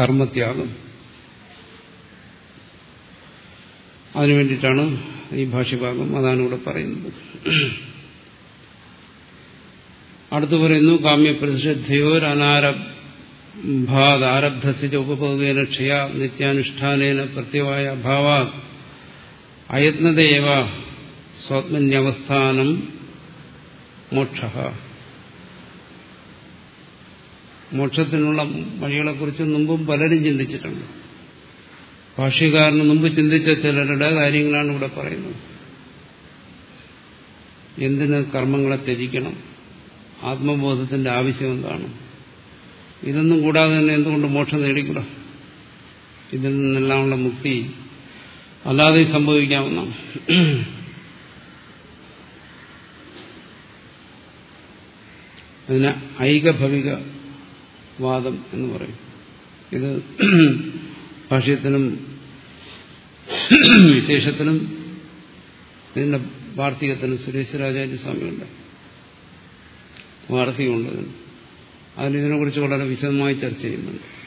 കർമ്മത്യാഗം. അതിനു വേണ്ടിയിട്ടാണ് ഈ ഭാഷ്യഭാഗം അതാണ് ഇവിടെ പറയുന്നത്. അടുത്തു പറയുന്നു കാമ്യപ്രതിഷദ്ധയോരനാരംഭാദാരബ്ധസിച്ച ഉപഭോഗേന ക്ഷയ നിത്യാനുഷ്ഠാനേന പ്രത്യവായ ഭാവ അയത്നതയേവ സ്വാത്മന്യവസ്ഥാനം മോക്ഷ. മോക്ഷത്തിനുള്ള വഴികളെക്കുറിച്ച് മുമ്പും പലരും ചിന്തിച്ചിട്ടുണ്ട്. ഭാഷ്യകാരന് മുമ്പ് ചിന്തിച്ച ചിലരുടെ കാര്യങ്ങളാണ് ഇവിടെ പറയുന്നത്. എന്തിന് കർമ്മങ്ങളെ ത്യജിക്കണം? ആത്മബോധത്തിന്റെ ആവശ്യം എന്താണ്? ഇതൊന്നും കൂടാതെ തന്നെ എന്തുകൊണ്ട് മോക്ഷം നേടിക്കൂടാ? ഇതിൽ നിന്നെല്ലാമുള്ള മുക്തി അല്ലാതെ സംഭവിക്കാവുന്ന അതിന് ഐകഭവിക വാദം എന്ന് പറയും. ഇത് ഭാഷ്യത്തിനും വിശേഷത്തിനും ഇതിന്റെ വാർത്തികത്തിനും സുരേശ്വരാചാര്യ സ്വാമിയുണ്ട് വാർത്തികമുണ്ട് അതിന് അതിൽ ഇതിനെക്കുറിച്ച് വളരെ വിശദമായി ചർച്ച ചെയ്യുന്നുണ്ട്.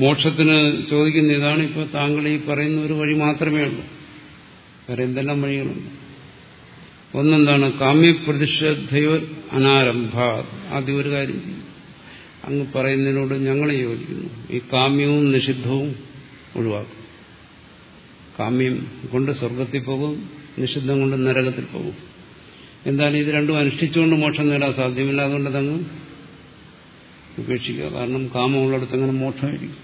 മോക്ഷത്തിന് ചോദിക്കുന്ന ഇതാണ് ഇപ്പോൾ താങ്കൾ ഈ പറയുന്ന ഒരു വഴി മാത്രമേ ഉള്ളൂ. വേറെ എന്തെല്ലാം വഴികളുണ്ട്? ഒന്നെന്താണ് കാമ്യപ്രതിഷേധയോ അനാരംഭ ആദ്യം ഒരു കാര്യം ചെയ്യും. അങ്ങ് പറയുന്നതിനോട് ഞങ്ങൾ യോജിക്കുന്നു. ഈ കാമ്യവും നിഷിദ്ധവും ഒഴിവാക്കും. കാമ്യം കൊണ്ട് സ്വർഗത്തിൽ പോകും നിഷിദ്ധം കൊണ്ട് നരകത്തിൽ പോകും. എന്തായാലും ഇത് രണ്ടും അനുഷ്ഠിച്ചുകൊണ്ട് മോക്ഷം നേടാൻ സാധ്യമല്ല. അതുകൊണ്ട് അതങ്ങ് ഉപേക്ഷിക്കുക. കാരണം കാമമുള്ളിടത്ത് എങ്ങനെ മോക്ഷമായിരിക്കും.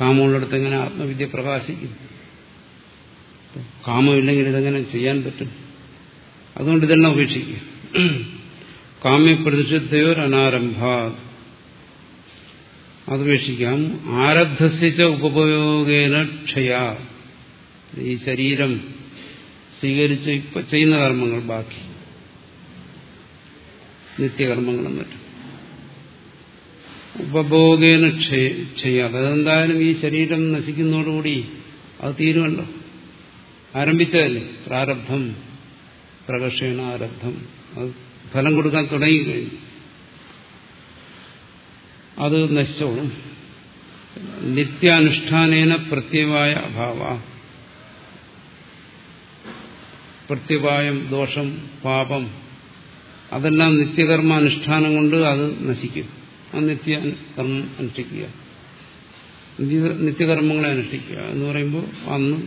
കാമമുള്ളിടത്ത് എങ്ങനെ ആത്മവിദ്യ പ്രകാശിക്കും? കാമമില്ലെങ്കിൽ ഇതെങ്ങനെ ചെയ്യാൻ പറ്റും? അതുകൊണ്ട് ഇതെല്ലാം ഉപേക്ഷിക്കുക. കാമ്യപ്രതിഷദ്ധയോർ അനാരംഭ അത് ഉപേക്ഷിക്കാം. ആരബ്ധസിച്ച ഉപയോഗേന ക്ഷയ. ഈ ശരീരം സ്വീകരിച്ച് ഇപ്പൊ ചെയ്യുന്ന കർമ്മങ്ങൾ ബാക്കി. നിത്യകർമ്മങ്ങളും മറ്റും. ഉപഭോഗേന ചെയ്യാതെ അതെന്തായാലും ഈ ശരീരം നശിക്കുന്നതോടുകൂടി അത് തീരുമല്ലോ. ആരംഭിച്ചതല്ലേ? പ്രാരബ്ധം പ്രകർഷേണ ആരബ്ധം. അത് ഫലം കൊടുക്കാൻ തുടങ്ങിക്കഴിഞ്ഞു. അത് നശിച്ചോളും. നിത്യാനുഷ്ഠാനേന പ്രത്യവായ അഭാവ. പ്രത്യവായം ദോഷം പാപം. അതെല്ലാം നിത്യകർമ്മ അനുഷ്ഠാനം കൊണ്ട് അത് നശിക്കും. ആ നിത്യ കർമ്മം അനുഷ്ഠിക്കുക. നിത്യകർമ്മങ്ങളെ അനുഷ്ഠിക്കുക എന്ന് പറയുമ്പോൾ അന്ന്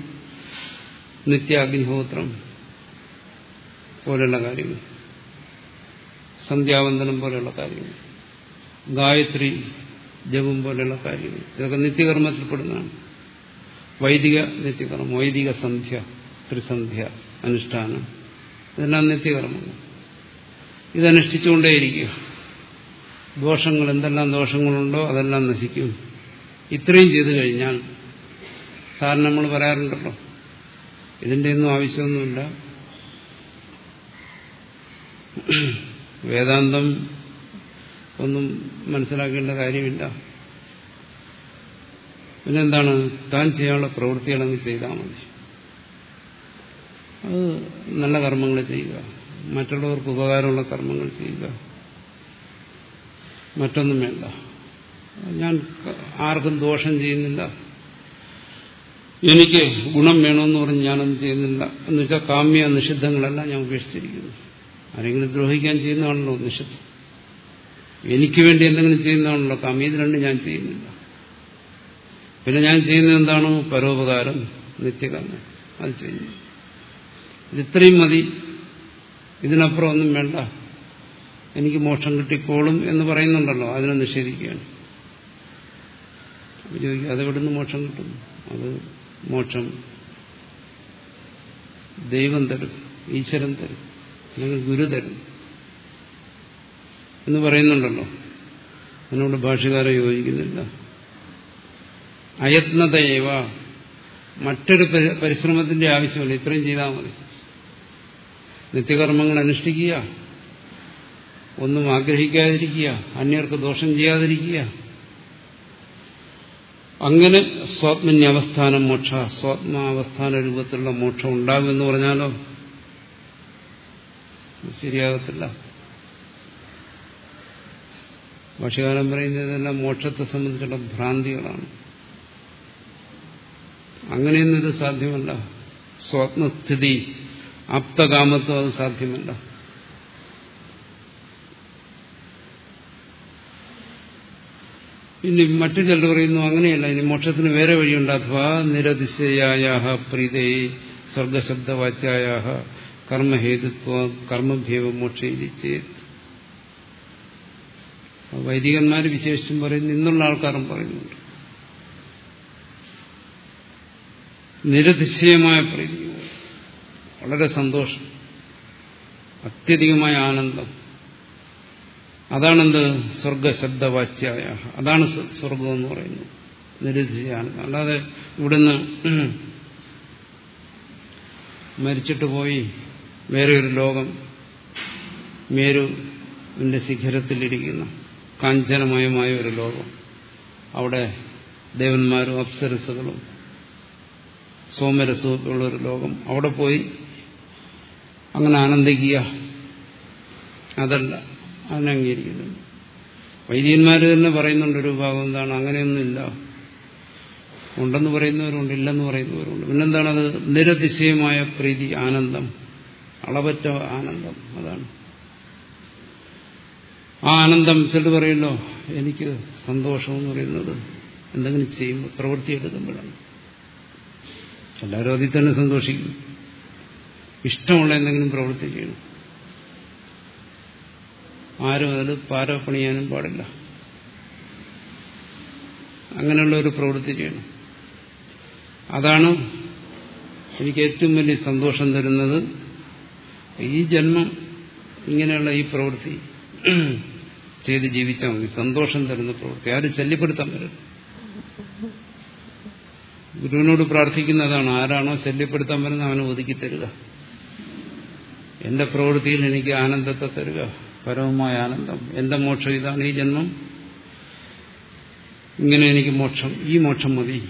നിത്യാഗ്നിഹോത്രം പോലെയുള്ള കാര്യങ്ങൾ. സന്ധ്യാവന്തനം പോലെയുള്ള കാര്യങ്ങൾ. ഗായത്രി ജപം പോലെയുള്ള കാര്യങ്ങൾ. ഇതൊക്കെ നിത്യകർമ്മത്തിൽപ്പെടുന്നതാണ്. വൈദിക നിത്യകർമ്മം വൈദിക സന്ധ്യ ത്രിസന്ധ്യ. അനുഷ്ഠാനം. ഇതെല്ലാം നിത്യകർമ്മങ്ങൾ. ഇതനുഷ്ഠിച്ചുകൊണ്ടേയിരിക്കുക. ദോഷങ്ങൾ എന്തെല്ലാം ദോഷങ്ങളുണ്ടോ അതെല്ലാം നശിക്കും. ഇത്രയും ചെയ്തു കഴിഞ്ഞാൽ സാറിന് നമ്മൾ പറയാറുണ്ടല്ലോ ഇതിന്റെ ഒന്നും ആവശ്യമൊന്നുമില്ല. വേദാന്തം ഒന്നും മനസ്സിലാക്കേണ്ട കാര്യമില്ല. പിന്നെന്താണ് താൻ ചെയ്യാനുള്ള പ്രവൃത്തികളങ്ങ് ചെയ്താൽ മതി. അത് നല്ല കർമ്മങ്ങൾ ചെയ്യുക. മറ്റുള്ളവർക്ക് ഉപകാരമുള്ള കർമ്മങ്ങൾ ചെയ്യുക. മറ്റൊന്നും വേണ്ട. ഞാൻ ആർക്കും ദോഷം ചെയ്യുന്നില്ല. എനിക്ക് ഗുണം വേണമെന്ന് പറഞ്ഞ് ഞാനൊന്നും ചെയ്യുന്നില്ല. എന്ന് വെച്ചാൽ കാമ്യ നിഷിദ്ധങ്ങളെല്ലാം ഞാൻ ഉപേക്ഷിച്ചിരിക്കുന്നു. ആരെങ്കിലും ദ്രോഹിക്കാൻ ചെയ്യുന്നതാണല്ലോ നിഷിദ്ധം. എനിക്ക് വേണ്ടി എന്തെങ്കിലും ചെയ്യുന്നതാണല്ലോ കാമ്യ. ഇത് ഞാൻ ചെയ്യുന്നില്ല. പിന്നെ ഞാൻ ചെയ്യുന്നത് എന്താണോ? പരോപകാരം നിത്യകർമ്മം. അത് ചെയ്യുന്നു. ഇതിത്രയും മതി. ഇതിനപ്പുറം ഒന്നും വേണ്ട. എനിക്ക് മോക്ഷം കിട്ടിക്കോളും എന്ന് പറയുന്നുണ്ടല്ലോ. അതിനെ നിഷേധിക്കുകയാണ്. ചോദിക്കുക അതെവിടുന്ന് മോക്ഷം കിട്ടും? അത് മോക്ഷം ദൈവം തരും ഈശ്വരൻ തരും അല്ലെങ്കിൽ ഗുരു തരും. എന്ന് പറയുന്നുണ്ടല്ലോ. അതിനോട് ഭാഷകാരെ യോജിക്കുന്നില്ല. അയത്നതയേവ. മറ്റൊരു പരിശ്രമത്തിന്റെ ആവശ്യമില്ല. ഇത്രയും ചെയ്താൽ മതി. നിത്യകർമ്മങ്ങൾ അനുഷ്ഠിക്കുക. ഒന്നും ആഗ്രഹിക്കാതിരിക്കുക. അന്യർക്ക് ദോഷം ചെയ്യാതിരിക്കുക. അങ്ങനെ സ്വാത്മന്യവസ്ഥാനം മോക്ഷ. സ്വാത്മാവസ്ഥാന രൂപത്തിലുള്ള മോക്ഷം ഉണ്ടാകുമെന്ന് പറഞ്ഞാലോ? ശരിയാകത്തില്ല. ഭക്ഷ്യകാലം പറയുന്നതെല്ലാം മോക്ഷത്തെ സംബന്ധിച്ചുള്ള ഭ്രാന്തികളാണ്. അങ്ങനെയൊന്നും ഇത് സാധ്യമല്ല. സ്വാത്മസ്ഥിതി ആപ്തകാമത്വം അത് സാധ്യമല്ല. ഇനി മറ്റു ചിലർ പറയുന്നു അങ്ങനെയല്ല ഇനി മോക്ഷത്തിന് വേറെ വഴിയുണ്ട് അഥവാ നിരതിശയായ പ്രീതേ സ്വർഗശബ്ദവാച്യായ കർമ്മഹേതുത്വ കർമ്മഭേവം മോക്ഷയിലിച്ച്. വൈദികന്മാർ വിശേഷിച്ചും പറയുന്നു ഇന്നുള്ള ആൾക്കാരും പറയുന്നുണ്ട്. നിരതിശയമായ പ്രീതി. വളരെ സന്തോഷം. അത്യധികമായ ആനന്ദം. അതാണെന്ത്? സ്വർഗശബ്ദവാച്യായ അതാണ് സ്വർഗം എന്ന് പറയുന്നത്. നിരസിച്ച ആനന്ദം. അല്ലാതെ ഇവിടുന്ന് മരിച്ചിട്ട് പോയി വേറെ ഒരു ലോകം. മേരുവിന്റെ ശിഖരത്തിലിരിക്കുന്ന കാഞ്ചനമയമായ ഒരു ലോകം. അവിടെ ദേവന്മാരും അപ്സരസുകളും സോമരസുമൊക്കെ ഉള്ളൊരു ലോകം. അവിടെ പോയി അങ്ങനെ ആനന്ദിക്കുക. അതല്ല അതിനംഗീകരിക്കുന്നു വൈദ്യന്മാർ തന്നെ പറയുന്നുണ്ട് ഒരു ഭാഗം എന്താണ് അങ്ങനെയൊന്നുമില്ല ഉണ്ടെന്ന് പറയുന്നവരുണ്ട് ഇല്ലെന്ന് പറയുന്നവരുണ്ട്. പിന്നെന്താണ് അത് നിരതിശയമായ പ്രീതി ആനന്ദം. അളവറ്റ ആനന്ദം അതാണ്. ആ ആനന്ദം ചിലർ പറയുമല്ലോ എനിക്ക് സന്തോഷം എന്ന് പറയുന്നത് എന്തെങ്കിലും ചെയ്യുമ്പോൾ പ്രവൃത്തി എടുക്കുമ്പോഴാണ് എല്ലാവരും അതിൽ തന്നെ സന്തോഷിക്കും. ഇഷ്ടമുള്ള എന്തെങ്കിലും പ്രവൃത്തി ചെയ്യണം. ആരും അതിൽ പാരപ്പണിയാനും പാടില്ല. അങ്ങനെയുള്ള ഒരു പ്രവൃത്തി ചെയ്യണം. അതാണ് എനിക്ക് ഏറ്റവും വലിയ സന്തോഷം തരുന്നത്. ഈ ജന്മം ഇങ്ങനെയുള്ള ഈ പ്രവൃത്തി ചെയ്ത് ജീവിച്ചാൽ മതി. സന്തോഷം തരുന്ന പ്രവൃത്തി. ആരും ശല്യപ്പെടുത്താൻ വരും ഗുരുവിനോട് പ്രാർത്ഥിക്കുന്നതാണ്. ആരാണോ ശല്യപ്പെടുത്താൻ വരുന്നത് അവനെ ഒതുക്കി തരിക. എന്റെ പ്രവൃത്തിയിൽ എനിക്ക് ആനന്ദത്തെ തരിക പരമമായ ആനന്ദം. എന്റെ മോക്ഷം ഇതാണ് ഈ ജന്മം. ഇങ്ങനെ എനിക്ക് മോക്ഷം ഈ മോക്ഷം മതി.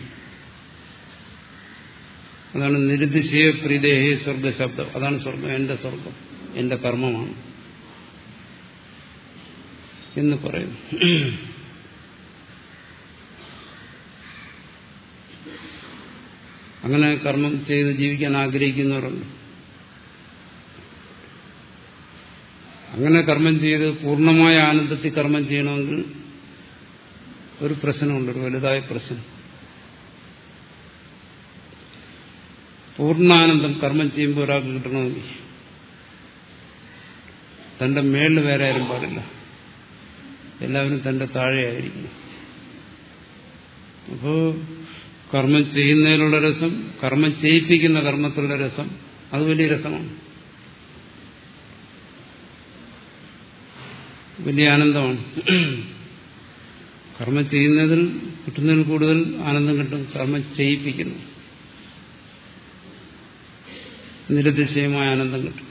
അതാണ് നിരുദ്ദേശീയ പ്രീതേഹേ സ്വർഗശബ്ദം അതാണ് സ്വർഗം എന്റെ സ്വർഗം എന്റെ കർമ്മമാണ്. എന്ന് പറയും. അങ്ങനെ കർമ്മം ചെയ്ത് ജീവിക്കാൻ ആഗ്രഹിക്കുന്നവരുണ്ട്. അങ്ങനെ കർമ്മം ചെയ്ത് പൂർണമായ ആനന്ദത്തിൽ കർമ്മം ചെയ്യണമെങ്കിൽ ഒരു പ്രശ്നമുണ്ട് ഒരു വലുതായ പ്രശ്നം. പൂർണാനന്ദം കർമ്മം ചെയ്യുമ്പോൾ ഒരാൾക്ക് കിട്ടണമെങ്കിൽ തന്റെ മേളിൽ വേറെ ആരും പാടില്ല. എല്ലാവരും തന്റെ താഴെയായിരിക്കും. അപ്പോ കർമ്മം ചെയ്യുന്നതിലുള്ള രസം കർമ്മം ചെയ്യിപ്പിക്കുന്ന കർമ്മത്തിലുള്ള രസം അത് വലിയ രസമാണ്. വലിയ ആനന്ദമാണ്. കർമ്മം ചെയ്യുന്നതിൽ കിട്ടുന്നതിൽ കൂടുതൽ ആനന്ദം കിട്ടും കർമ്മം ചെയ്യിപ്പിക്കുന്നു. നിരതിശയമായ ആനന്ദം കിട്ടും.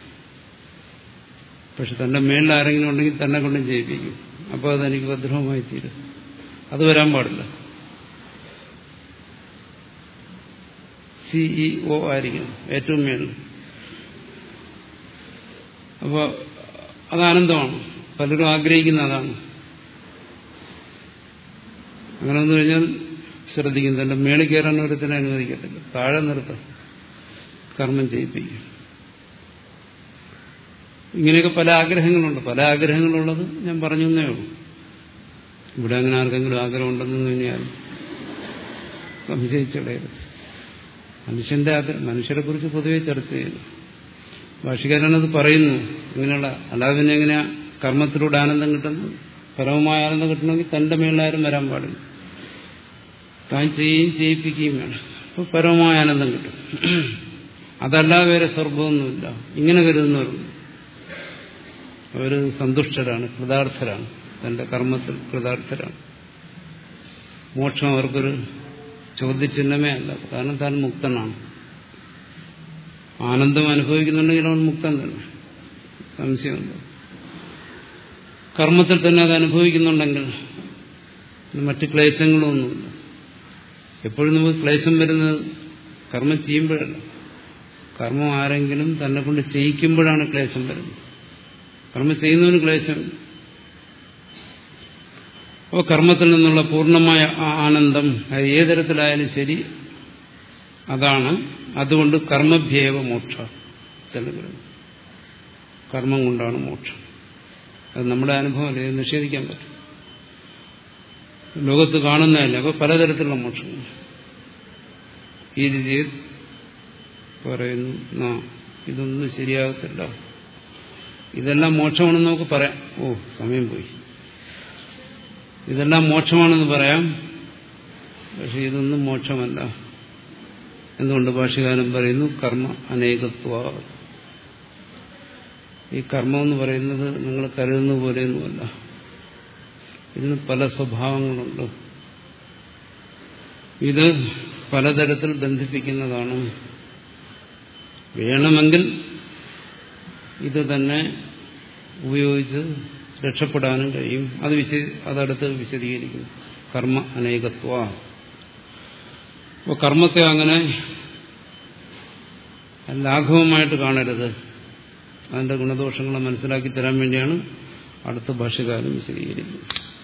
പക്ഷെ തന്റെ മേളിൽ ആരെങ്കിലും ഉണ്ടെങ്കിൽ തന്നെ കൊണ്ടും ചെയ്യിപ്പിക്കും. അപ്പോൾ അതെനിക്ക് ഭദ്രവുമായി തീരും. അത് വരാൻ പാടില്ല. സിഇഒ ആയിരിക്കണം ഏറ്റവും മേളിൽ. അപ്പോൾ അത് ആനന്ദമാണ്. പലരും ആഗ്രഹിക്കുന്ന അതാണ് അങ്ങനെ വന്നു കഴിഞ്ഞാൽ ശ്രദ്ധിക്കുന്നു. തന്റെ മേളിൽ കയറാൻ ഒരുത്തിനെ അനുവദിക്കത്തില്ല. താഴെ നിർത്ത. കർമ്മം ചെയ്യിപ്പിക്കും. ഇങ്ങനെയൊക്കെ പല ആഗ്രഹങ്ങളുണ്ട്. പല ആഗ്രഹങ്ങളുള്ളത് ഞാൻ പറഞ്ഞു എന്നേ ഉള്ളൂ. ഇവിടെ അങ്ങനെ ആർക്കെങ്കിലും ആഗ്രഹം ആഗ്രഹമുണ്ടെന്ന് തന്നെയാൽ സംശയിച്ചടയത് മനുഷ്യന്റെ ആഗ്രഹം മനുഷ്യരെ കുറിച്ച് പൊതുവെ ചർച്ച ചെയ്യുന്നു. ഭാഷകാരനത് പറയുന്നു. ഇങ്ങനെയുള്ള അല്ലാതെ പിന്നെ എങ്ങനെയാ കർമ്മത്തിലൂടെ ആനന്ദം കിട്ടുന്നു. പരമമായ ആനന്ദം കിട്ടണമെങ്കിൽ തന്റെ മേളിലാരും വരാൻ പാടില്ല. താൻ ചെയ്യുകയും ചെയ്യിപ്പിക്കുകയും വേണം. അപ്പോൾ പരമമായ ആനന്ദം കിട്ടും. അതല്ലാതെ വേറെ സ്വർഗമൊന്നുമില്ല ഇങ്ങനെ കരുതുന്നവരുണ്ട്. അവർ സന്തുഷ്ടരാണ് കൃതാർത്ഥരാണ്. തന്റെ കർമ്മത്തിൽ കൃതാർത്ഥരാണ്. മോക്ഷം അവർക്കൊരു ചോദ്യചിഹ്നമേ അല്ല. കാരണം താൻ മുക്തനാണ്. ആനന്ദം അനുഭവിക്കുന്നുണ്ടെങ്കിൽ അവൻ മുക്തൻ തന്നെ. സംശയമുണ്ട്? കർമ്മത്തിൽ തന്നെ അത് അനുഭവിക്കുന്നുണ്ടെങ്കിൽ മറ്റ് ക്ലേശങ്ങളൊന്നുമില്ല എപ്പോഴും നമുക്ക് ക്ലേശം വരുന്നത് കർമ്മം ചെയ്യുമ്പോഴല്ല. കർമ്മം ആരെങ്കിലും തന്നെ കൊണ്ട് ചെയ്യിക്കുമ്പോഴാണ് ക്ലേശം വരുന്നത്. കർമ്മം ചെയ്യുന്നതിന് ക്ലേശം. അപ്പോൾ കർമ്മത്തിൽ നിന്നുള്ള പൂർണമായ ആനന്ദം അത് ഏതരത്തിലായാലും ശരി. അതാണ് അതുകൊണ്ട് കർമ്മഭ്യേവ മോക്ഷ ചെല്ലുന്നത് കർമ്മം കൊണ്ടാണ് മോക്ഷം. അത് നമ്മുടെ അനുഭവമല്ല ഇത് നിഷേധിക്കാൻ പറ്റും. ലോകത്ത് കാണുന്നതല്ല? അപ്പോൾ പലതരത്തിലുള്ള മോക്ഷങ്ങൾ. ഈ രീതിയിൽ പറയുന്നു ഇതൊന്നും ശരിയാകത്തില്ല. ഇതെല്ലാം മോക്ഷമാണെന്ന് നമുക്ക് പറയാം. ഓ സമയം പോയി. ഇതെല്ലാം മോക്ഷമാണെന്ന് പറയാം. പക്ഷെ ഇതൊന്നും മോക്ഷമല്ല. എന്തുകൊണ്ട് ഭാഷകാരൻ പറയുന്നു കർമ്മ അനേകത്വ ഈ കർമ്മം എന്ന് പറയുന്നത് നിങ്ങൾ കരുതുന്ന പോലെയൊന്നുമല്ല. ഇതിന് പല സ്വഭാവങ്ങളുണ്ട്. ഇത് പലതരത്തിൽ ബന്ധിപ്പിക്കുന്നതാണ്. വേണമെങ്കിൽ ഇത് തന്നെ ഉപയോഗിച്ച് രക്ഷപ്പെടാനും കഴിയും. അത് വിശ അതടുത്ത് വിശദീകരിക്കുന്നു. കർമ്മ അനേകത്വ. അപ്പോൾ കർമ്മത്തെ അങ്ങനെ ലാഘവമായിട്ട് കാണരുത്. അതിന്റെ ഗുണദോഷങ്ങളെ മനസ്സിലാക്കി തരാൻ വേണ്ടിയാണ് അടുത്ത ഭാഷകാലം വിശദീകരിക്കുന്നത്.